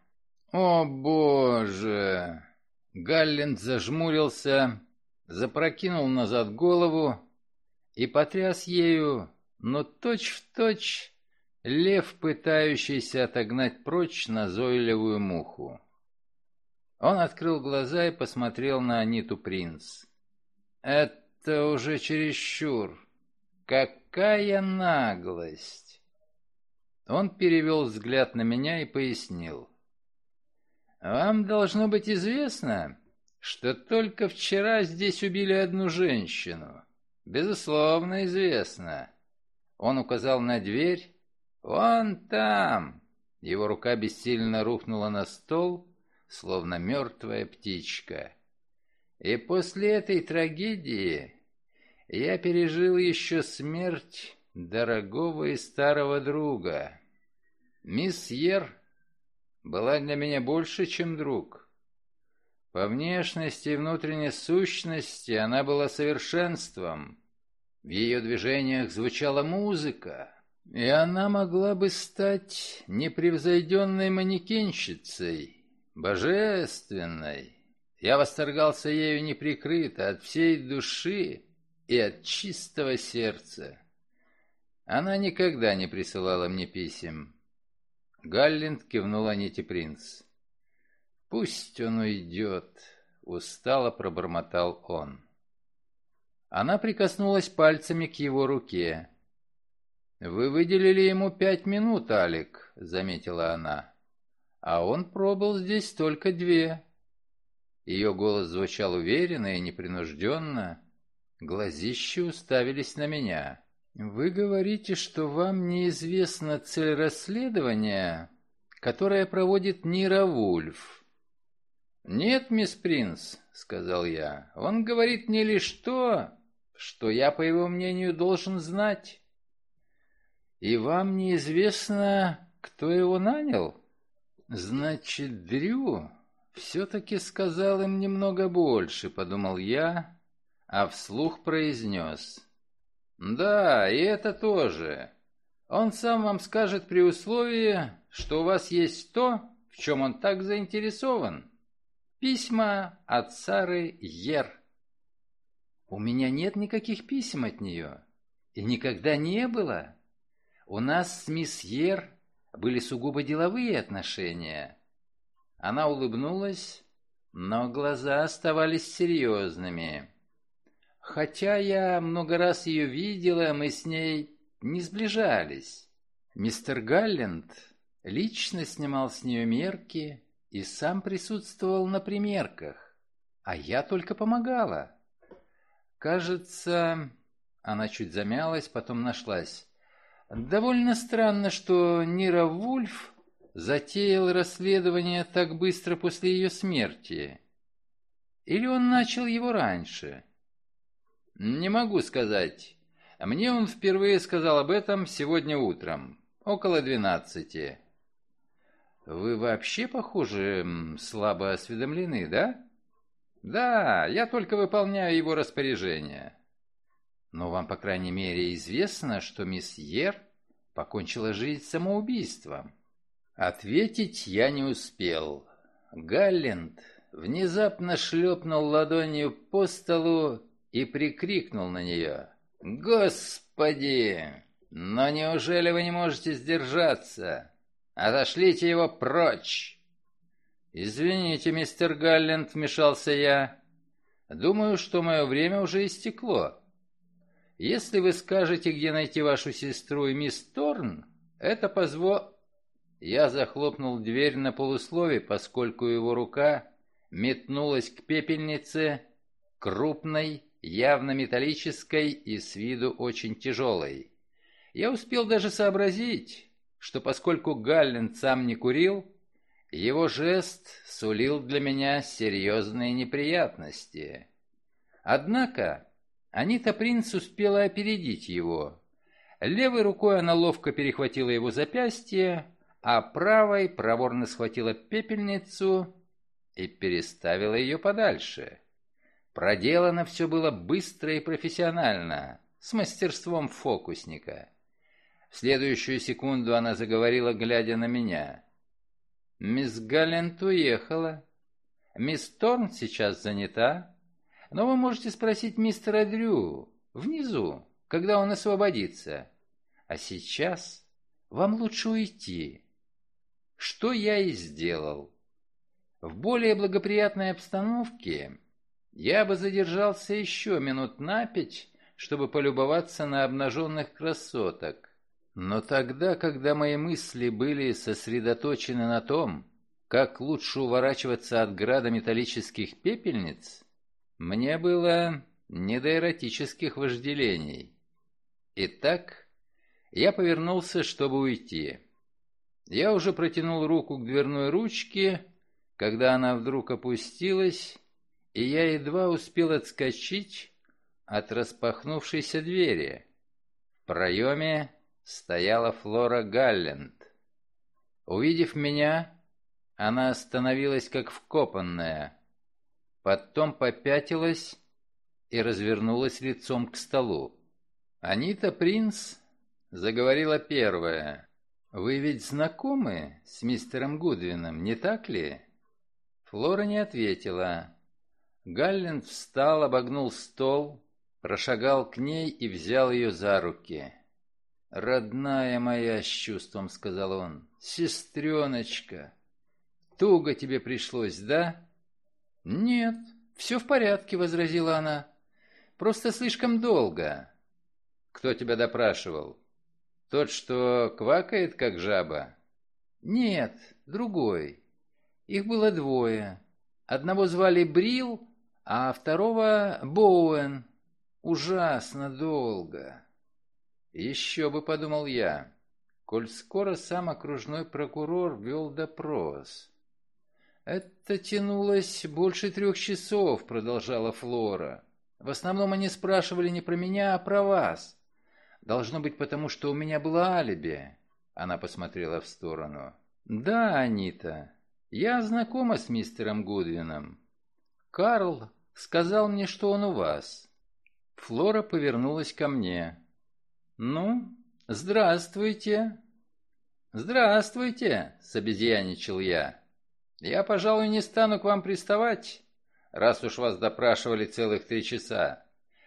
«О, Боже!» Галленд зажмурился, запрокинул назад голову и потряс ею, но точь-в-точь точь лев, пытающийся отогнать прочь назойливую муху. Он открыл глаза и посмотрел на Аниту Принц. «Это уже чересчур! Какая наглость!» Он перевел взгляд на меня и пояснил. Вам должно быть известно, что только вчера здесь убили одну женщину. Безусловно, известно. Он указал на дверь. Вон там, Его рука бессильно рухнула на стол, словно мертвая птичка. И после этой трагедии я пережил еще смерть дорогого и старого друга. Мисс Ер была для меня больше, чем друг. По внешности и внутренней сущности она была совершенством. В ее движениях звучала музыка, и она могла бы стать непревзойденной манекенщицей, божественной. Я восторгался ею неприкрыто, от всей души и от чистого сердца. Она никогда не присылала мне писем. Галлинд кивнул Аните Принц. «Пусть он уйдет», — устало пробормотал он. Она прикоснулась пальцами к его руке. «Вы выделили ему пять минут, Алик», — заметила она. «А он пробыл здесь только две». Ее голос звучал уверенно и непринужденно. Глазищи уставились на меня. «Вы говорите, что вам неизвестна цель расследования, которое проводит Нира Вульф?» «Нет, мисс Принц», — сказал я, — «он говорит мне лишь то, что я, по его мнению, должен знать». «И вам неизвестно, кто его нанял?» «Значит, Дрю все-таки сказал им немного больше», — подумал я, а вслух произнес. «Да, и это тоже. Он сам вам скажет при условии, что у вас есть то, в чем он так заинтересован. Письма от Сары Ер». «У меня нет никаких писем от нее. И никогда не было. У нас с мисс Ер были сугубо деловые отношения». Она улыбнулась, но глаза оставались серьезными. Хотя я много раз ее видела, мы с ней не сближались. Мистер Галленд лично снимал с нее мерки и сам присутствовал на примерках, а я только помогала. Кажется, она чуть замялась, потом нашлась. Довольно странно, что Нира Вульф затеял расследование так быстро после ее смерти. Или он начал его раньше? — «Не могу сказать. Мне он впервые сказал об этом сегодня утром, около двенадцати». «Вы вообще, похоже, слабо осведомлены, да?» «Да, я только выполняю его распоряжение». «Но вам, по крайней мере, известно, что мисс Ер покончила жизнь самоубийством». Ответить я не успел. Галленд внезапно шлепнул ладонью по столу и прикрикнул на нее. «Господи! Но неужели вы не можете сдержаться? Отошлите его прочь!» «Извините, мистер Галленд», — вмешался я. «Думаю, что мое время уже истекло. Если вы скажете, где найти вашу сестру и мисс Торн, это позво...» Я захлопнул дверь на полуслове, поскольку его рука метнулась к пепельнице, крупной, явно металлической и с виду очень тяжелой. Я успел даже сообразить, что поскольку Галлен сам не курил, его жест сулил для меня серьезные неприятности. Однако Анита Принц успела опередить его. Левой рукой она ловко перехватила его запястье, а правой проворно схватила пепельницу и переставила ее подальше. Проделано все было быстро и профессионально, с мастерством фокусника. В следующую секунду она заговорила, глядя на меня. «Мисс Галлент уехала. Мисс Торн сейчас занята. Но вы можете спросить мистера Дрю внизу, когда он освободится. А сейчас вам лучше уйти. Что я и сделал. В более благоприятной обстановке я бы задержался еще минут на пять, чтобы полюбоваться на обнаженных красоток. Но тогда, когда мои мысли были сосредоточены на том, как лучше уворачиваться от града металлических пепельниц, мне было не до эротических вожделений. Итак, я повернулся, чтобы уйти. Я уже протянул руку к дверной ручке, когда она вдруг опустилась, и я едва успел отскочить от распахнувшейся двери. В проеме стояла Флора Галленд. Увидев меня, она остановилась как вкопанная, потом попятилась и развернулась лицом к столу. Анита Принц заговорила первая. «Вы ведь знакомы с мистером Гудвином, не так ли?» Флора не ответила. Галленд встал, обогнул стол, прошагал к ней и взял ее за руки. «Родная моя», — с чувством сказал он, — «сестреночка, туго тебе пришлось, да?» «Нет, все в порядке», — возразила она. «Просто слишком долго». «Кто тебя допрашивал?» Тот, что квакает, как жаба? Нет, другой. Их было двое. Одного звали Брил, а второго Боуэн. Ужасно долго. Еще бы, подумал я, коль скоро сам окружной прокурор вел допрос. Это тянулось больше трех часов, продолжала Флора. В основном они спрашивали не про меня, а про вас. Должно быть, потому что у меня было алиби. Она посмотрела в сторону. Да, Анита, я знакома с мистером Гудвином. Карл сказал мне, что он у вас. Флора повернулась ко мне. Ну, здравствуйте. Здравствуйте, собезьяничал я. Я, пожалуй, не стану к вам приставать, раз уж вас допрашивали целых три часа.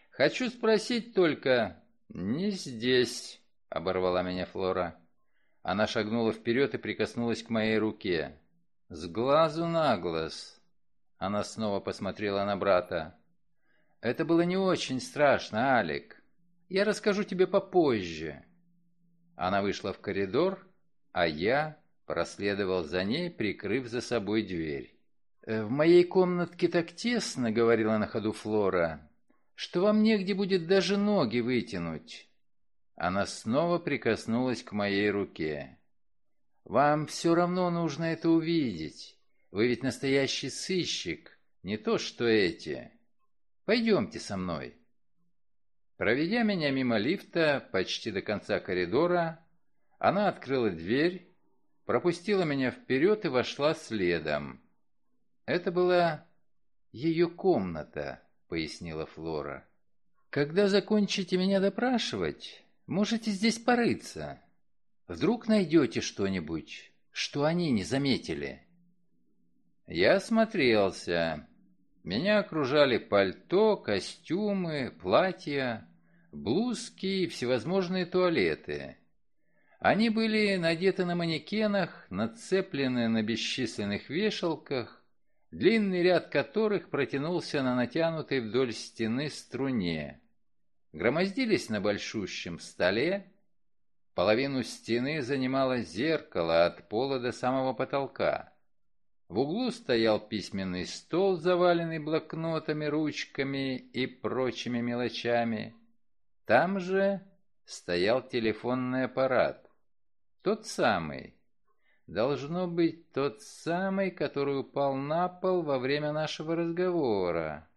Хочу спросить только, «Не здесь», — оборвала меня Флора. Она шагнула вперед и прикоснулась к моей руке. «С глазу на глаз». Она снова посмотрела на брата. «Это было не очень страшно, Алик. Я расскажу тебе попозже». Она вышла в коридор, а я проследовал за ней, прикрыв за собой дверь. «Э, «В моей комнатке так тесно», — говорила на ходу Флора что вам негде будет даже ноги вытянуть». Она снова прикоснулась к моей руке. «Вам все равно нужно это увидеть. Вы ведь настоящий сыщик, не то что эти. Пойдемте со мной». Проведя меня мимо лифта почти до конца коридора, она открыла дверь, пропустила меня вперед и вошла следом. Это была ее комната. — пояснила Флора. «Когда закончите меня допрашивать, можете здесь порыться. Вдруг найдете что-нибудь, что они не заметили». Я осмотрелся. Меня окружали пальто, костюмы, платья, блузки и всевозможные туалеты. Они были надеты на манекенах, нацеплены на бесчисленных вешалках, длинный ряд которых протянулся на натянутой вдоль стены струне. Громоздились на большущем столе, половину стены занимало зеркало от пола до самого потолка. В углу стоял письменный стол, заваленный блокнотами, ручками и прочими мелочами. Там же стоял телефонный аппарат. Тот самый, Должно быть тот самый, который упал на пол во время нашего разговора.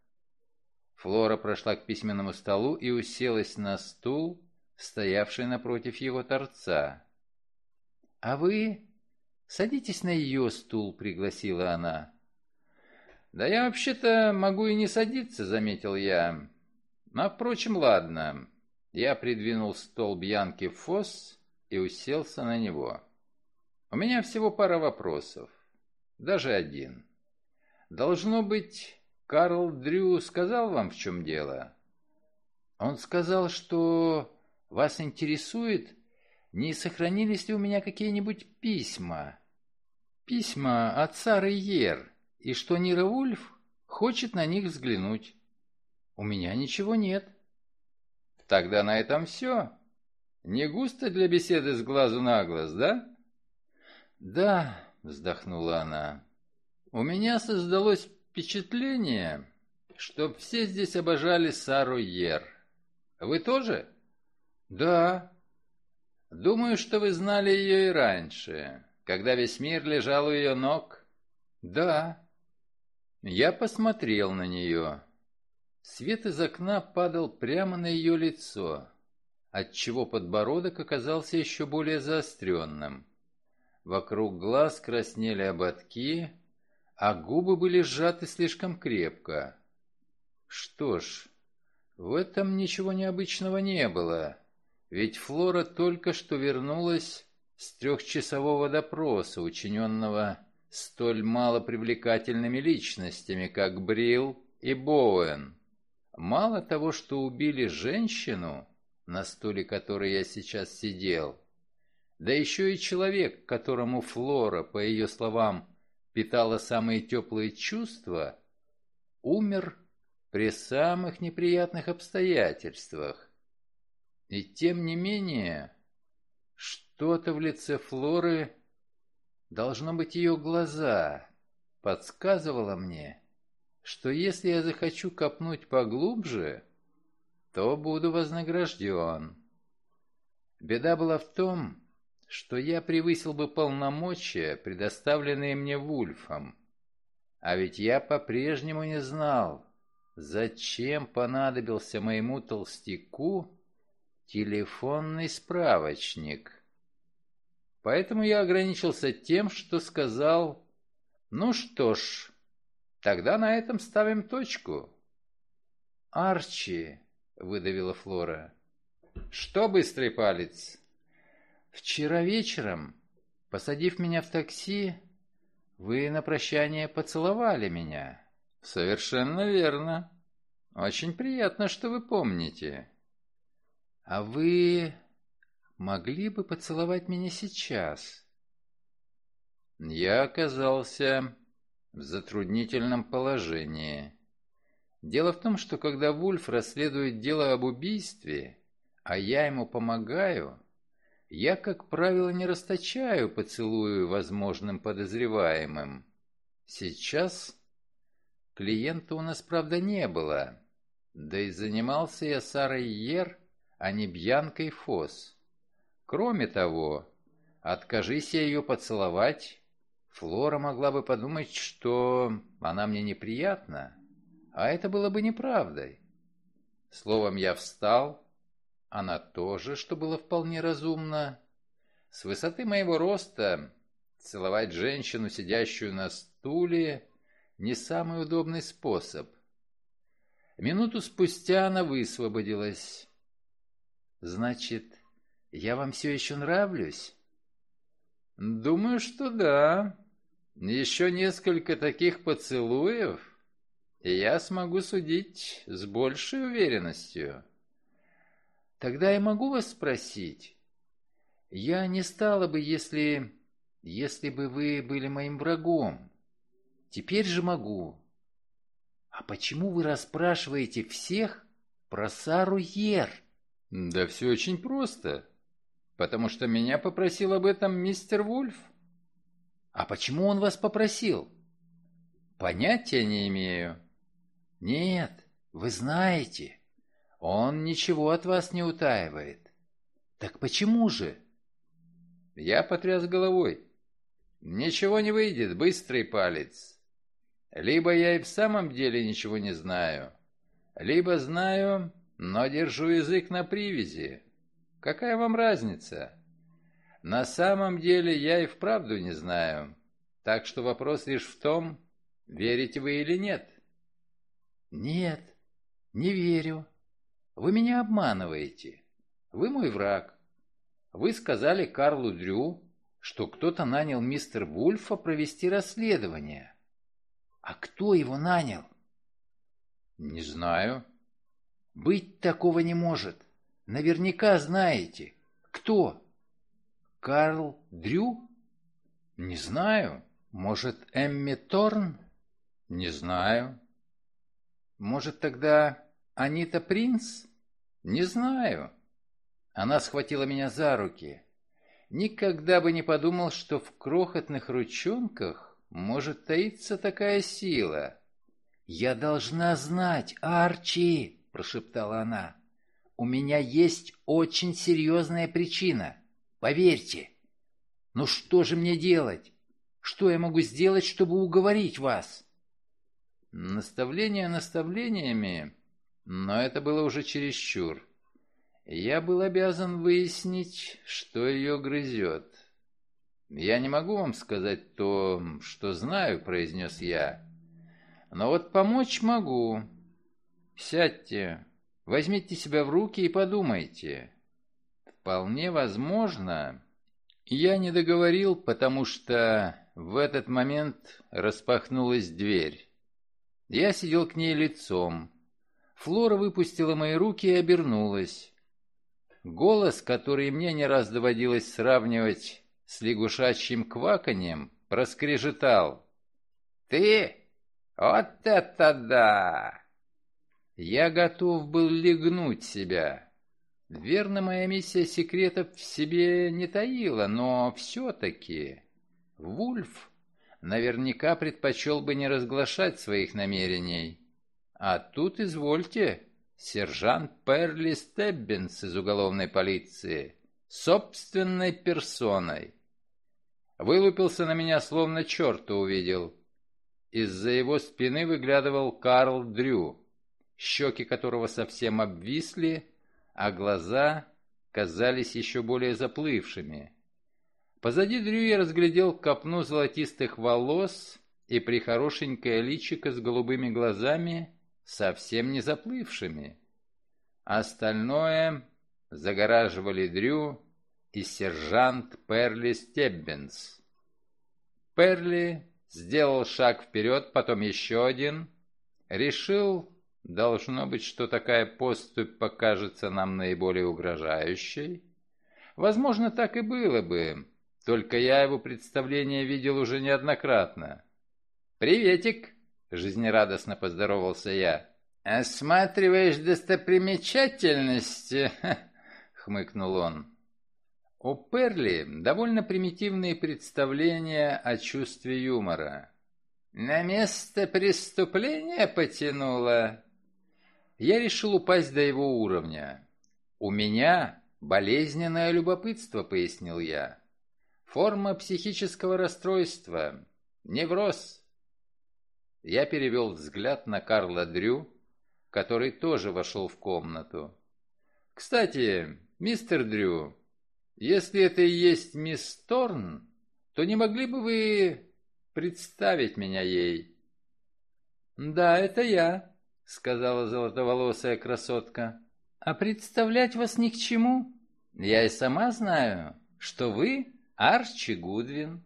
Флора прошла к письменному столу и уселась на стул, стоявший напротив его торца. «А вы садитесь на ее стул», — пригласила она. «Да я вообще-то могу и не садиться», — заметил я. «Но, впрочем, ладно». Я придвинул стол Бьянки Фосс и уселся на него. У меня всего пара вопросов. Даже один. Должно быть, Карл Дрю сказал вам, в чем дело? Он сказал, что вас интересует, не сохранились ли у меня какие-нибудь письма. Письма от Сары Ер, и что Нира Вульф хочет на них взглянуть. У меня ничего нет. Тогда на этом все. Не густо для беседы с глазу на глаз, да? «Да», — вздохнула она, — «у меня создалось впечатление, что все здесь обожали Сару Ер. Вы тоже?» «Да». «Думаю, что вы знали ее и раньше. Когда весь мир лежал у ее ног? Да. Я посмотрел на нее. Свет из окна падал прямо на ее лицо, отчего подбородок оказался еще более заостренным. Вокруг глаз краснели ободки, а губы были сжаты слишком крепко. Что ж, в этом ничего необычного не было, ведь Флора только что вернулась с трехчасового допроса, учиненного столь малопривлекательными личностями, как Брил и Боуэн. Мало того, что убили женщину, на стуле которой я сейчас сидел, да еще и человек, которому Флора, по ее словам, питала самые теплые чувства, умер при самых неприятных обстоятельствах. И тем не менее, что-то в лице Флоры, должно быть ее глаза, подсказывало мне, что если я захочу копнуть поглубже, то буду вознагражден. Беда была в том, что я превысил бы полномочия, предоставленные мне Вульфом. А ведь я по-прежнему не знал, Зачем понадобился моему толстяку телефонный справочник? Поэтому я ограничился тем, что сказал, ну что ж, тогда на этом ставим точку. Арчи, выдавила Флора. Что быстрый палец? Вчера вечером, посадив меня в такси, вы на прощание поцеловали меня. «Совершенно верно. Очень приятно, что вы помните». «А вы могли бы поцеловать меня сейчас?» Я оказался в затруднительном положении. Дело в том, что когда Вульф расследует дело об убийстве, а я ему помогаю, я, как правило, не расточаю поцелую возможным подозреваемым. Сейчас Клиента у нас, правда, не было. Да и занимался я Сарой Ер, а не Бьянкой Фос. Кроме того, откажись я ее поцеловать, Флора могла бы подумать, что она мне неприятна, а это было бы неправдой. Словом, я встал, она тоже, что было вполне разумно. С высоты моего роста целовать женщину, сидящую на стуле, не самый удобный способ. Минуту спустя она высвободилась. «Значит, я вам все еще нравлюсь?» «Думаю, что да. Еще несколько таких поцелуев, и я смогу судить с большей уверенностью». «Тогда я могу вас спросить? Я не стала бы, если... если бы вы были моим врагом. Теперь же могу. А почему вы расспрашиваете всех про Сару Ер? Да все очень просто. Потому что меня попросил об этом мистер Вульф. А почему он вас попросил? Понятия не имею. Нет, вы знаете. Он ничего от вас не утаивает. Так почему же? Я потряс головой. Ничего не выйдет, быстрый палец. Либо я и в самом деле ничего не знаю, либо знаю, но держу язык на привязи. Какая вам разница? На самом деле я и вправду не знаю, так что вопрос лишь в том, верите вы или нет. Нет, не верю. Вы меня обманываете. Вы мой враг. Вы сказали Карлу Дрю, что кто-то нанял мистер Вульфа провести расследование. А кто его нанял? Не знаю. Быть такого не может. Наверняка знаете. Кто? Карл Дрю? Не знаю. Может, Эмми Торн? Не знаю. Может, тогда Анита Принц? Не знаю. Она схватила меня за руки. Никогда бы не подумал, что в крохотных ручонках может таиться такая сила. «Я должна знать, Арчи!» – прошептала она. «У меня есть очень серьезная причина. Поверьте». «Ну что же мне делать? Что я могу сделать, чтобы уговорить вас?» Наставления наставлениями, но это было уже чересчур. Я был обязан выяснить, что ее грызет. «Я не могу вам сказать то, что знаю», — произнес я. «Но вот помочь могу. Сядьте, возьмите себя в руки и подумайте. Вполне возможно...» Я не договорил, потому что в этот момент распахнулась дверь. Я сидел к ней лицом. Флора выпустила мои руки и обернулась. Голос, который мне не раз доводилось сравнивать с лягушачьим кваканьем, проскрежетал. «Ты? Вот это да!» Я готов был легнуть себя. Верно, моя миссия секретов в себе не таила, но все-таки... Вульф наверняка предпочел бы не разглашать своих намерений. А тут, извольте, сержант Перли Стеббинс из уголовной полиции, собственной персоной. Вылупился на меня, словно черта увидел. Из-за его спины выглядывал Карл Дрю, щеки которого совсем обвисли, а глаза казались еще более заплывшими. Позади Дрю я разглядел копну золотистых волос и прихорошенькое личико с голубыми глазами, совсем не заплывшими. Остальное загораживали Дрю и сержант Перли Стеббинс. Перли сделал шаг вперед, потом еще один. Решил, должно быть, что такая поступь покажется нам наиболее угрожающей. Возможно, так и было бы, только я его представление видел уже неоднократно. «Приветик!» — жизнерадостно поздоровался я. «Осматриваешь достопримечательности?» — хмыкнул он. У Перли довольно примитивные представления о чувстве юмора. «На место преступления потянуло?» Я решил упасть до его уровня. «У меня болезненное любопытство», — пояснил я. Форма психического расстройства. Невроз. Я перевел взгляд на Карла Дрю, который тоже вошел в комнату. «Кстати, мистер Дрю, если это и есть мисс Торн, то не могли бы вы представить меня ей?» «Да, это я», — сказала золотоволосая красотка. «А представлять вас ни к чему. Я и сама знаю, что вы Арчи Гудвин.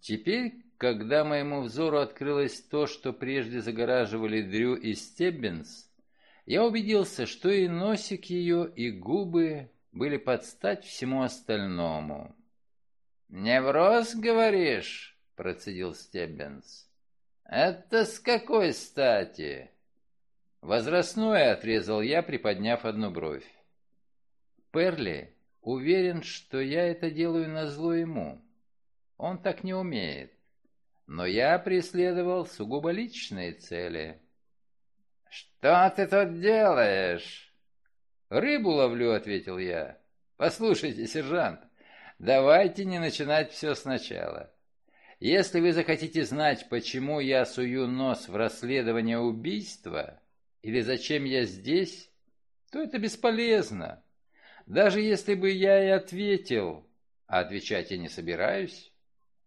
Теперь, когда моему взору открылось то, что прежде загораживали Дрю и Стеббинс, я убедился, что и носик ее, и губы были под стать всему остальному. «Невроз, говоришь?» — процедил Стеббинс. «Это с какой стати?» «Возрастное», — отрезал я, приподняв одну бровь. Перли Уверен, что я это делаю на зло ему. Он так не умеет. Но я преследовал сугубо личные цели. «Что ты тут делаешь?» «Рыбу ловлю», — ответил я. «Послушайте, сержант, давайте не начинать все сначала. Если вы захотите знать, почему я сую нос в расследование убийства, или зачем я здесь, то это бесполезно. Даже если бы я и ответил, а отвечать я не собираюсь,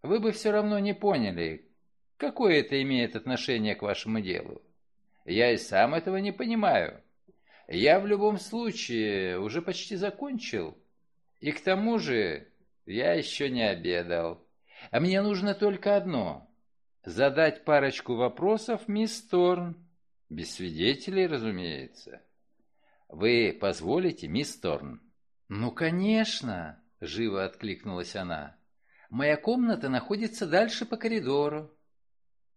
вы бы все равно не поняли, какое это имеет отношение к вашему делу. Я и сам этого не понимаю. Я в любом случае уже почти закончил. И к тому же я еще не обедал. А мне нужно только одно — задать парочку вопросов мисс Торн. Без свидетелей, разумеется. Вы позволите, мисс Торн? «Ну, конечно!» — живо откликнулась она. «Моя комната находится дальше по коридору».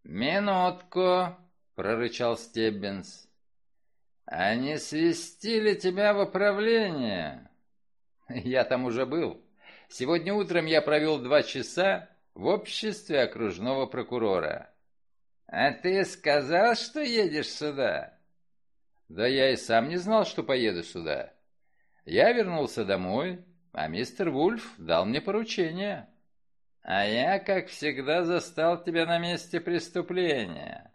«Минутку!» — прорычал Стеббинс. «Они свистили тебя в управление?» «Я там уже был. Сегодня утром я провел два часа в обществе окружного прокурора». «А ты сказал, что едешь сюда?» «Да я и сам не знал, что поеду сюда. Я вернулся домой, а мистер Вульф дал мне поручение. А я, как всегда, застал тебя на месте преступления.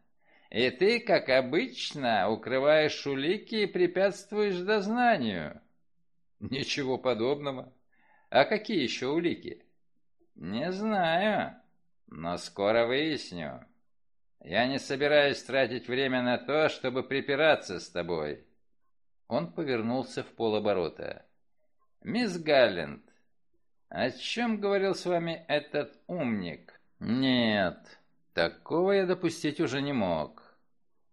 И ты, как обычно, укрываешь улики и препятствуешь дознанию. Ничего подобного. А какие еще улики? Не знаю, но скоро выясню. Я не собираюсь тратить время на то, чтобы припираться с тобой. Он повернулся в полоборота. «Мисс Галленд, о чем говорил с вами этот умник?» «Нет, такого я допустить уже не мог.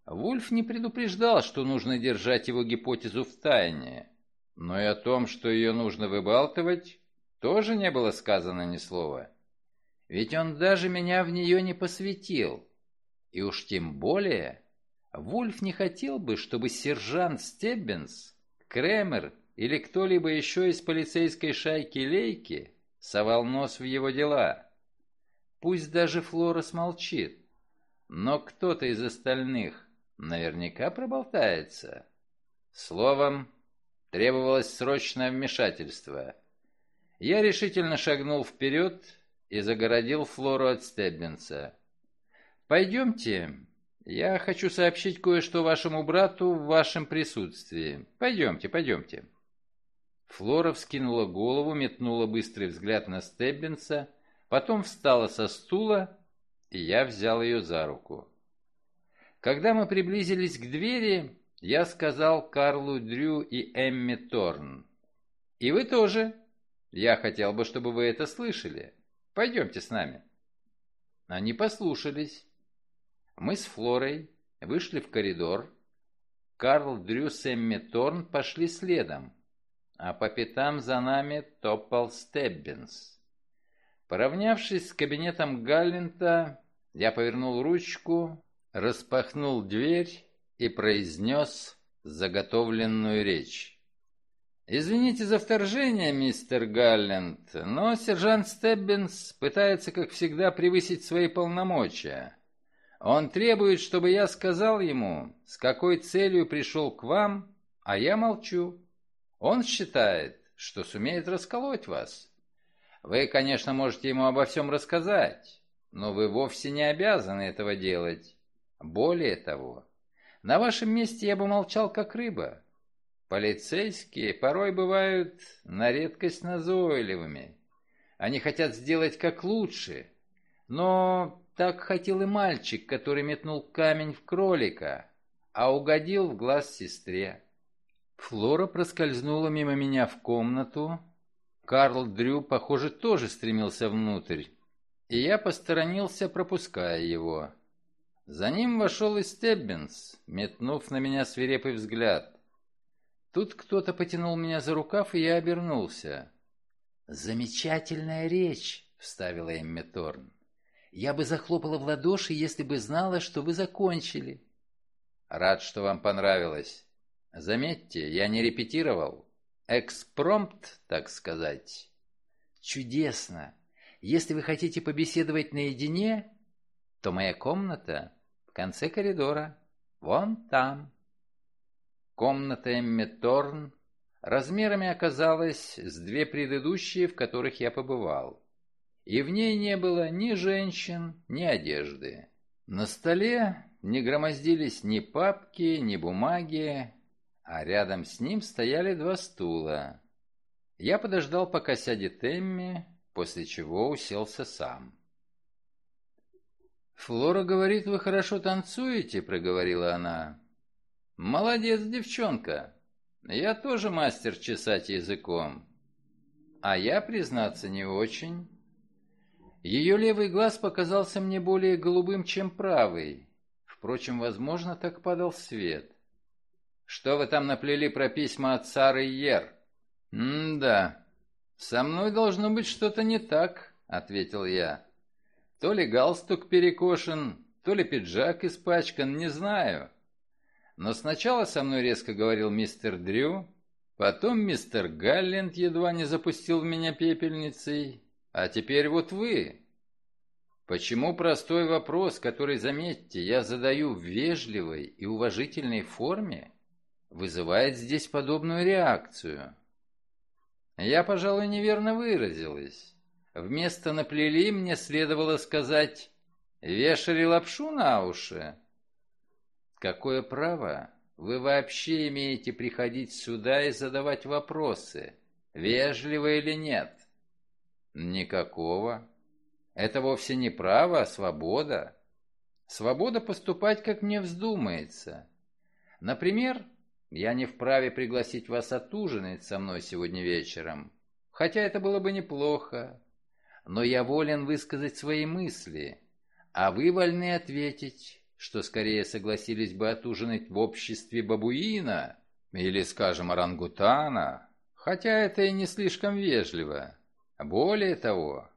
Вульф не предупреждал, что нужно держать его гипотезу в тайне, но и о том, что ее нужно выбалтывать, тоже не было сказано ни слова. Ведь он даже меня в нее не посвятил. И уж тем более, Вульф не хотел бы, чтобы сержант Стеббинс, Кремер или кто-либо еще из полицейской шайки Лейки совал нос в его дела. Пусть даже Флора смолчит, но кто-то из остальных наверняка проболтается. Словом, требовалось срочное вмешательство. Я решительно шагнул вперед и загородил Флору от Стеббинса. «Пойдемте, я хочу сообщить кое-что вашему брату в вашем присутствии. Пойдемте, пойдемте». Флора вскинула голову, метнула быстрый взгляд на Стеббинса, потом встала со стула, и я взял ее за руку. Когда мы приблизились к двери, я сказал Карлу Дрю и Эмми Торн. «И вы тоже. Я хотел бы, чтобы вы это слышали. Пойдемте с нами». Они послушались. Мы с Флорой вышли в коридор. Карл Дрю с Эмми Торн пошли следом а по пятам за нами топал Стеббинс. Поравнявшись с кабинетом Галлинта, я повернул ручку, распахнул дверь и произнес заготовленную речь. «Извините за вторжение, мистер Галлент, но сержант Стеббинс пытается, как всегда, превысить свои полномочия. Он требует, чтобы я сказал ему, с какой целью пришел к вам, а я молчу. Он считает, что сумеет расколоть вас. Вы, конечно, можете ему обо всем рассказать, но вы вовсе не обязаны этого делать. Более того, на вашем месте я бы молчал, как рыба. Полицейские порой бывают на редкость назойливыми. Они хотят сделать как лучше, но так хотел и мальчик, который метнул камень в кролика, а угодил в глаз сестре. Флора проскользнула мимо меня в комнату. Карл Дрю, похоже, тоже стремился внутрь, и я посторонился, пропуская его. За ним вошел и Стеббинс, метнув на меня свирепый взгляд. Тут кто-то потянул меня за рукав, и я обернулся. «Замечательная речь!» — вставила Эмми Торн. «Я бы захлопала в ладоши, если бы знала, что вы закончили». «Рад, что вам понравилось. Заметьте, я не репетировал. Экспромт, так сказать. Чудесно. Если вы хотите побеседовать наедине, то моя комната в конце коридора, вон там. Комната Эмми Торн размерами оказалась с две предыдущие, в которых я побывал. И в ней не было ни женщин, ни одежды. На столе не громоздились ни папки, ни бумаги, а рядом с ним стояли два стула. Я подождал, пока сядет Эмми, после чего уселся сам. «Флора говорит, вы хорошо танцуете», — проговорила она. «Молодец, девчонка. Я тоже мастер чесать языком. А я, признаться, не очень». Ее левый глаз показался мне более голубым, чем правый. Впрочем, возможно, так падал свет. Что вы там наплели про письма от Сары Ер? М-да. Со мной должно быть что-то не так, ответил я. То ли галстук перекошен, то ли пиджак испачкан, не знаю. Но сначала со мной резко говорил мистер Дрю, потом мистер Галленд едва не запустил в меня пепельницей, а теперь вот вы. Почему простой вопрос, который, заметьте, я задаю в вежливой и уважительной форме, вызывает здесь подобную реакцию. Я, пожалуй, неверно выразилась. Вместо наплели мне следовало сказать «вешали лапшу на уши». Какое право вы вообще имеете приходить сюда и задавать вопросы, вежливо или нет? Никакого. Это вовсе не право, а свобода. Свобода поступать, как мне вздумается. Например, я не вправе пригласить вас отужинать со мной сегодня вечером, хотя это было бы неплохо. Но я волен высказать свои мысли, а вы вольны ответить, что скорее согласились бы отужинать в обществе бабуина или, скажем, орангутана, хотя это и не слишком вежливо. Более того,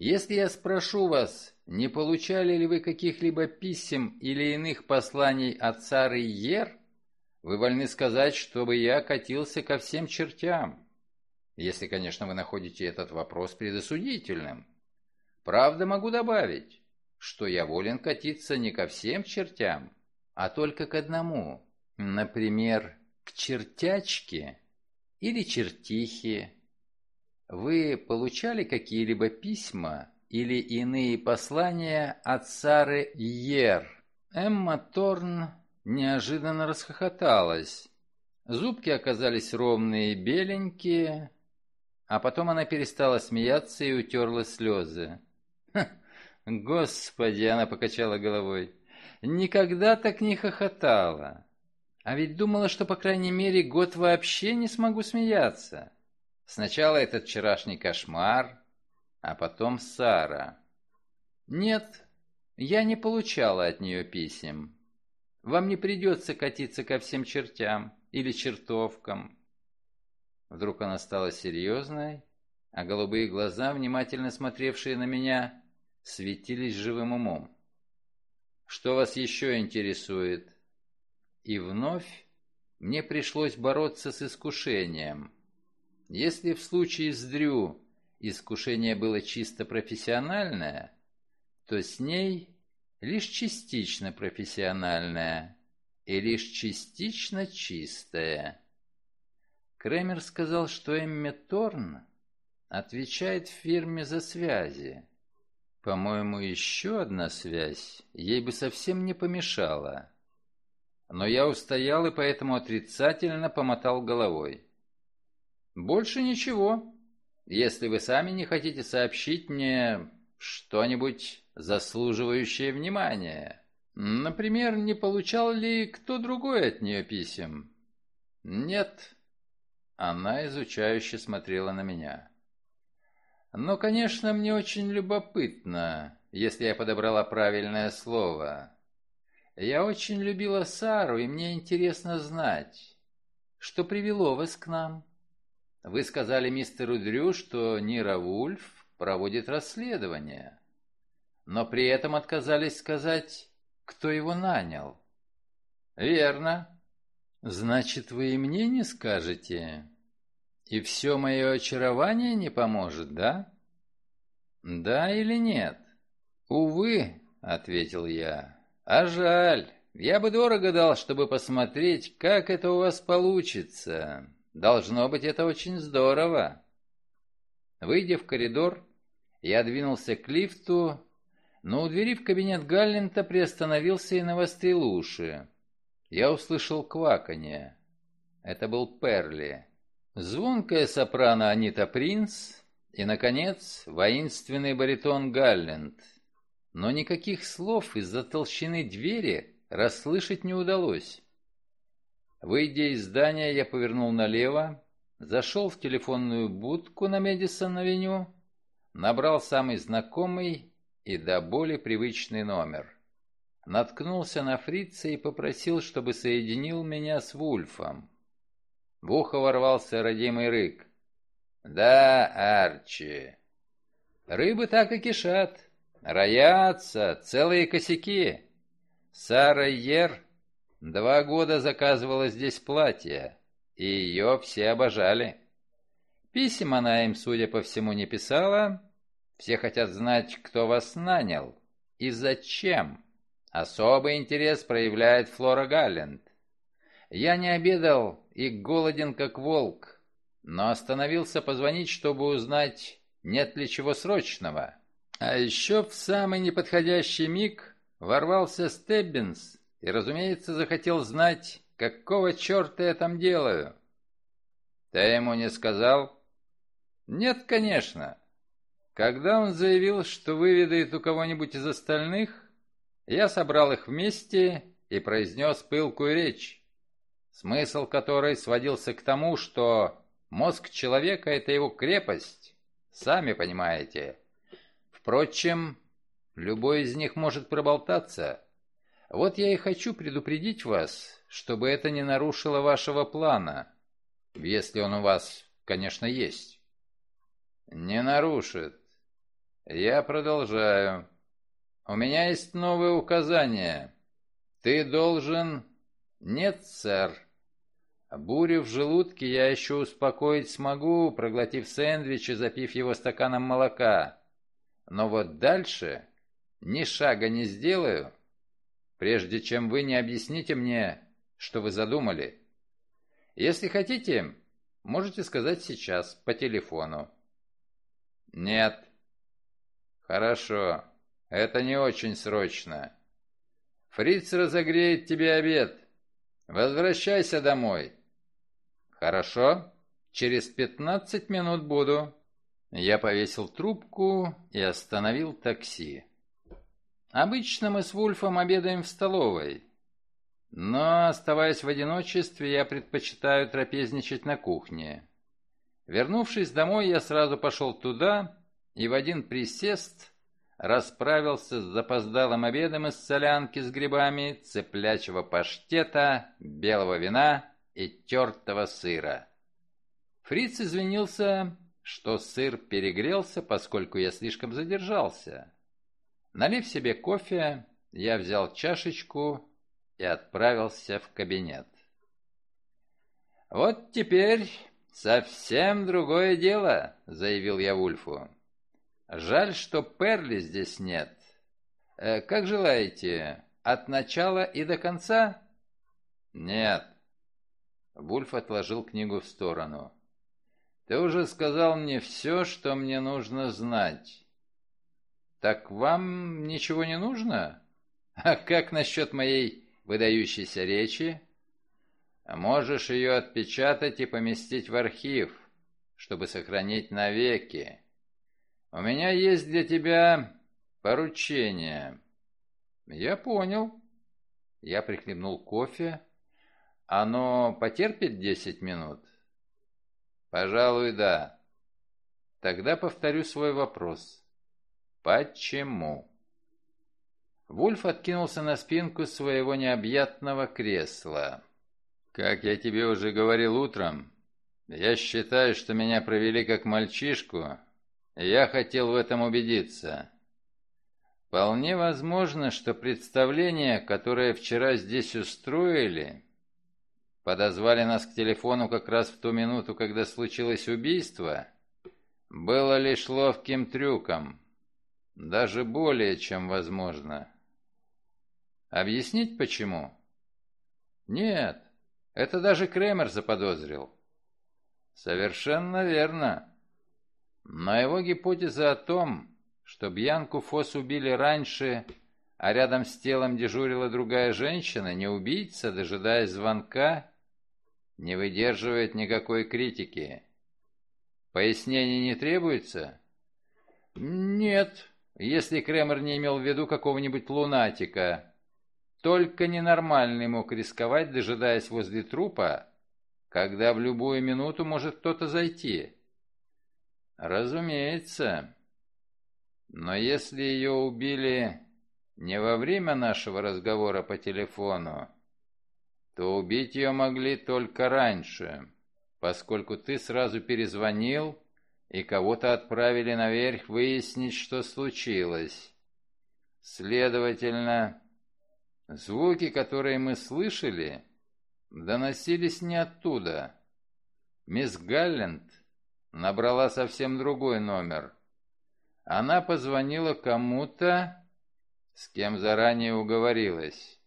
если я спрошу вас, не получали ли вы каких-либо писем или иных посланий от цары Ер, вы вольны сказать, чтобы я катился ко всем чертям. Если, конечно, вы находите этот вопрос предосудительным. Правда, могу добавить, что я волен катиться не ко всем чертям, а только к одному. Например, к чертячке или чертихе, вы получали какие-либо письма или иные послания от Сары Йер? Эмма Торн неожиданно расхохоталась. Зубки оказались ровные и беленькие, а потом она перестала смеяться и утерла слезы. «Господи!» — она покачала головой. «Никогда так не хохотала. А ведь думала, что, по крайней мере, год вообще не смогу смеяться. Сначала этот вчерашний кошмар, а потом Сара. Нет, я не получала от нее писем. Вам не придется катиться ко всем чертям или чертовкам. Вдруг она стала серьезной, а голубые глаза, внимательно смотревшие на меня, светились живым умом. Что вас еще интересует? И вновь мне пришлось бороться с искушением. Если в случае с Дрю искушение было чисто профессиональное, то с ней лишь частично профессиональное и лишь частично чистое. Кремер сказал, что Эмми Торн отвечает в фирме за связи. По-моему, еще одна связь ей бы совсем не помешала. Но я устоял и поэтому отрицательно помотал головой. Больше ничего. Если вы сами не хотите сообщить мне что-нибудь заслуживающее внимания. Например, не получал ли кто другой от нее писем? Нет. Она изучающе смотрела на меня. Но, конечно, мне очень любопытно, если я подобрала правильное слово. Я очень любила Сару, и мне интересно знать, что привело вас к нам. Вы сказали мистеру Дрю, что Нира Вульф проводит расследование, но при этом отказались сказать, кто его нанял. Верно. Значит, вы и мне не скажете? И все мое очарование не поможет, да? Да или нет? Увы, ответил я. А жаль. Я бы дорого дал, чтобы посмотреть, как это у вас получится. Должно быть, это очень здорово. Выйдя в коридор, я двинулся к лифту, но у двери в кабинет Галлента приостановился и навострил уши. Я услышал кваканье. Это был Перли. Звонкая сопрано Анита Принц и, наконец, воинственный баритон Галлент. Но никаких слов из-за толщины двери расслышать не удалось. Выйдя из здания, я повернул налево, зашел в телефонную будку на Медисон-авеню, набрал самый знакомый и до боли привычный номер. Наткнулся на фрица и попросил, чтобы соединил меня с Вульфом. В ухо ворвался родимый рык. «Да, Арчи. Рыбы так и кишат. Роятся, целые косяки. Сара Ер Два года заказывала здесь платье, и ее все обожали. Писем она им, судя по всему, не писала. Все хотят знать, кто вас нанял и зачем. Особый интерес проявляет Флора Галленд. Я не обедал и голоден, как волк. но остановился позвонить, чтобы узнать, нет ли чего срочного. А еще в самый неподходящий миг ворвался Стеббинс и, разумеется, захотел знать, какого черта я там делаю. Ты ему не сказал? Нет, конечно. Когда он заявил, что выведает у кого-нибудь из остальных, я собрал их вместе и произнес пылкую речь, смысл которой сводился к тому, что мозг человека — это его крепость, сами понимаете. Впрочем, любой из них может проболтаться. Вот я и хочу предупредить вас, чтобы это не нарушило вашего плана, если он у вас, конечно, есть. Не нарушит. Я продолжаю. У меня есть новые указания. Ты должен... Нет, сэр. Бурю в желудке я еще успокоить смогу, проглотив сэндвич и запив его стаканом молока. Но вот дальше ни шага не сделаю, прежде чем вы не объясните мне, что вы задумали. Если хотите, можете сказать сейчас, по телефону. Нет. Хорошо. Это не очень срочно. Фриц разогреет тебе обед. Возвращайся домой. Хорошо. Через пятнадцать минут буду. Я повесил трубку и остановил такси. Обычно мы с Вульфом обедаем в столовой. Но, оставаясь в одиночестве, я предпочитаю трапезничать на кухне. Вернувшись домой, я сразу пошел туда и в один присест расправился с запоздалым обедом из солянки с грибами, цыплячьего паштета, белого вина и тертого сыра. Фриц извинился что сыр перегрелся, поскольку я слишком задержался. Налив себе кофе, я взял чашечку и отправился в кабинет. «Вот теперь совсем другое дело», — заявил я Вульфу. «Жаль, что Перли здесь нет. Э, как желаете, от начала и до конца?» «Нет». Вульф отложил книгу в сторону. Ты уже сказал мне все, что мне нужно знать. Так вам ничего не нужно? А как насчет моей выдающейся речи? Можешь ее отпечатать и поместить в архив, чтобы сохранить навеки. У меня есть для тебя поручение. Я понял. Я прихлебнул кофе. Оно потерпит десять минут? Пожалуй, да. Тогда повторю свой вопрос. Почему? Вульф откинулся на спинку своего необъятного кресла. Как я тебе уже говорил утром, я считаю, что меня провели как мальчишку, я хотел в этом убедиться. Вполне возможно, что представление, которое вчера здесь устроили, подозвали нас к телефону как раз в ту минуту, когда случилось убийство, было лишь ловким трюком, даже более чем возможно. Объяснить почему? Нет, это даже Кремер заподозрил. Совершенно верно. Но его гипотеза о том, что Бьянку Фос убили раньше, а рядом с телом дежурила другая женщина, не убийца, дожидаясь звонка, не выдерживает никакой критики. Пояснений не требуется? Нет, если Кремер не имел в виду какого-нибудь лунатика. Только ненормальный мог рисковать, дожидаясь возле трупа, когда в любую минуту может кто-то зайти. Разумеется. Но если ее убили не во время нашего разговора по телефону, то убить ее могли только раньше, поскольку ты сразу перезвонил и кого-то отправили наверх выяснить, что случилось. Следовательно, звуки, которые мы слышали, доносились не оттуда. Мисс Галленд набрала совсем другой номер. Она позвонила кому-то, с кем заранее уговорилась.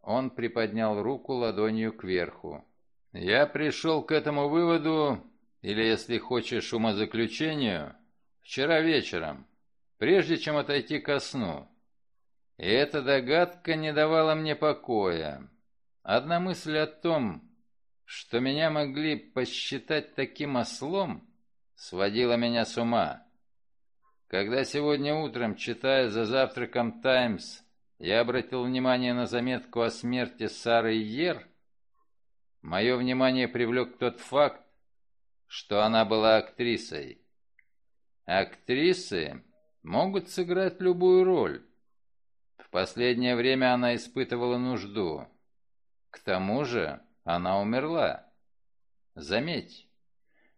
Он приподнял руку ладонью кверху. Я пришел к этому выводу, или, если хочешь, умозаключению, вчера вечером, прежде чем отойти ко сну. И эта догадка не давала мне покоя. Одна мысль о том, что меня могли посчитать таким ослом, сводила меня с ума. Когда сегодня утром, читая за завтраком «Таймс», я обратил внимание на заметку о смерти Сары Йер, мое внимание привлек тот факт, что она была актрисой. Актрисы могут сыграть любую роль. В последнее время она испытывала нужду. К тому же она умерла. Заметь,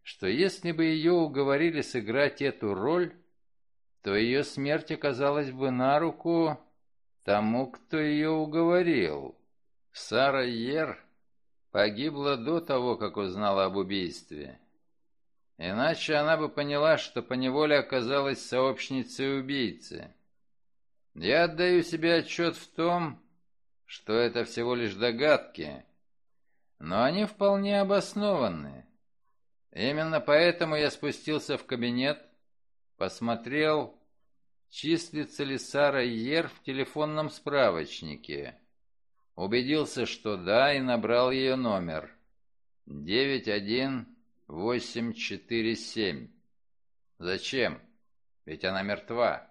что если бы ее уговорили сыграть эту роль, то ее смерть оказалась бы на руку тому, кто ее уговорил. Сара Ер погибла до того, как узнала об убийстве. Иначе она бы поняла, что поневоле оказалась сообщницей убийцы. Я отдаю себе отчет в том, что это всего лишь догадки, но они вполне обоснованы. Именно поэтому я спустился в кабинет, посмотрел, числится ли Сара Ер в телефонном справочнике. Убедился, что да, и набрал ее номер. 91847. Зачем? Ведь она мертва.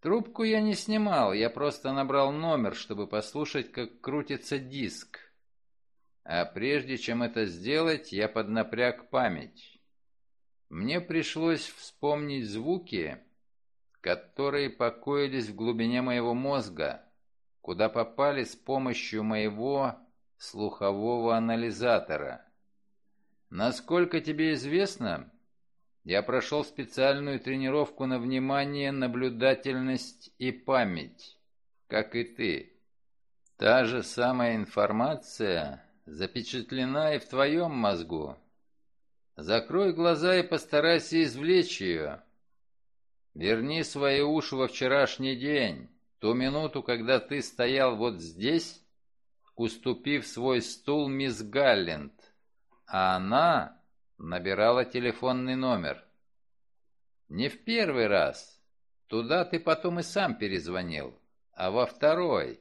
Трубку я не снимал, я просто набрал номер, чтобы послушать, как крутится диск. А прежде чем это сделать, я поднапряг память. Мне пришлось вспомнить звуки, которые покоились в глубине моего мозга, куда попали с помощью моего слухового анализатора. Насколько тебе известно, я прошел специальную тренировку на внимание, наблюдательность и память, как и ты. Та же самая информация запечатлена и в твоем мозгу. Закрой глаза и постарайся извлечь ее. Верни свои уши во вчерашний день, ту минуту, когда ты стоял вот здесь, уступив свой стул мисс Галленд, а она набирала телефонный номер. Не в первый раз. Туда ты потом и сам перезвонил. А во второй,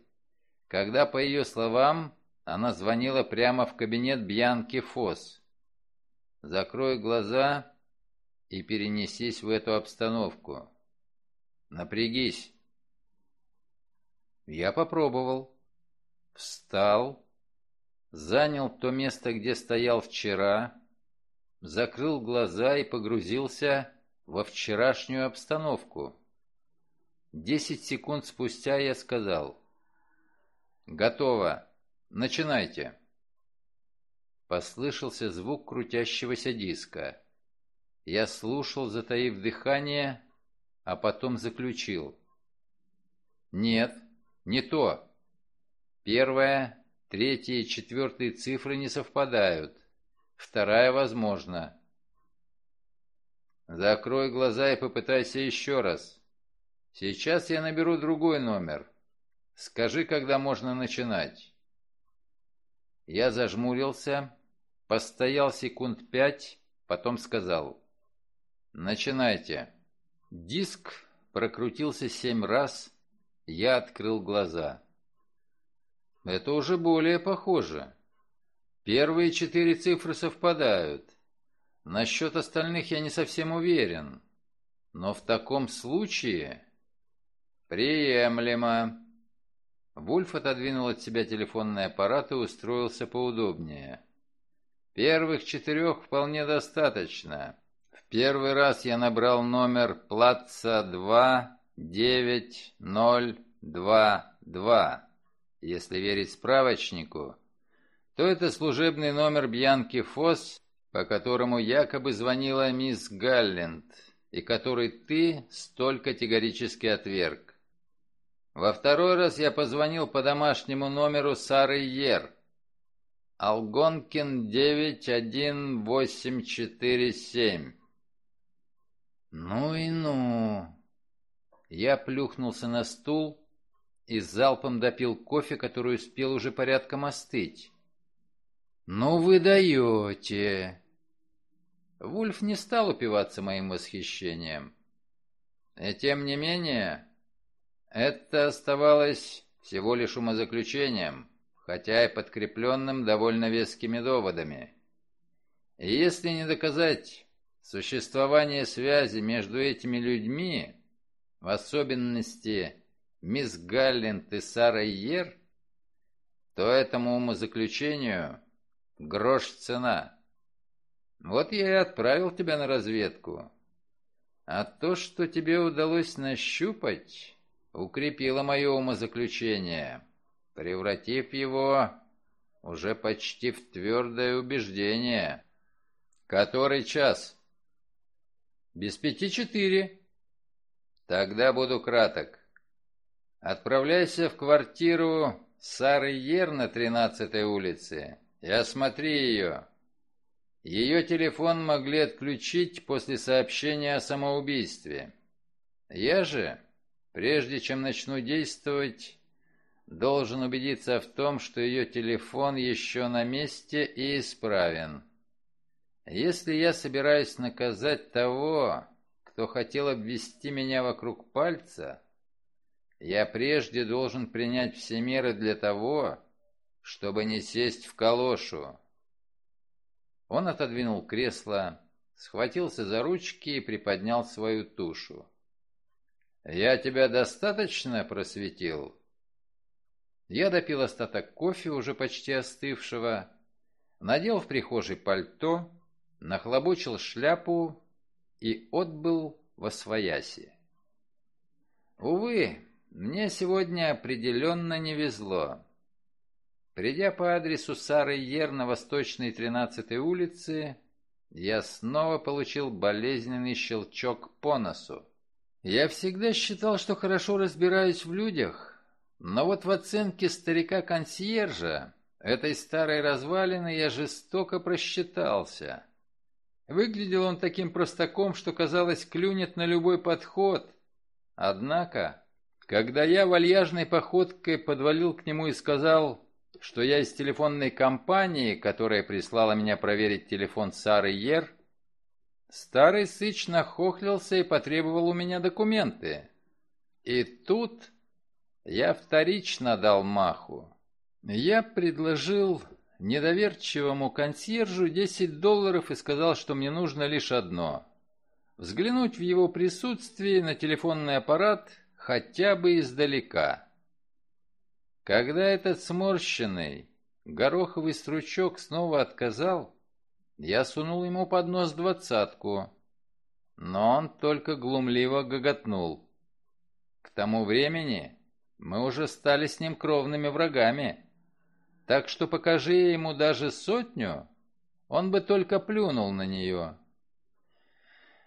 когда, по ее словам, она звонила прямо в кабинет Бьянки Фос. Закрой глаза и перенесись в эту обстановку. Напрягись. Я попробовал. Встал, занял то место, где стоял вчера, закрыл глаза и погрузился во вчерашнюю обстановку. Десять секунд спустя я сказал «Готово, начинайте». Послышался звук крутящегося диска. Я слушал, затаив дыхание, а потом заключил. «Нет, не то. Первая, третья и четвертая цифры не совпадают. Вторая возможна. Закрой глаза и попытайся еще раз. Сейчас я наберу другой номер. Скажи, когда можно начинать. Я зажмурился, постоял секунд пять, потом сказал. Начинайте. Диск прокрутился семь раз, я открыл глаза. Это уже более похоже. Первые четыре цифры совпадают. Насчет остальных я не совсем уверен. Но в таком случае... Приемлемо. Вульф отодвинул от себя телефонный аппарат и устроился поудобнее. Первых четырех вполне достаточно. В первый раз я набрал номер плаца 29022. Если верить справочнику, то это служебный номер Бьянки Фосс, по которому якобы звонила мисс Галленд, и который ты столь категорически отверг. Во второй раз я позвонил по домашнему номеру Сары Ер. Алгонкин 91847. Ну и ну. Я плюхнулся на стул и залпом допил кофе, который успел уже порядком остыть. «Ну вы даете!» Вульф не стал упиваться моим восхищением. И тем не менее, это оставалось всего лишь умозаключением, хотя и подкрепленным довольно вескими доводами. И если не доказать существование связи между этими людьми, в особенности мисс Галлент и Сарой Йер, то этому умозаключению грош цена. Вот я и отправил тебя на разведку. А то, что тебе удалось нащупать, укрепило мое умозаключение, превратив его уже почти в твердое убеждение. Который час? Без пяти четыре. Тогда буду краток. Отправляйся в квартиру Сары Ер на тринадцатой улице и осмотри ее. Ее телефон могли отключить после сообщения о самоубийстве. Я же, прежде чем начну действовать, должен убедиться в том, что ее телефон еще на месте и исправен. Если я собираюсь наказать того, кто хотел обвести меня вокруг пальца, я прежде должен принять все меры для того, чтобы не сесть в калошу. Он отодвинул кресло, схватился за ручки и приподнял свою тушу. «Я тебя достаточно просветил?» Я допил остаток кофе, уже почти остывшего, надел в прихожей пальто, нахлобучил шляпу и отбыл во свояси. Увы, мне сегодня определенно не везло. Придя по адресу Сары Ер на Восточной 13-й улице, я снова получил болезненный щелчок по носу. Я всегда считал, что хорошо разбираюсь в людях, но вот в оценке старика-консьержа этой старой развалины я жестоко просчитался. Выглядел он таким простаком, что, казалось, клюнет на любой подход. Однако, когда я вальяжной походкой подвалил к нему и сказал что я из телефонной компании, которая прислала меня проверить телефон Сары Ер, старый сыч нахохлился и потребовал у меня документы. И тут я вторично дал маху. Я предложил недоверчивому консьержу 10 долларов и сказал, что мне нужно лишь одно — взглянуть в его присутствии на телефонный аппарат хотя бы издалека. Когда этот сморщенный, гороховый стручок снова отказал, я сунул ему под нос двадцатку, но он только глумливо гоготнул. К тому времени мы уже стали с ним кровными врагами, так что покажи я ему даже сотню, он бы только плюнул на нее.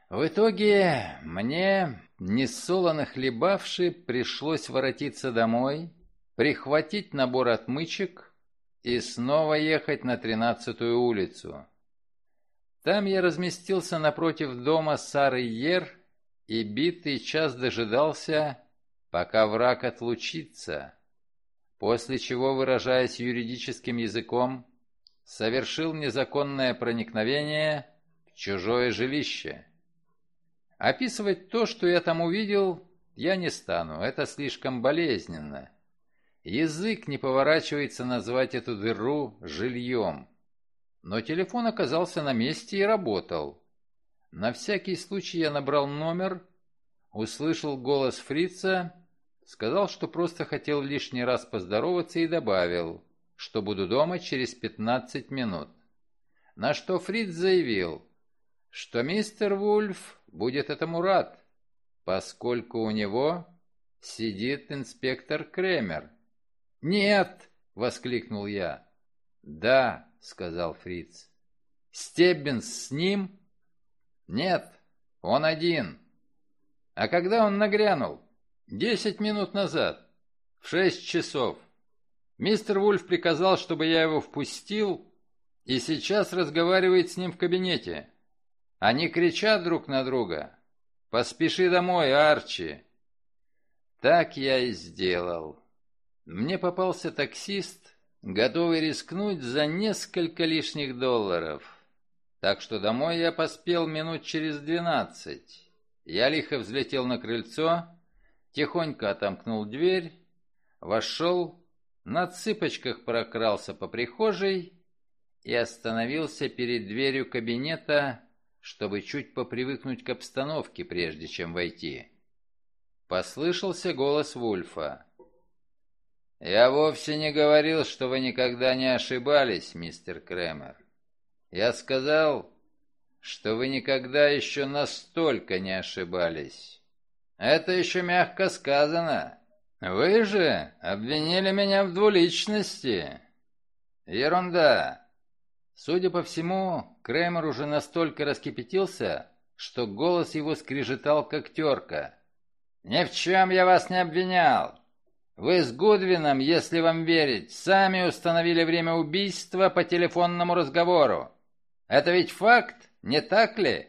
В итоге мне, несолоно хлебавши, пришлось воротиться домой прихватить набор отмычек и снова ехать на тринадцатую улицу. Там я разместился напротив дома Сары Ер и битый час дожидался, пока враг отлучится, после чего, выражаясь юридическим языком, совершил незаконное проникновение в чужое жилище. Описывать то, что я там увидел, я не стану, это слишком болезненно. Язык не поворачивается назвать эту дыру жильем. Но телефон оказался на месте и работал. На всякий случай я набрал номер, услышал голос фрица, сказал, что просто хотел лишний раз поздороваться и добавил, что буду дома через 15 минут. На что фриц заявил, что мистер Вульф будет этому рад, поскольку у него сидит инспектор Кремер. «Нет!» — воскликнул я. «Да», — сказал Фриц. «Стеббинс с ним?» «Нет, он один». «А когда он нагрянул?» «Десять минут назад. В шесть часов. Мистер Вульф приказал, чтобы я его впустил, и сейчас разговаривает с ним в кабинете. Они кричат друг на друга. «Поспеши домой, Арчи!» Так я и сделал. Мне попался таксист, готовый рискнуть за несколько лишних долларов. Так что домой я поспел минут через двенадцать. Я лихо взлетел на крыльцо, тихонько отомкнул дверь, вошел, на цыпочках прокрался по прихожей и остановился перед дверью кабинета, чтобы чуть попривыкнуть к обстановке, прежде чем войти. Послышался голос Вульфа. «Я вовсе не говорил, что вы никогда не ошибались, мистер Кремер. Я сказал, что вы никогда еще настолько не ошибались. Это еще мягко сказано. Вы же обвинили меня в двуличности. Ерунда. Судя по всему, Кремер уже настолько раскипятился, что голос его скрежетал как терка. «Ни в чем я вас не обвинял. Вы с Гудвином, если вам верить, сами установили время убийства по телефонному разговору. Это ведь факт, не так ли?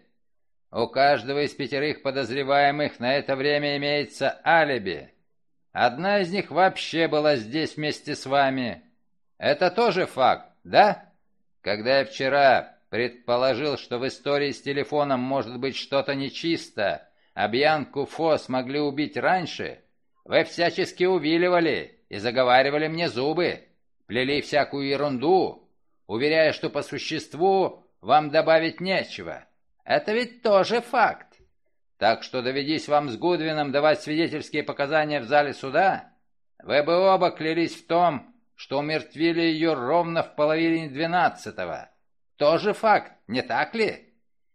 У каждого из пятерых подозреваемых на это время имеется алиби. Одна из них вообще была здесь вместе с вами. Это тоже факт, да? Когда я вчера предположил, что в истории с телефоном может быть что-то нечисто, а Бьянку Фос могли убить раньше, вы всячески увиливали и заговаривали мне зубы, плели всякую ерунду, уверяя, что по существу вам добавить нечего. Это ведь тоже факт. Так что доведись вам с Гудвином давать свидетельские показания в зале суда, вы бы оба клялись в том, что умертвили ее ровно в половине двенадцатого. Тоже факт, не так ли?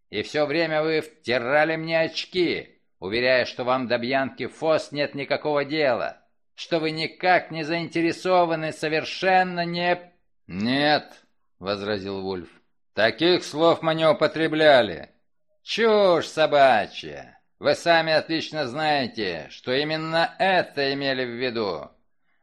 И все время вы втирали мне очки, уверяя, что вам до Бьянки Фос нет никакого дела, что вы никак не заинтересованы, совершенно не... «Нет», — возразил Вульф, Таких слов мы не употребляли. Чушь собачья. Вы сами отлично знаете, что именно это имели в виду.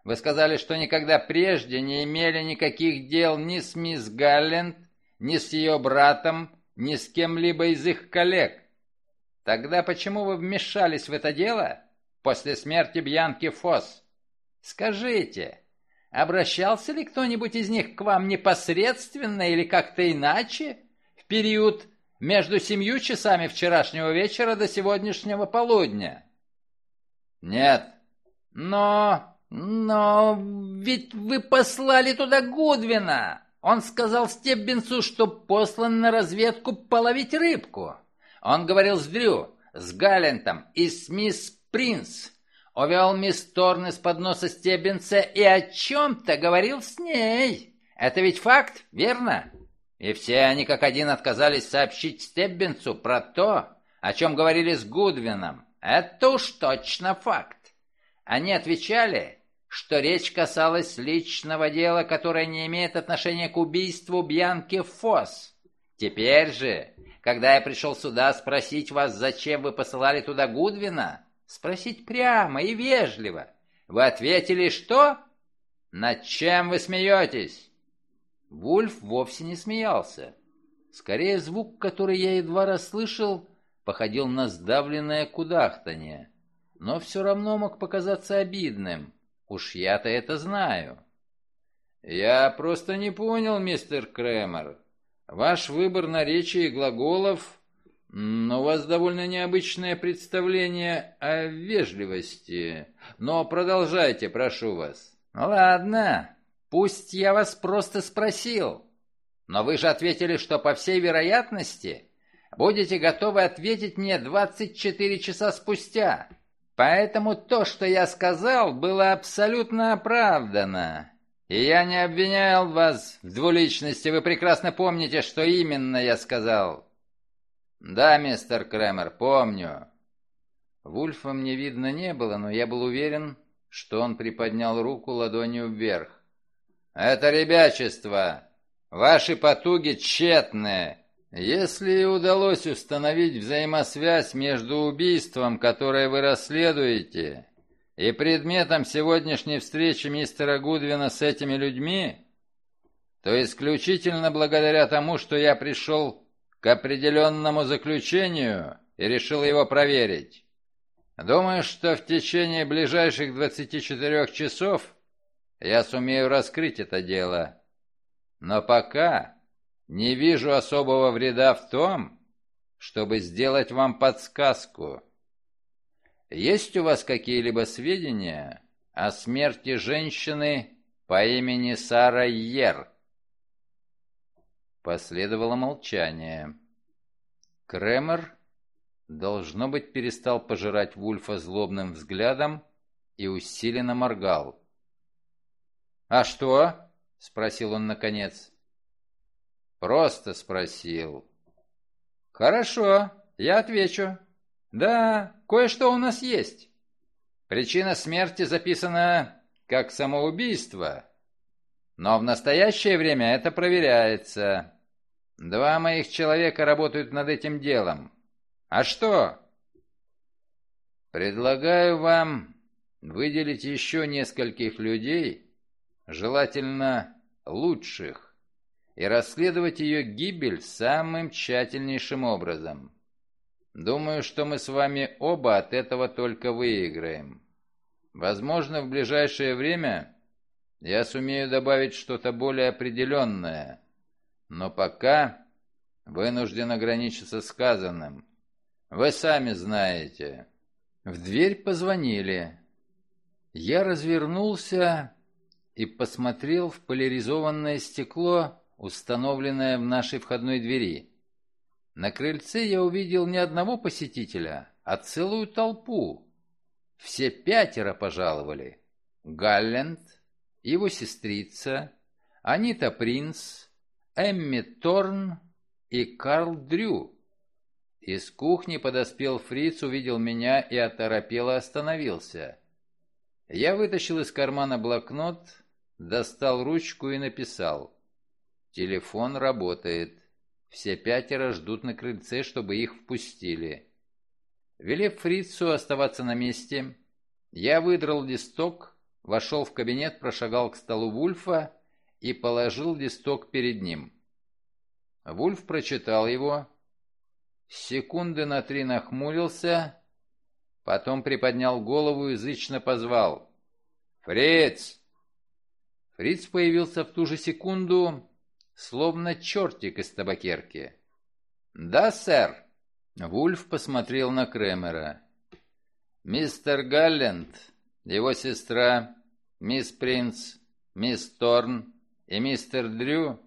Вы сказали, что никогда прежде не имели никаких дел ни с мисс Галленд, ни с ее братом, ни с кем-либо из их коллег. Тогда почему вы вмешались в это дело после смерти Бьянки Фосс? Скажите, Обращался ли кто-нибудь из них к вам непосредственно или как-то иначе в период между семью часами вчерашнего вечера до сегодняшнего полудня? Нет. Но... но... ведь вы послали туда Гудвина. Он сказал Стеббинсу, что послан на разведку половить рыбку. Он говорил с Дрю, с Галлентом и с мисс Принц увел мисс Торн из-под носа Стеббинса и о чем-то говорил с ней. Это ведь факт, верно? И все они как один отказались сообщить Стеббинсу про то, о чем говорили с Гудвином. Это уж точно факт. Они отвечали, что речь касалась личного дела, которое не имеет отношения к убийству Бьянки Фосс. Теперь же, когда я пришел сюда спросить вас, зачем вы посылали туда Гудвина, Спросить прямо и вежливо. Вы ответили, что? Над чем вы смеетесь? Вульф вовсе не смеялся. Скорее, звук, который я едва расслышал, походил на сдавленное кудахтанье, но все равно мог показаться обидным. Уж я-то это знаю. «Я просто не понял, мистер Кремер. Ваш выбор наречий и глаголов но у вас довольно необычное представление о вежливости. Но продолжайте, прошу вас. Ладно, пусть я вас просто спросил. Но вы же ответили, что по всей вероятности будете готовы ответить мне 24 часа спустя. Поэтому то, что я сказал, было абсолютно оправдано. И я не обвинял вас в двуличности, вы прекрасно помните, что именно я сказал. «Да, мистер Кремер, помню». Вульфа мне видно не было, но я был уверен, что он приподнял руку ладонью вверх. «Это ребячество! Ваши потуги тщетные!» Если удалось установить взаимосвязь между убийством, которое вы расследуете, и предметом сегодняшней встречи мистера Гудвина с этими людьми, то исключительно благодаря тому, что я пришел к определенному заключению и решил его проверить. Думаю, что в течение ближайших 24 часов я сумею раскрыть это дело. Но пока не вижу особого вреда в том, чтобы сделать вам подсказку. Есть у вас какие-либо сведения о смерти женщины по имени Сара Йер?» Последовало молчание. Кремер, должно быть, перестал пожирать Вульфа злобным взглядом и усиленно моргал. «А что?» — спросил он наконец. «Просто спросил». «Хорошо, я отвечу. Да, кое-что у нас есть. Причина смерти записана как самоубийство, но в настоящее время это проверяется. Два моих человека работают над этим делом. А что? Предлагаю вам выделить еще нескольких людей, желательно лучших, и расследовать ее гибель самым тщательнейшим образом. Думаю, что мы с вами оба от этого только выиграем. Возможно, в ближайшее время я сумею добавить что-то более определенное, но пока вынужден ограничиться сказанным. Вы сами знаете. В дверь позвонили. Я развернулся и посмотрел в поляризованное стекло, установленное в нашей входной двери. На крыльце я увидел не одного посетителя, а целую толпу. Все пятеро пожаловали. Галленд, его сестрица, Анита Принц, Эмми Торн и Карл Дрю. Из кухни подоспел фриц, увидел меня и оторопело остановился. Я вытащил из кармана блокнот, достал ручку и написал. Телефон работает. Все пятеро ждут на крыльце, чтобы их впустили. Велев фрицу оставаться на месте, я выдрал листок, вошел в кабинет, прошагал к столу Вульфа и положил листок перед ним. Вульф прочитал его, секунды на три нахмурился, потом приподнял голову и язычно позвал. «Фриц!» Фриц появился в ту же секунду, словно чертик из табакерки. «Да, сэр!» Вульф посмотрел на Кремера. «Мистер Галленд, его сестра, мисс Принц, мисс Торн и мистер Дрю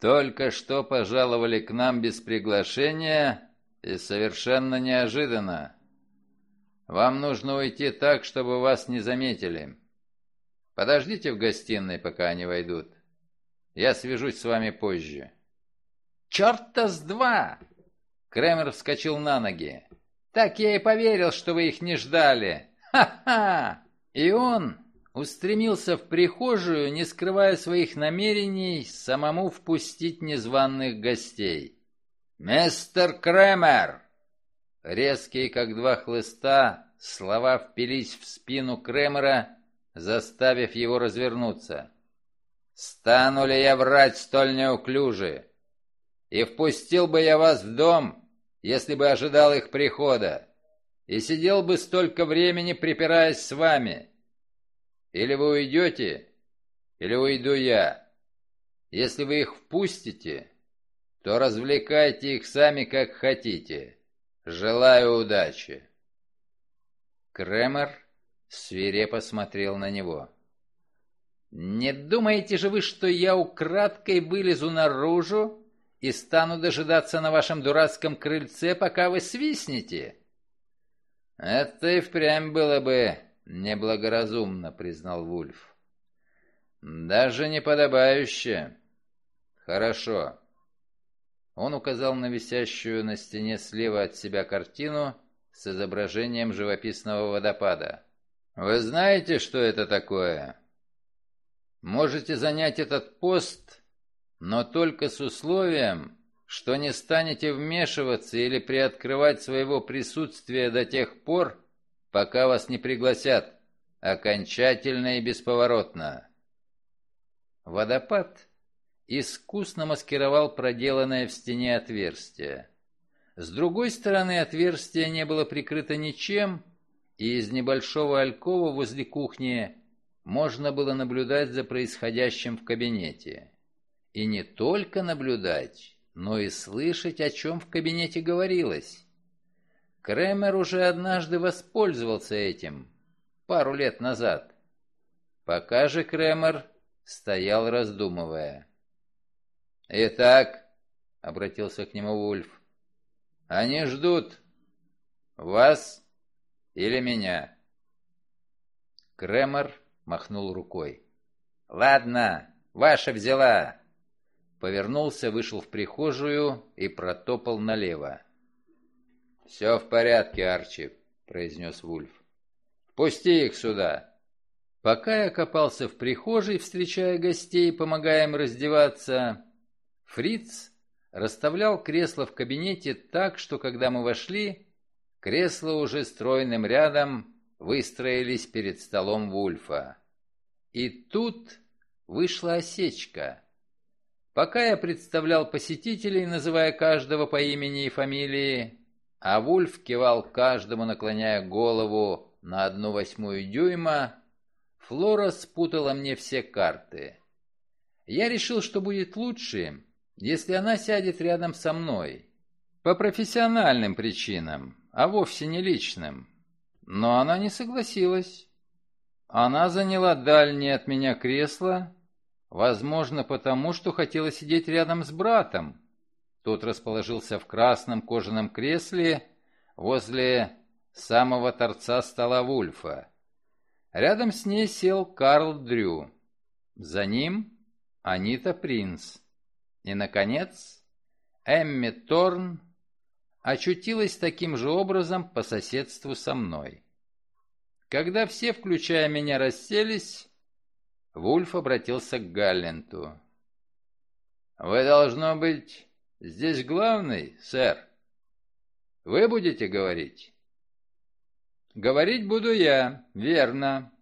только что пожаловали к нам без приглашения и совершенно неожиданно. Вам нужно уйти так, чтобы вас не заметили. Подождите в гостиной, пока они войдут. Я свяжусь с вами позже». «Черта с два!» Кремер вскочил на ноги. «Так я и поверил, что вы их не ждали! Ха-ха!» И он устремился в прихожую, не скрывая своих намерений, самому впустить незваных гостей. «Мистер Кремер!» Резкие, как два хлыста, слова впились в спину Кремера, заставив его развернуться. «Стану ли я врать столь неуклюже? И впустил бы я вас в дом, если бы ожидал их прихода, и сидел бы столько времени, припираясь с вами?» Или вы уйдете, или уйду я. Если вы их впустите, то развлекайте их сами, как хотите. Желаю удачи. Кремер свирепо смотрел на него. «Не думаете же вы, что я украдкой вылезу наружу и стану дожидаться на вашем дурацком крыльце, пока вы свистнете?» «Это и впрямь было бы «Неблагоразумно», — признал Вульф. «Даже неподобающе. Хорошо». Он указал на висящую на стене слева от себя картину с изображением живописного водопада. «Вы знаете, что это такое? Можете занять этот пост, но только с условием, что не станете вмешиваться или приоткрывать своего присутствия до тех пор, пока вас не пригласят. Окончательно и бесповоротно. Водопад искусно маскировал проделанное в стене отверстие. С другой стороны отверстие не было прикрыто ничем, и из небольшого алькова возле кухни можно было наблюдать за происходящим в кабинете. И не только наблюдать, но и слышать, о чем в кабинете говорилось. Кремер уже однажды воспользовался этим, пару лет назад. Пока же Кремер стоял раздумывая. «Итак», — обратился к нему Вульф, — «они ждут вас или меня?» Кремер махнул рукой. «Ладно, ваша взяла!» Повернулся, вышел в прихожую и протопал налево. «Все в порядке, Арчи», — произнес Вульф. «Пусти их сюда». Пока я копался в прихожей, встречая гостей, помогая им раздеваться, Фриц расставлял кресла в кабинете так, что когда мы вошли, кресла уже стройным рядом выстроились перед столом Вульфа. И тут вышла осечка. Пока я представлял посетителей, называя каждого по имени и фамилии, а Вульф кивал каждому, наклоняя голову на одну восьмую дюйма, Флора спутала мне все карты. Я решил, что будет лучше, если она сядет рядом со мной. По профессиональным причинам, а вовсе не личным. Но она не согласилась. Она заняла дальнее от меня кресло, возможно, потому, что хотела сидеть рядом с братом. Тот расположился в красном кожаном кресле возле самого торца стола Вульфа. Рядом с ней сел Карл Дрю. За ним Анита Принц. И, наконец, Эмми Торн очутилась таким же образом по соседству со мной. Когда все, включая меня, расселись, Вульф обратился к Галленту. «Вы, должно быть, Здесь главный, сэр. Вы будете говорить? Говорить буду я, верно.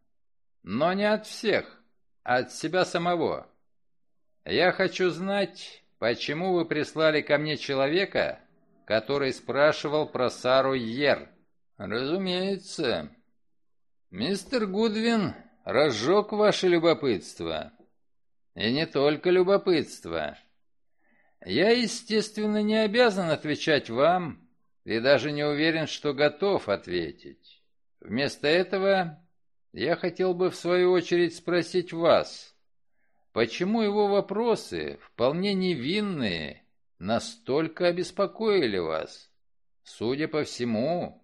Но не от всех, а от себя самого. Я хочу знать, почему вы прислали ко мне человека, который спрашивал про Сару Ер. Разумеется. Мистер Гудвин разжег ваше любопытство. И не только любопытство. Я, естественно, не обязан отвечать вам и даже не уверен, что готов ответить. Вместо этого я хотел бы в свою очередь спросить вас, почему его вопросы, вполне невинные, настолько обеспокоили вас? Судя по всему,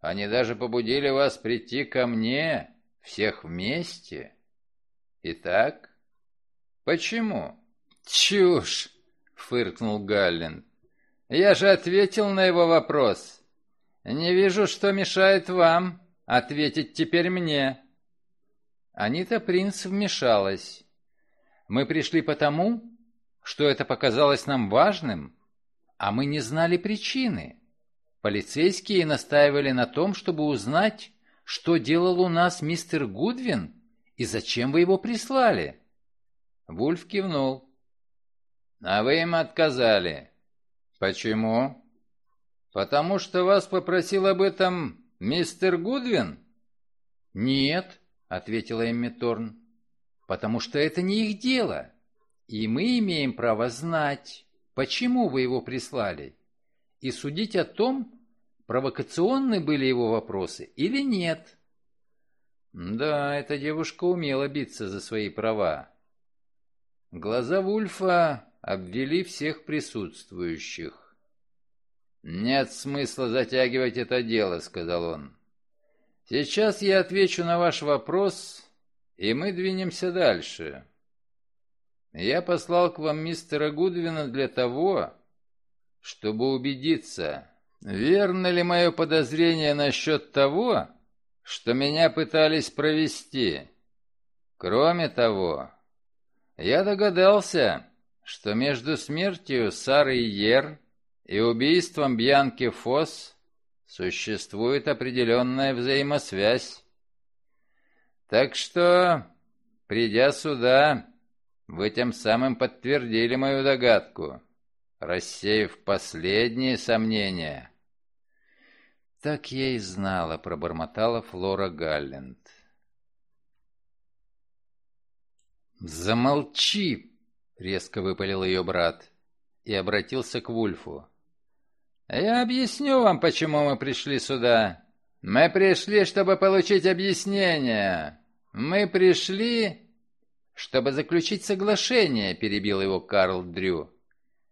они даже побудили вас прийти ко мне, всех вместе. Итак, почему? Чушь! фыркнул Галлин. «Я же ответил на его вопрос. Не вижу, что мешает вам ответить теперь мне». Анита Принц вмешалась. «Мы пришли потому, что это показалось нам важным, а мы не знали причины. Полицейские настаивали на том, чтобы узнать, что делал у нас мистер Гудвин и зачем вы его прислали». Вульф кивнул. А вы им отказали. Почему? Потому что вас попросил об этом мистер Гудвин? Нет, ответила Эмми Торн. Потому что это не их дело. И мы имеем право знать, почему вы его прислали. И судить о том, провокационны были его вопросы или нет. Да, эта девушка умела биться за свои права. Глаза Вульфа обвели всех присутствующих. «Нет смысла затягивать это дело», — сказал он. «Сейчас я отвечу на ваш вопрос, и мы двинемся дальше. Я послал к вам мистера Гудвина для того, чтобы убедиться, верно ли мое подозрение насчет того, что меня пытались провести. Кроме того, я догадался, что между смертью Сары Ер и убийством Бьянки Фос существует определенная взаимосвязь. Так что, придя сюда, вы тем самым подтвердили мою догадку, рассеяв последние сомнения. «Так я и знала», — пробормотала Флора Галленд. «Замолчи!» — резко выпалил ее брат и обратился к Вульфу. «Я объясню вам, почему мы пришли сюда. Мы пришли, чтобы получить объяснение. Мы пришли, чтобы заключить соглашение», — перебил его Карл Дрю.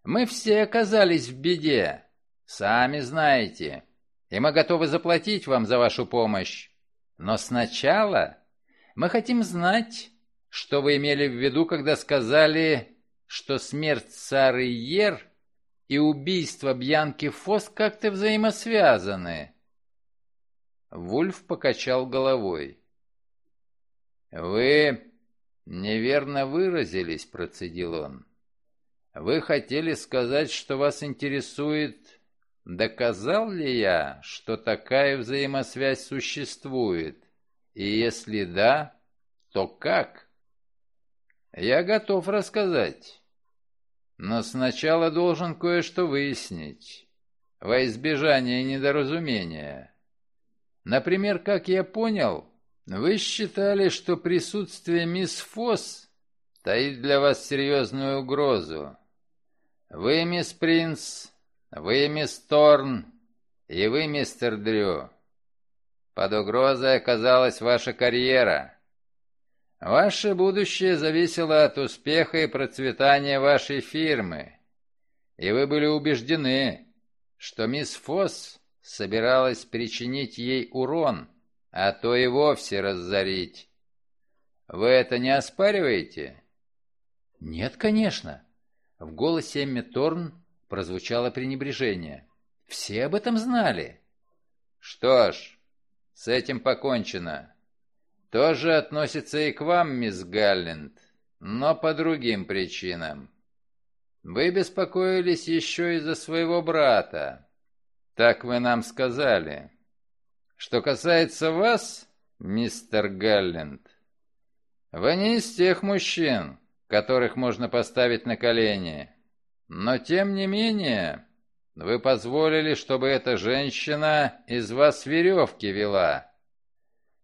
«Мы все оказались в беде, сами знаете, и мы готовы заплатить вам за вашу помощь. Но сначала мы хотим знать, что вы имели в виду, когда сказали, что смерть Сары Ер и убийство Бьянки Фос как-то взаимосвязаны. Вульф покачал головой. «Вы неверно выразились», — процедил он. «Вы хотели сказать, что вас интересует, доказал ли я, что такая взаимосвязь существует, и если да, то как?» «Я готов рассказать, но сначала должен кое-что выяснить, во избежание недоразумения». Например, как я понял, вы считали, что присутствие мисс Фосс таит для вас серьезную угрозу. Вы, мисс Принц, вы, мисс Торн, и вы, мистер Дрю. Под угрозой оказалась ваша карьера. Ваше будущее зависело от успеха и процветания вашей фирмы, и вы были убеждены, что мисс Фосс собиралась причинить ей урон, а то и вовсе разорить. Вы это не оспариваете? Нет, конечно. В голосе Эмми Торн прозвучало пренебрежение. Все об этом знали. Что ж, с этим покончено. Тоже относится и к вам, мисс Галленд, но по другим причинам. Вы беспокоились еще из-за своего брата, так вы нам сказали. Что касается вас, мистер Галленд, вы не из тех мужчин, которых можно поставить на колени. Но тем не менее, вы позволили, чтобы эта женщина из вас веревки вела.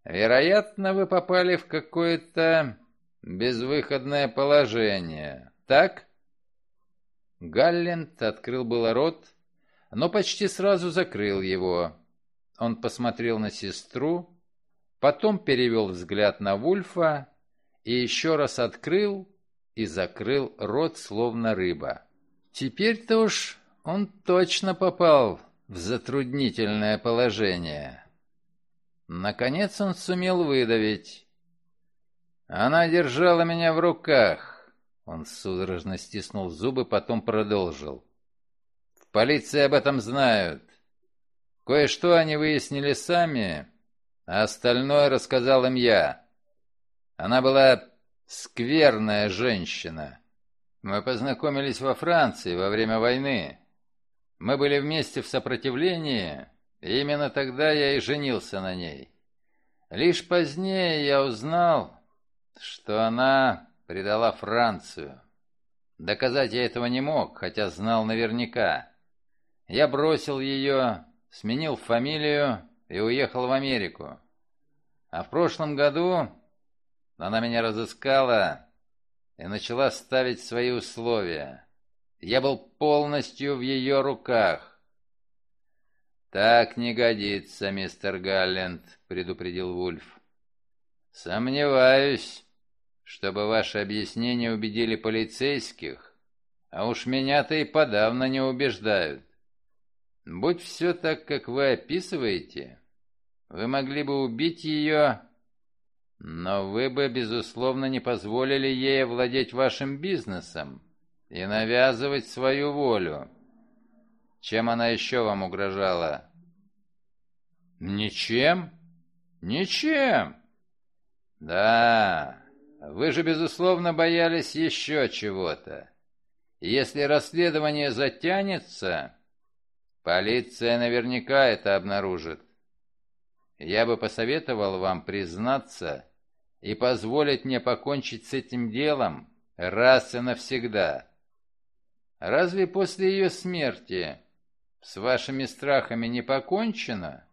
Вероятно, вы попали в какое-то безвыходное положение, так? Галленд открыл было рот, но почти сразу закрыл его. Он посмотрел на сестру, потом перевел взгляд на Вульфа и еще раз открыл и закрыл рот, словно рыба. Теперь-то уж он точно попал в затруднительное положение. Наконец он сумел выдавить. Она держала меня в руках. Он судорожно стиснул зубы, потом продолжил. Полиция об этом знают. Кое-что они выяснили сами, а остальное рассказал им я. Она была скверная женщина. Мы познакомились во Франции во время войны. Мы были вместе в сопротивлении, и именно тогда я и женился на ней. Лишь позднее я узнал, что она предала Францию. Доказать я этого не мог, хотя знал наверняка. Я бросил ее, сменил фамилию и уехал в Америку. А в прошлом году она меня разыскала и начала ставить свои условия. Я был полностью в ее руках. «Так не годится, мистер Галленд», — предупредил Вульф. «Сомневаюсь, чтобы ваши объяснения убедили полицейских, а уж меня-то и подавно не убеждают. Будь все так, как вы описываете, вы могли бы убить ее, но вы бы, безусловно, не позволили ей овладеть вашим бизнесом и навязывать свою волю. Чем она еще вам угрожала? Ничем? Ничем. Да, вы же, безусловно, боялись еще чего-то. Если расследование затянется, Полиция наверняка это обнаружит. Я бы посоветовал вам признаться и позволить мне покончить с этим делом раз и навсегда. Разве после ее смерти с вашими страхами не покончено?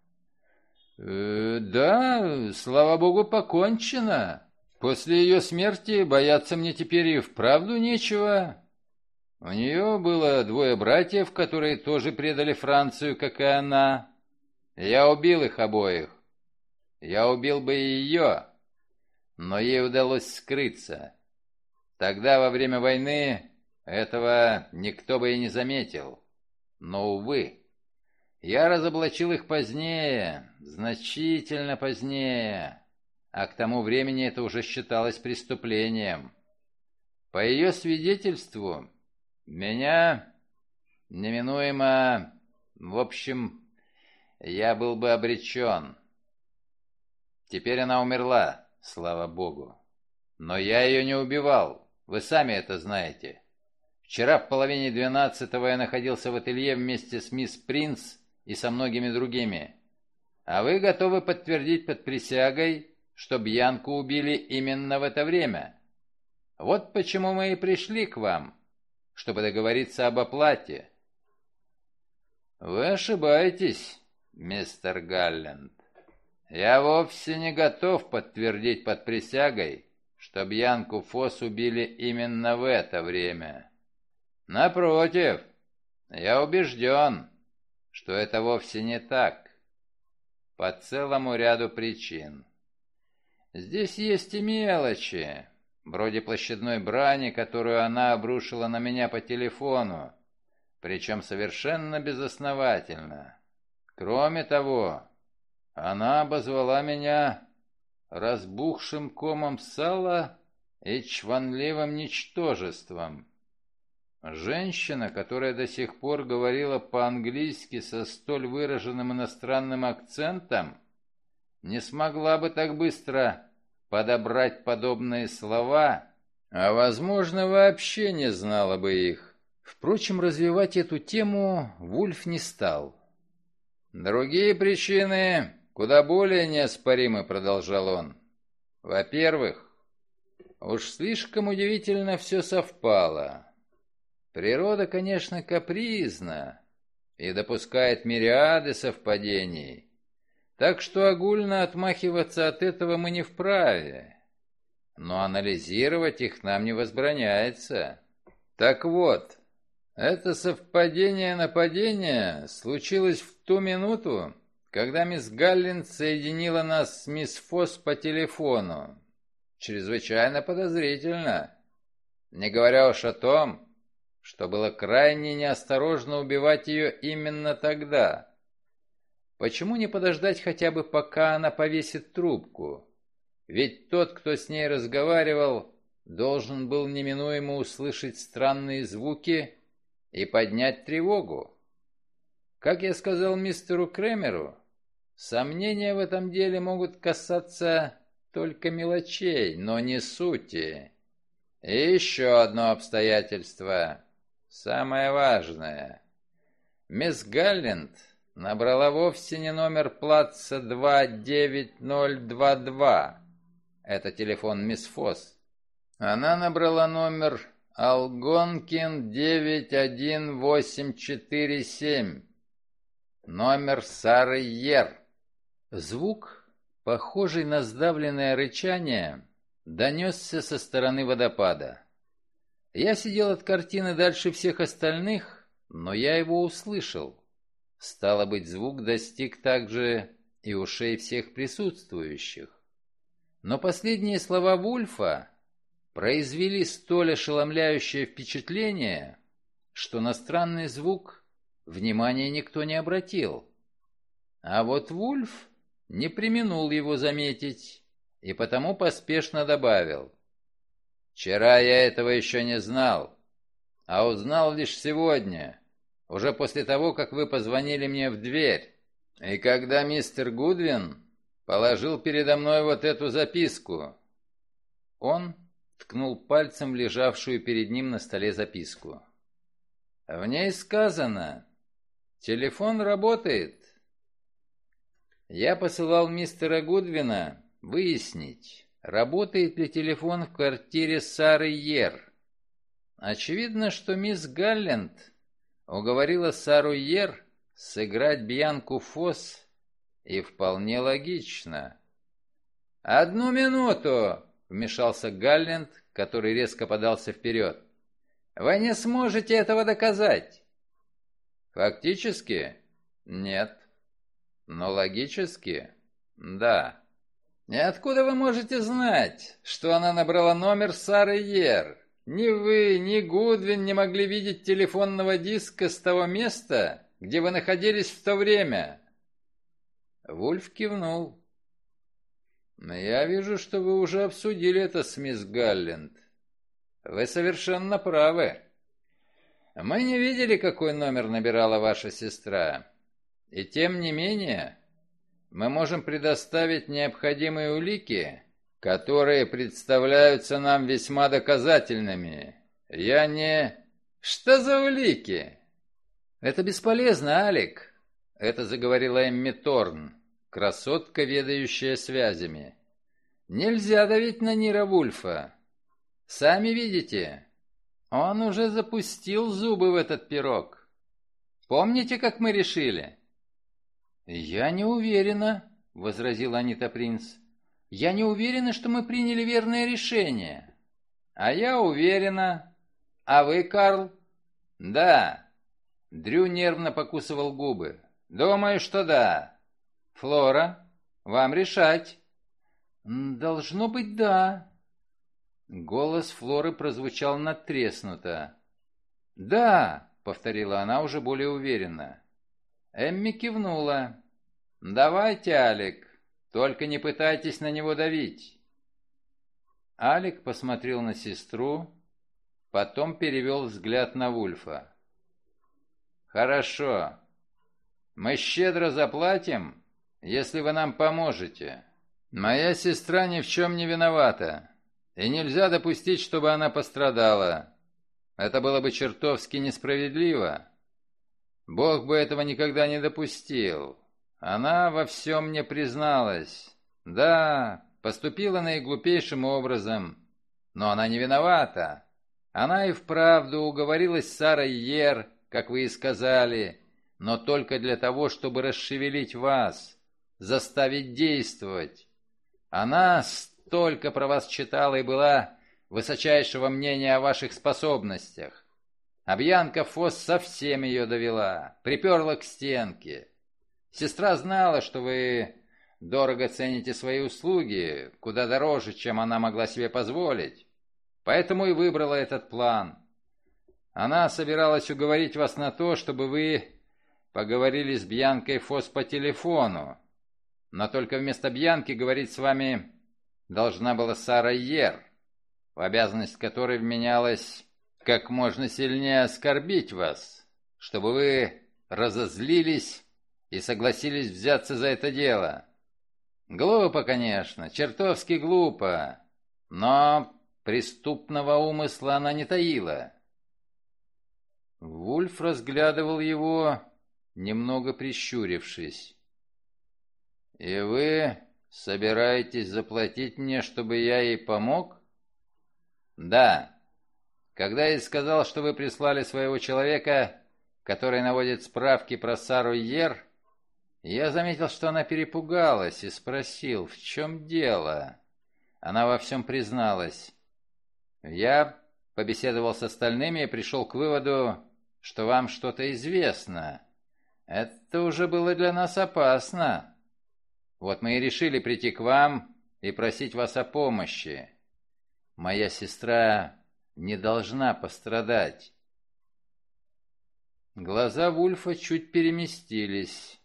Э, да, слава богу, покончено, После ее смерти бояться мне теперь и вправду нечего. У нее было двое братьев, которые тоже предали Францию, как и она. Я убил их обоих. Я убил бы и ее, но ей удалось скрыться. Тогда, во время войны, этого никто бы и не заметил. Но, увы, я разоблачил их позднее, значительно позднее, а к тому времени это уже считалось преступлением. По ее свидетельству, меня неминуемо, в общем, я был бы обречен. Теперь она умерла, слава богу. Но я ее не убивал, вы сами это знаете. Вчера в половине двенадцатого я находился в ателье вместе с мисс Принц и со многими другими. А вы готовы подтвердить под присягой, что Бьянку убили именно в это время? Вот почему мы и пришли к вам, чтобы договориться об оплате. Вы ошибаетесь, мистер Галленд. Я вовсе не готов подтвердить под присягой, что Бьянку Фос убили именно в это время. Напротив, я убежден, что это вовсе не так. По целому ряду причин. Здесь есть и мелочи, вроде площадной брани, которую она обрушила на меня по телефону, причем совершенно безосновательно. Кроме того, она обозвала меня разбухшим комом сала и чванливым ничтожеством. Женщина, которая до сих пор говорила по-английски со столь выраженным иностранным акцентом, не смогла бы так быстро подобрать подобные слова, а, возможно, вообще не знала бы их. Впрочем, развивать эту тему Вульф не стал. «Другие причины куда более неоспоримы», — продолжал он. «Во-первых, уж слишком удивительно все совпало». Природа, конечно, капризна и допускает мириады совпадений, так что огульно отмахиваться от этого мы не вправе. Но анализировать их нам не возбраняется. Так вот, это совпадение-нападение случилось в ту минуту, когда мисс Галлин соединила нас с мисс Фосс по телефону. Чрезвычайно подозрительно. Не говоря уж о том, что было крайне неосторожно убивать ее именно тогда. Почему не подождать хотя бы, пока она повесит трубку? Ведь тот, кто с ней разговаривал, должен был неминуемо услышать странные звуки и поднять тревогу. Как я сказал мистеру Кремеру, сомнения в этом деле могут касаться только мелочей, но не сути. И еще одно обстоятельство. Самое важное. Мисс Галленд набрала вовсе не номер плаца 29022. Это телефон мисс Фосс. Она набрала номер Алгонкин 91847. Номер Сары Ер. Звук, похожий на сдавленное рычание, донесся со стороны водопада. Я сидел от картины дальше всех остальных, но я его услышал. Стало быть, звук достиг также и ушей всех присутствующих. Но последние слова Вульфа произвели столь ошеломляющее впечатление, что на странный звук внимания никто не обратил. А вот Вульф не применул его заметить и потому поспешно добавил — Вчера я этого еще не знал, а узнал лишь сегодня, уже после того, как вы позвонили мне в дверь. И когда мистер Гудвин положил передо мной вот эту записку. Он ткнул пальцем лежавшую перед ним на столе записку. В ней сказано «Телефон работает». Я посылал мистера Гудвина выяснить, Работает ли телефон в квартире Сары Ер? Очевидно, что мисс Галленд уговорила Сару Ер сыграть Бьянку Фос, и вполне логично. «Одну минуту!» — вмешался Галленд, который резко подался вперед. «Вы не сможете этого доказать!» «Фактически? Нет. Но логически? Да. И откуда вы можете знать, что она набрала номер Сары Ер? Ни вы, ни Гудвин не могли видеть телефонного диска с того места, где вы находились в то время?» Вульф кивнул. «Я вижу, что вы уже обсудили это с мисс Галленд. Вы совершенно правы. Мы не видели, какой номер набирала ваша сестра. И тем не менее, мы можем предоставить необходимые улики, которые представляются нам весьма доказательными. Я не... Что за улики? Это бесполезно, Алик. Это заговорила Эмми Торн, красотка, ведающая связями. Нельзя давить на Нира Вульфа. Сами видите, он уже запустил зубы в этот пирог. Помните, как мы решили? Я не уверена, возразила Анита Принц. Я не уверена, что мы приняли верное решение. А я уверена. А вы, Карл? Да. Дрю нервно покусывал губы. Думаю, что да. Флора, вам решать. Должно быть, да. Голос Флоры прозвучал натреснуто. «Да», — повторила она уже более уверенно. Эмми кивнула. «Давайте, Алик, только не пытайтесь на него давить». Алик посмотрел на сестру, потом перевел взгляд на Вульфа. «Хорошо. Мы щедро заплатим, если вы нам поможете. Моя сестра ни в чем не виновата. И нельзя допустить, чтобы она пострадала. Это было бы чертовски несправедливо. Бог бы этого никогда не допустил. Она во всем мне призналась. Да, поступила наиглупейшим образом, но она не виновата. Она и вправду уговорилась с Сарой Ер, как вы и сказали, но только для того, чтобы расшевелить вас, заставить действовать. Она столько про вас читала и была высочайшего мнения о ваших способностях. А Бьянка Фос совсем ее довела, приперла к стенке. Сестра знала, что вы дорого цените свои услуги, куда дороже, чем она могла себе позволить. Поэтому и выбрала этот план. Она собиралась уговорить вас на то, чтобы вы поговорили с Бьянкой Фос по телефону. Но только вместо Бьянки говорить с вами должна была Сара Ер, в обязанность которой вменялось как можно сильнее оскорбить вас, чтобы вы разозлились и согласились взяться за это дело. Глупо, конечно, чертовски глупо, но преступного умысла она не таила. Вульф разглядывал его, немного прищурившись. «И вы «Собираетесь заплатить мне, чтобы я ей помог?» «Да. Когда я сказал, что вы прислали своего человека, который наводит справки про Сару Ер, я заметил, что она перепугалась и спросил, в чем дело. Она во всем призналась. Я побеседовал с остальными и пришел к выводу, что вам что-то известно. Это уже было для нас опасно. Вот мы и решили прийти к вам и просить вас о помощи. Моя сестра не должна пострадать. Глаза Вульфа чуть переместились.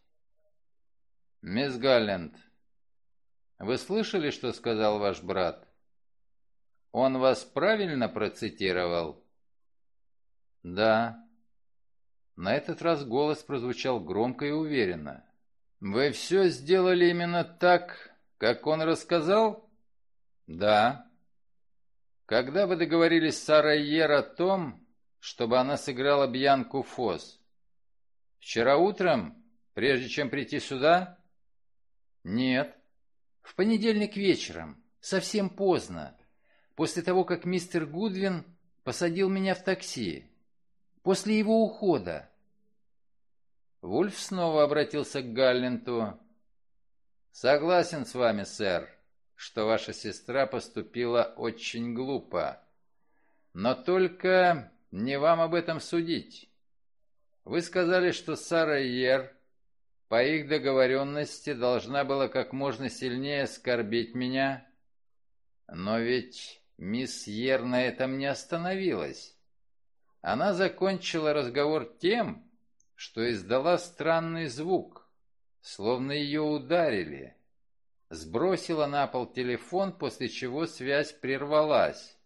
«Мисс Галленд, вы слышали, что сказал ваш брат? Он вас правильно процитировал?» «Да». На этот раз голос прозвучал громко и уверенно. «Вы все сделали именно так, как он рассказал?» «Да». «Когда вы договорились с Сарой Ер о том, чтобы она сыграла Бьянку Фос?» «Вчера утром, прежде чем прийти сюда?» «Нет». «В понедельник вечером, совсем поздно, после того, как мистер Гудвин посадил меня в такси, после его ухода. Вульф снова обратился к Галленту. «Согласен с вами, сэр. что ваша сестра поступила очень глупо. Но только не вам об этом судить. Вы сказали, что Сара Йер по их договоренности должна была как можно сильнее оскорбить меня, но ведь мисс Йер на этом не остановилась. Она закончила разговор тем, что издала странный звук, словно ее ударили. Сбросила на пол телефон, после чего связь прервалась.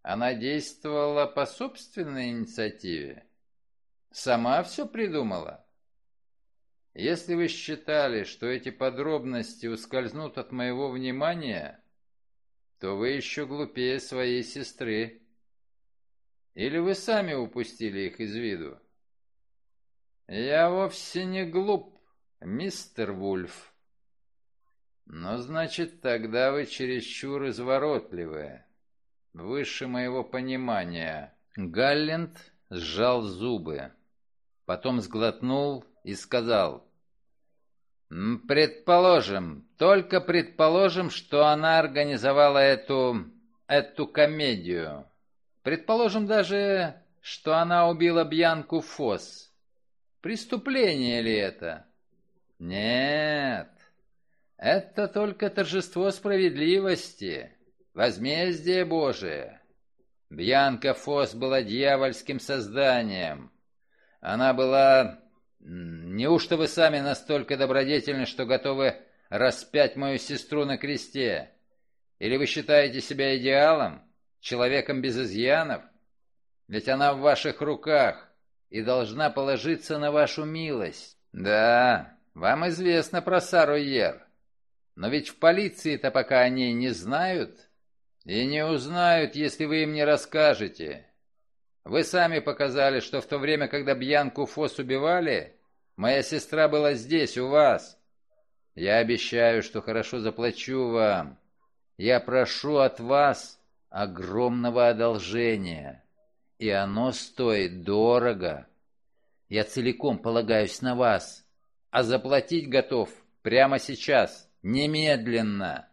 Она действовала по собственной инициативе. Сама все придумала. Если вы считали, что эти подробности ускользнут от моего внимания, то вы еще глупее своей сестры. Или вы сами упустили их из виду? Я вовсе не глуп, мистер Вульф. Но значит, тогда вы чересчур изворотливые выше моего понимания». Галленд сжал зубы, потом сглотнул и сказал, «Предположим, только предположим, что она организовала эту... эту комедию. Предположим даже, что она убила Бьянку Фосс. Преступление ли это? Нет, это только торжество справедливости. Возмездие Божие. Бьянка Фос была дьявольским созданием. Она была... Неужто вы сами настолько добродетельны, что готовы распять мою сестру на кресте? Или вы считаете себя идеалом, человеком без изъянов? Ведь она в ваших руках и должна положиться на вашу милость. Да, вам известно про Сару Ер. Но ведь в полиции-то пока о ней не знают. И не узнают, если вы им не расскажете. Вы сами показали, что в то время, когда Бьянку Фос убивали, моя сестра была здесь, у вас. Я обещаю, что хорошо заплачу вам. Я прошу от вас огромного одолжения, и оно стоит дорого. Я целиком полагаюсь на вас, а заплатить готов прямо сейчас, немедленно.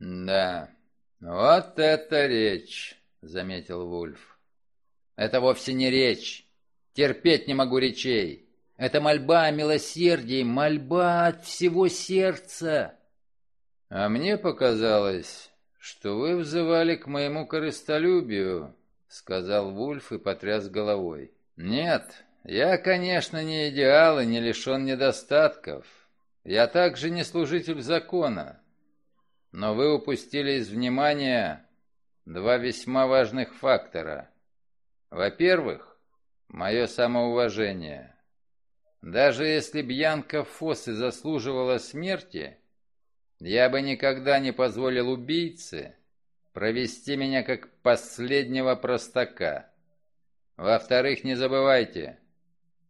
Да, «Вот это речь!» — заметил Вульф. «Это вовсе не речь. Терпеть не могу речей. Это мольба о милосердии, мольба от всего сердца». «А мне показалось, что вы взывали к моему корыстолюбию», — сказал Вульф и потряс головой. «Нет, я, конечно, не идеал и не лишен недостатков. Я также не служитель закона. Но вы упустили из внимания два весьма важных фактора. Во-первых, мое самоуважение. Даже если Бьянка Фоссы заслуживала смерти, я бы никогда не позволил убийце провести меня как последнего простака. Во-вторых, не забывайте,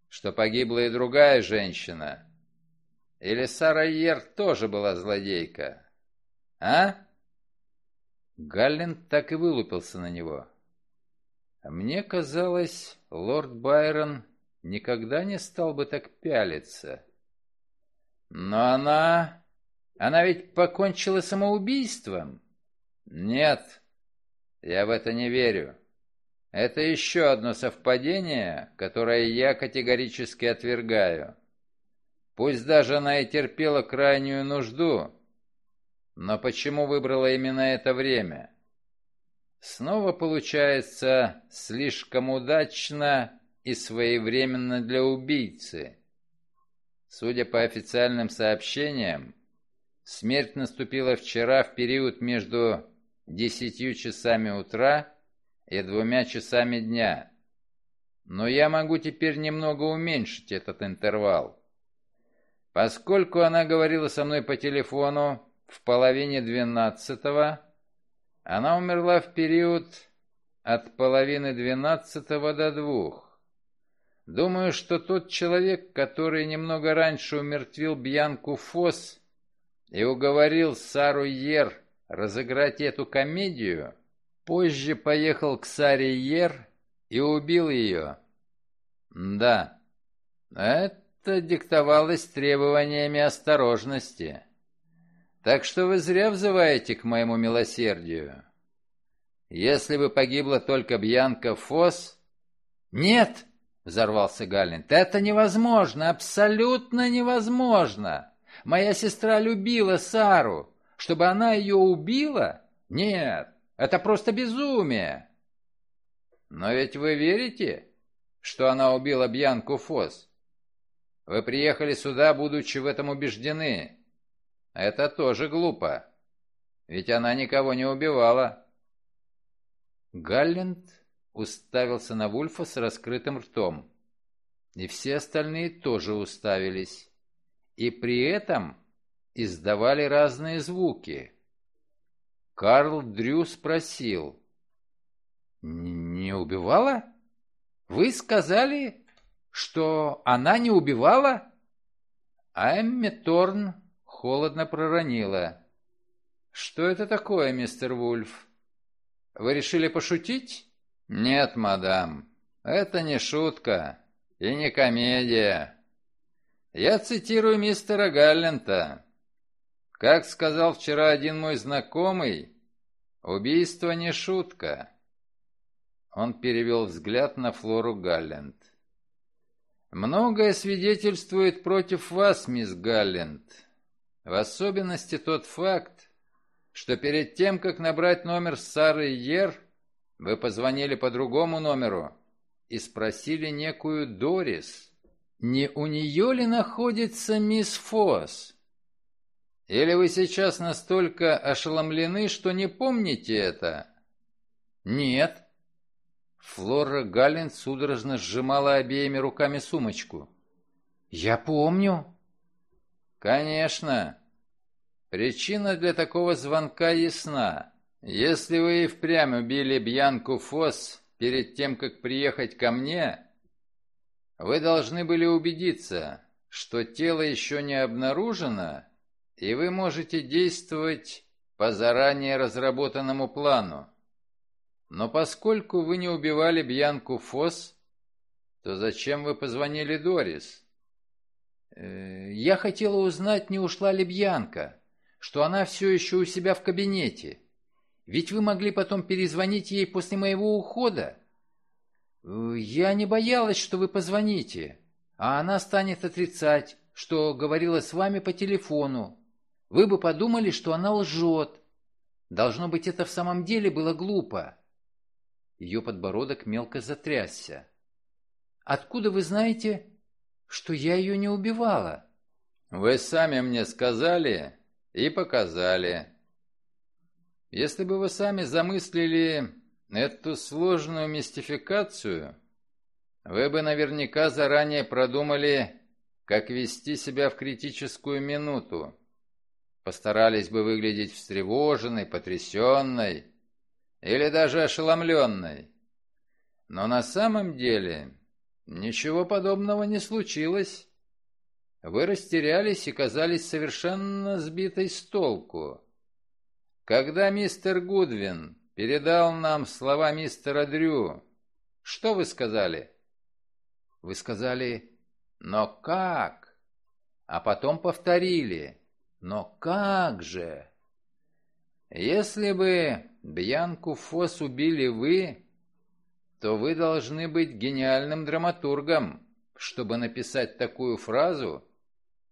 что погибла и другая женщина. Или Сара Ер тоже была злодейка. А?» Галлен так и вылупился на него. «Мне казалось, лорд Байрон никогда не стал бы так пялиться. Но она... Она ведь покончила самоубийством?» «Нет, я в это не верю. Это еще одно совпадение, которое я категорически отвергаю. Пусть даже она и терпела крайнюю нужду, но почему выбрала именно это время? Снова получается слишком удачно и своевременно для убийцы. Судя по официальным сообщениям, смерть наступила вчера в период между десятью часами утра и двумя часами дня. Но я могу теперь немного уменьшить этот интервал. Поскольку она говорила со мной по телефону, в половине двенадцатого, она умерла в период от половины двенадцатого до двух. Думаю, что тот человек, который немного раньше умертвил Бьянку Фос и уговорил Сару Ер разыграть эту комедию, позже поехал к Саре Ер и убил ее. Да, это диктовалось требованиями осторожности. Так что вы зря взываете к моему милосердию. Если бы погибла только Бьянка Фос... Нет, взорвался Галлинт, это невозможно, абсолютно невозможно. Моя сестра любила Сару. Чтобы она ее убила? Нет, это просто безумие. Но ведь вы верите, что она убила Бьянку Фос? Вы приехали сюда, будучи в этом убеждены. Это тоже глупо. Ведь она никого не убивала. Галленд уставился на Вульфа с раскрытым ртом. И все остальные тоже уставились. И при этом издавали разные звуки. Карл Дрю спросил. «Не убивала? Вы сказали, что она не убивала?» А Эмми Торн холодно проронила. «Что это такое, мистер Вульф? Вы решили пошутить?» «Нет, мадам, это не шутка и не комедия. Я цитирую мистера Галлента. Как сказал вчера один мой знакомый, убийство не шутка». Он перевел взгляд на Флору Галлент. «Многое свидетельствует против вас, мисс Галлент. В особенности тот факт, что перед тем, как набрать номер Сары Ер, вы позвонили по другому номеру и спросили некую Дорис, не у нее ли находится мисс Фосс? Или вы сейчас настолько ошеломлены, что не помните это? Нет. Флора Галлен судорожно сжимала обеими руками сумочку. Я помню. Конечно. Причина для такого звонка ясна. Если вы и впрямь убили Бьянку Фос перед тем, как приехать ко мне, вы должны были убедиться, что тело еще не обнаружено, и вы можете действовать по заранее разработанному плану. Но поскольку вы не убивали Бьянку Фос, то зачем вы позвонили Дорис? Э, я хотела узнать, не ушла ли Бьянка, что она все еще у себя в кабинете. Ведь вы могли потом перезвонить ей после моего ухода. Э, я не боялась, что вы позвоните, а она станет отрицать, что говорила с вами по телефону. Вы бы подумали, что она лжет. Должно быть, это в самом деле было глупо. Ее подбородок мелко затрясся. «Откуда вы знаете, что я ее не убивала?» «Вы сами мне сказали и показали. Если бы вы сами замыслили эту сложную мистификацию, вы бы наверняка заранее продумали, как вести себя в критическую минуту. Постарались бы выглядеть встревоженной, потрясенной или даже ошеломленной. Но на самом деле ничего подобного не случилось. Вы растерялись и казались совершенно сбитой с толку. Когда мистер Гудвин передал нам слова мистера Дрю, что вы сказали? Вы сказали «но как?» А потом повторили «но как же?» Если бы Бьянку Фос убили вы, то вы должны быть гениальным драматургом, чтобы написать такую фразу,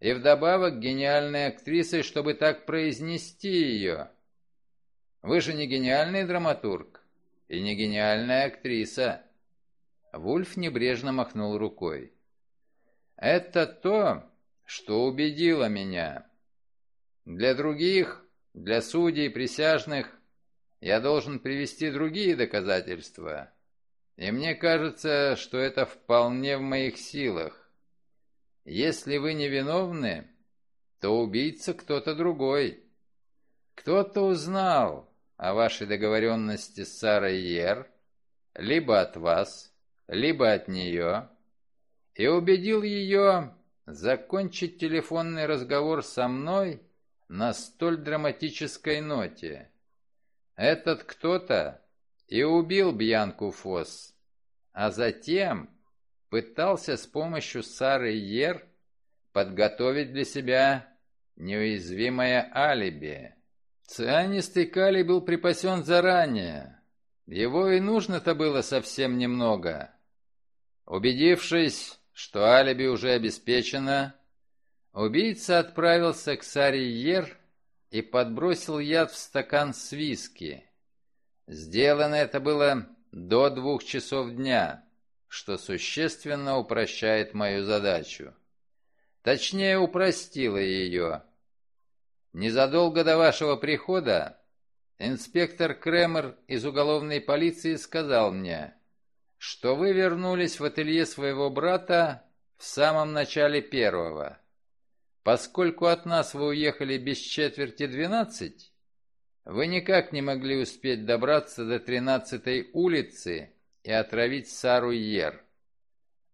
и вдобавок гениальной актрисой, чтобы так произнести ее. Вы же не гениальный драматург и не гениальная актриса. Вульф небрежно махнул рукой. Это то, что убедило меня. Для других, для судей, присяжных, я должен привести другие доказательства. И мне кажется, что это вполне в моих силах. Если вы невиновны, то убийца кто-то другой. Кто-то узнал, о вашей договоренности с Сарой Ер, либо от вас, либо от нее, и убедил ее закончить телефонный разговор со мной на столь драматической ноте. Этот кто-то и убил Бьянку Фосс, а затем пытался с помощью Сары Ер подготовить для себя неуязвимое алиби. Цианистый калий был припасен заранее. Его и нужно-то было совсем немного. Убедившись, что алиби уже обеспечено, убийца отправился к Сарьер и подбросил яд в стакан с виски. Сделано это было до двух часов дня, что существенно упрощает мою задачу. Точнее, упростило ее. Незадолго до вашего прихода инспектор Кремер из уголовной полиции сказал мне, что вы вернулись в ателье своего брата в самом начале первого. Поскольку от нас вы уехали без четверти двенадцать, вы никак не могли успеть добраться до тринадцатой улицы и отравить Сару Ер.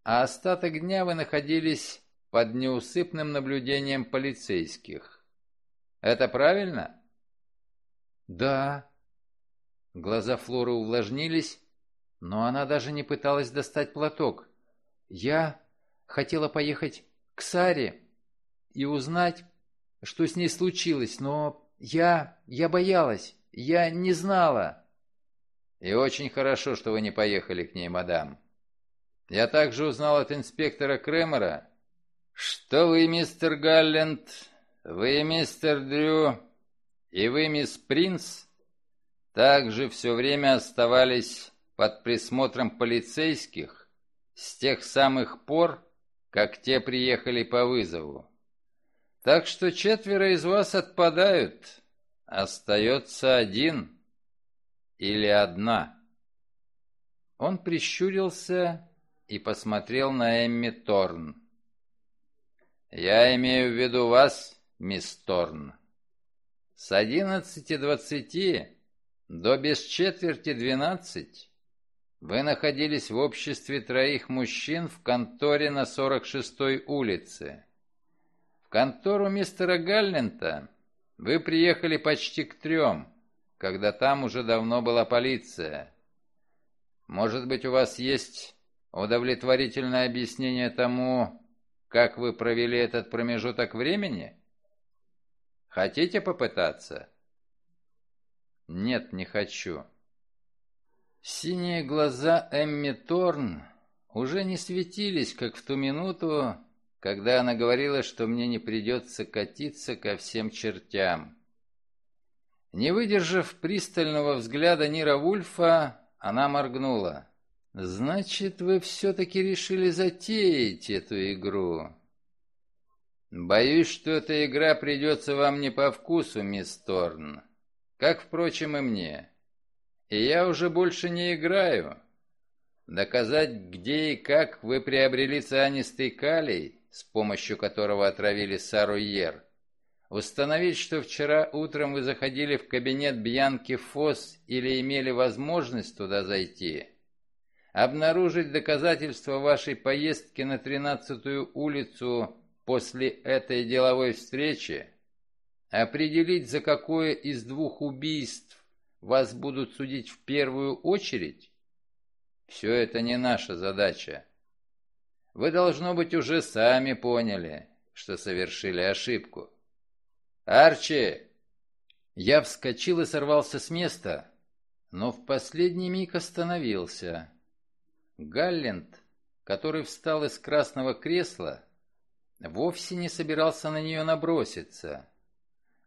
А остаток дня вы находились под неусыпным наблюдением полицейских. Это правильно? Да. Глаза Флоры увлажнились, но она даже не пыталась достать платок. Я хотела поехать к Саре и узнать, что с ней случилось, но я... я боялась, я не знала. И очень хорошо, что вы не поехали к ней, мадам. Я также узнал от инспектора Кремера, что вы, мистер Галленд, вы, мистер Дрю, и вы, мисс Принц, также все время оставались под присмотром полицейских с тех самых пор, как те приехали по вызову. Так что четверо из вас отпадают. Остается один или одна. Он прищурился и посмотрел на Эмми Торн. «Я имею в виду вас, мисс Торн. С одиннадцати двадцати до без четверти двенадцать вы находились в обществе троих мужчин в конторе на сорок шестой улице. В контору мистера Галлента вы приехали почти к трем, когда там уже давно была полиция. Может быть, у вас есть удовлетворительное объяснение тому, как вы провели этот промежуток времени? Хотите попытаться? Нет, не хочу. Синие глаза Эмми Торн уже не светились, как в ту минуту, когда она говорила, что мне не придется катиться ко всем чертям. Не выдержав пристального взгляда Нира Вульфа, она моргнула. «Значит, вы все-таки решили затеять эту игру?» «Боюсь, что эта игра придется вам не по вкусу, мисс Торн, как, впрочем, и мне. И я уже больше не играю. Доказать, где и как вы приобрели цианистый калий, с помощью которого отравили Сару Ер. Установить, что вчера утром вы заходили в кабинет Бьянки Фос или имели возможность туда зайти. Обнаружить доказательства вашей поездки на 13-ю улицу после этой деловой встречи. Определить, за какое из двух убийств вас будут судить в первую очередь. Все это не наша задача. Вы, должно быть, уже сами поняли, что совершили ошибку. «Арчи!» Я вскочил и сорвался с места, но в последний миг остановился. Галленд, который встал из красного кресла, вовсе не собирался на нее наброситься.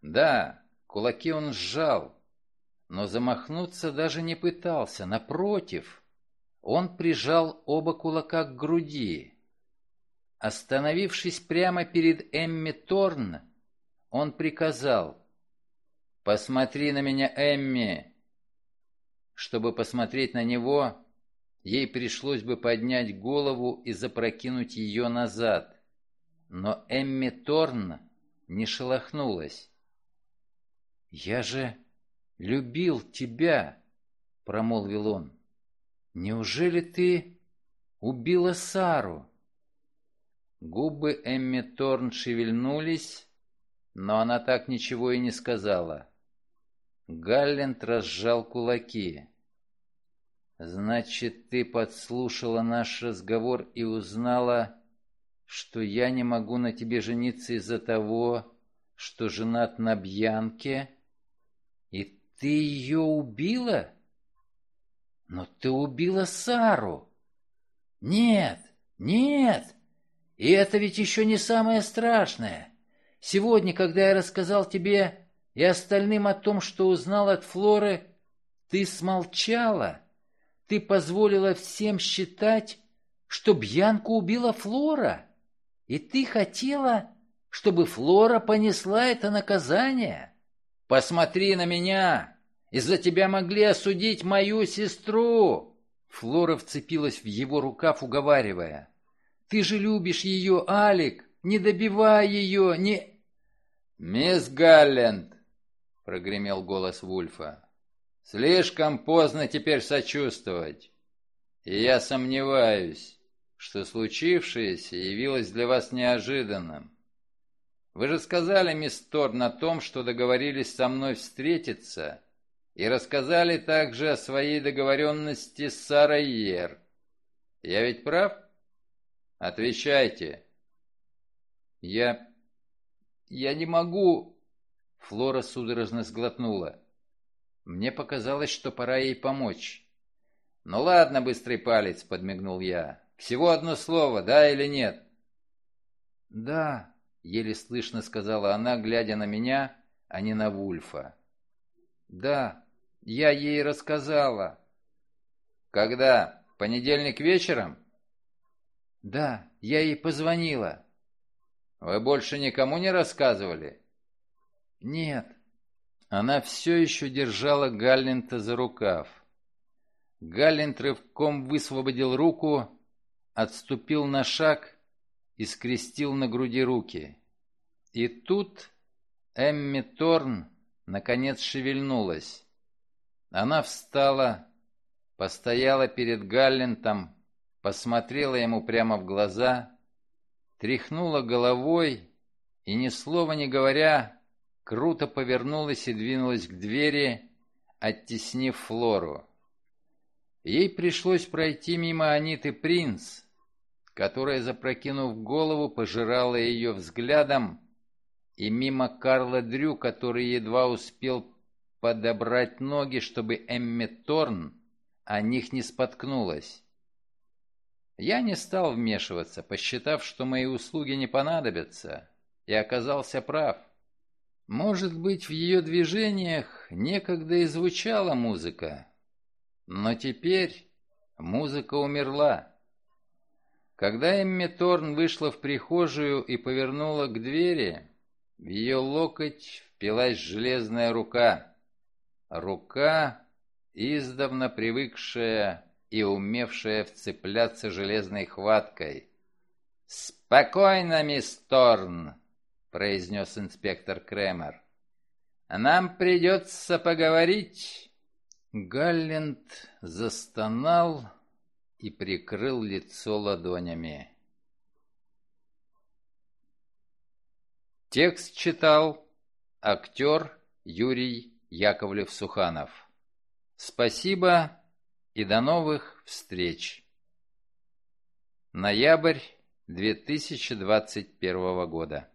Да, кулаки он сжал, но замахнуться даже не пытался, напротив. Он прижал оба кулака к груди. Остановившись прямо перед Эмми Торн, он приказал «Посмотри на меня, Эмми!» Чтобы посмотреть на него, ей пришлось бы поднять голову и запрокинуть ее назад. Но Эмми Торн не шелохнулась. «Я же любил тебя!» — промолвил он. «Неужели ты убила Сару?» Губы Эмми Торн шевельнулись, но она так ничего и не сказала. Галленд разжал кулаки. «Значит, ты подслушала наш разговор и узнала, что я не могу на тебе жениться из-за того, что женат на Бьянке, и ты ее убила? Но ты убила Сару. Нет, нет, и это ведь еще не самое страшное. Сегодня, когда я рассказал тебе и остальным о том, что узнал от Флоры, ты смолчала. Ты позволила всем считать, что Бьянку убила Флора. И ты хотела, чтобы Флора понесла это наказание. Посмотри на меня. Из-за тебя могли осудить мою сестру. Флора вцепилась в его рукав, уговаривая. Ты же любишь ее, Алик. Не добивай ее, не... «Мисс Галленд!» — прогремел голос Вульфа. «Слишком поздно теперь сочувствовать. И я сомневаюсь, что случившееся явилось для вас неожиданным. Вы же сказали, мисс Торн, о том, что договорились со мной встретиться, и рассказали также о своей договоренности с Сарой Ер. Я ведь прав?» Отвечайте. Я... я не могу... Флора судорожно сглотнула. Мне показалось, что пора ей помочь. «Ну ладно, быстрый палец», — подмигнул я. «Всего одно слово, да или нет?» «Да», — еле слышно сказала она, глядя на меня, а не на Вульфа. «Да, я ей рассказала». «Когда? Понедельник вечером?» «Да, я ей позвонила». «Вы больше никому не рассказывали?» «Нет». Она все еще держала Галлинта за рукав. Галлинт рывком высвободил руку, отступил на шаг и скрестил на груди руки. И тут Эмми Торн наконец шевельнулась. Она встала, постояла перед Галлинтом, посмотрела ему прямо в глаза, тряхнула головой и, ни слова не говоря, круто повернулась и двинулась к двери, оттеснив Флору. Ей пришлось пройти мимо Аниты Принц, которая, запрокинув голову, пожирала ее взглядом, и мимо Карла Дрю, который едва успел подобрать ноги, чтобы Эмми Торн о них не споткнулась. Я не стал вмешиваться, посчитав, что мои услуги не понадобятся, и оказался прав. Может быть, в ее движениях некогда и звучала музыка, но теперь музыка умерла. Когда Эмми Торн вышла в прихожую и повернула к двери, в ее локоть впилась железная рука. Рука, издавна привыкшая и умевшая вцепляться железной хваткой. «Спокойно, мисс Торн», — произнес инспектор Кремер. «Нам придется поговорить». Галленд застонал и прикрыл лицо ладонями. Текст читал актер Юрий Яковлев-Суханов. Спасибо и до новых встреч. Ноябрь 2021 года.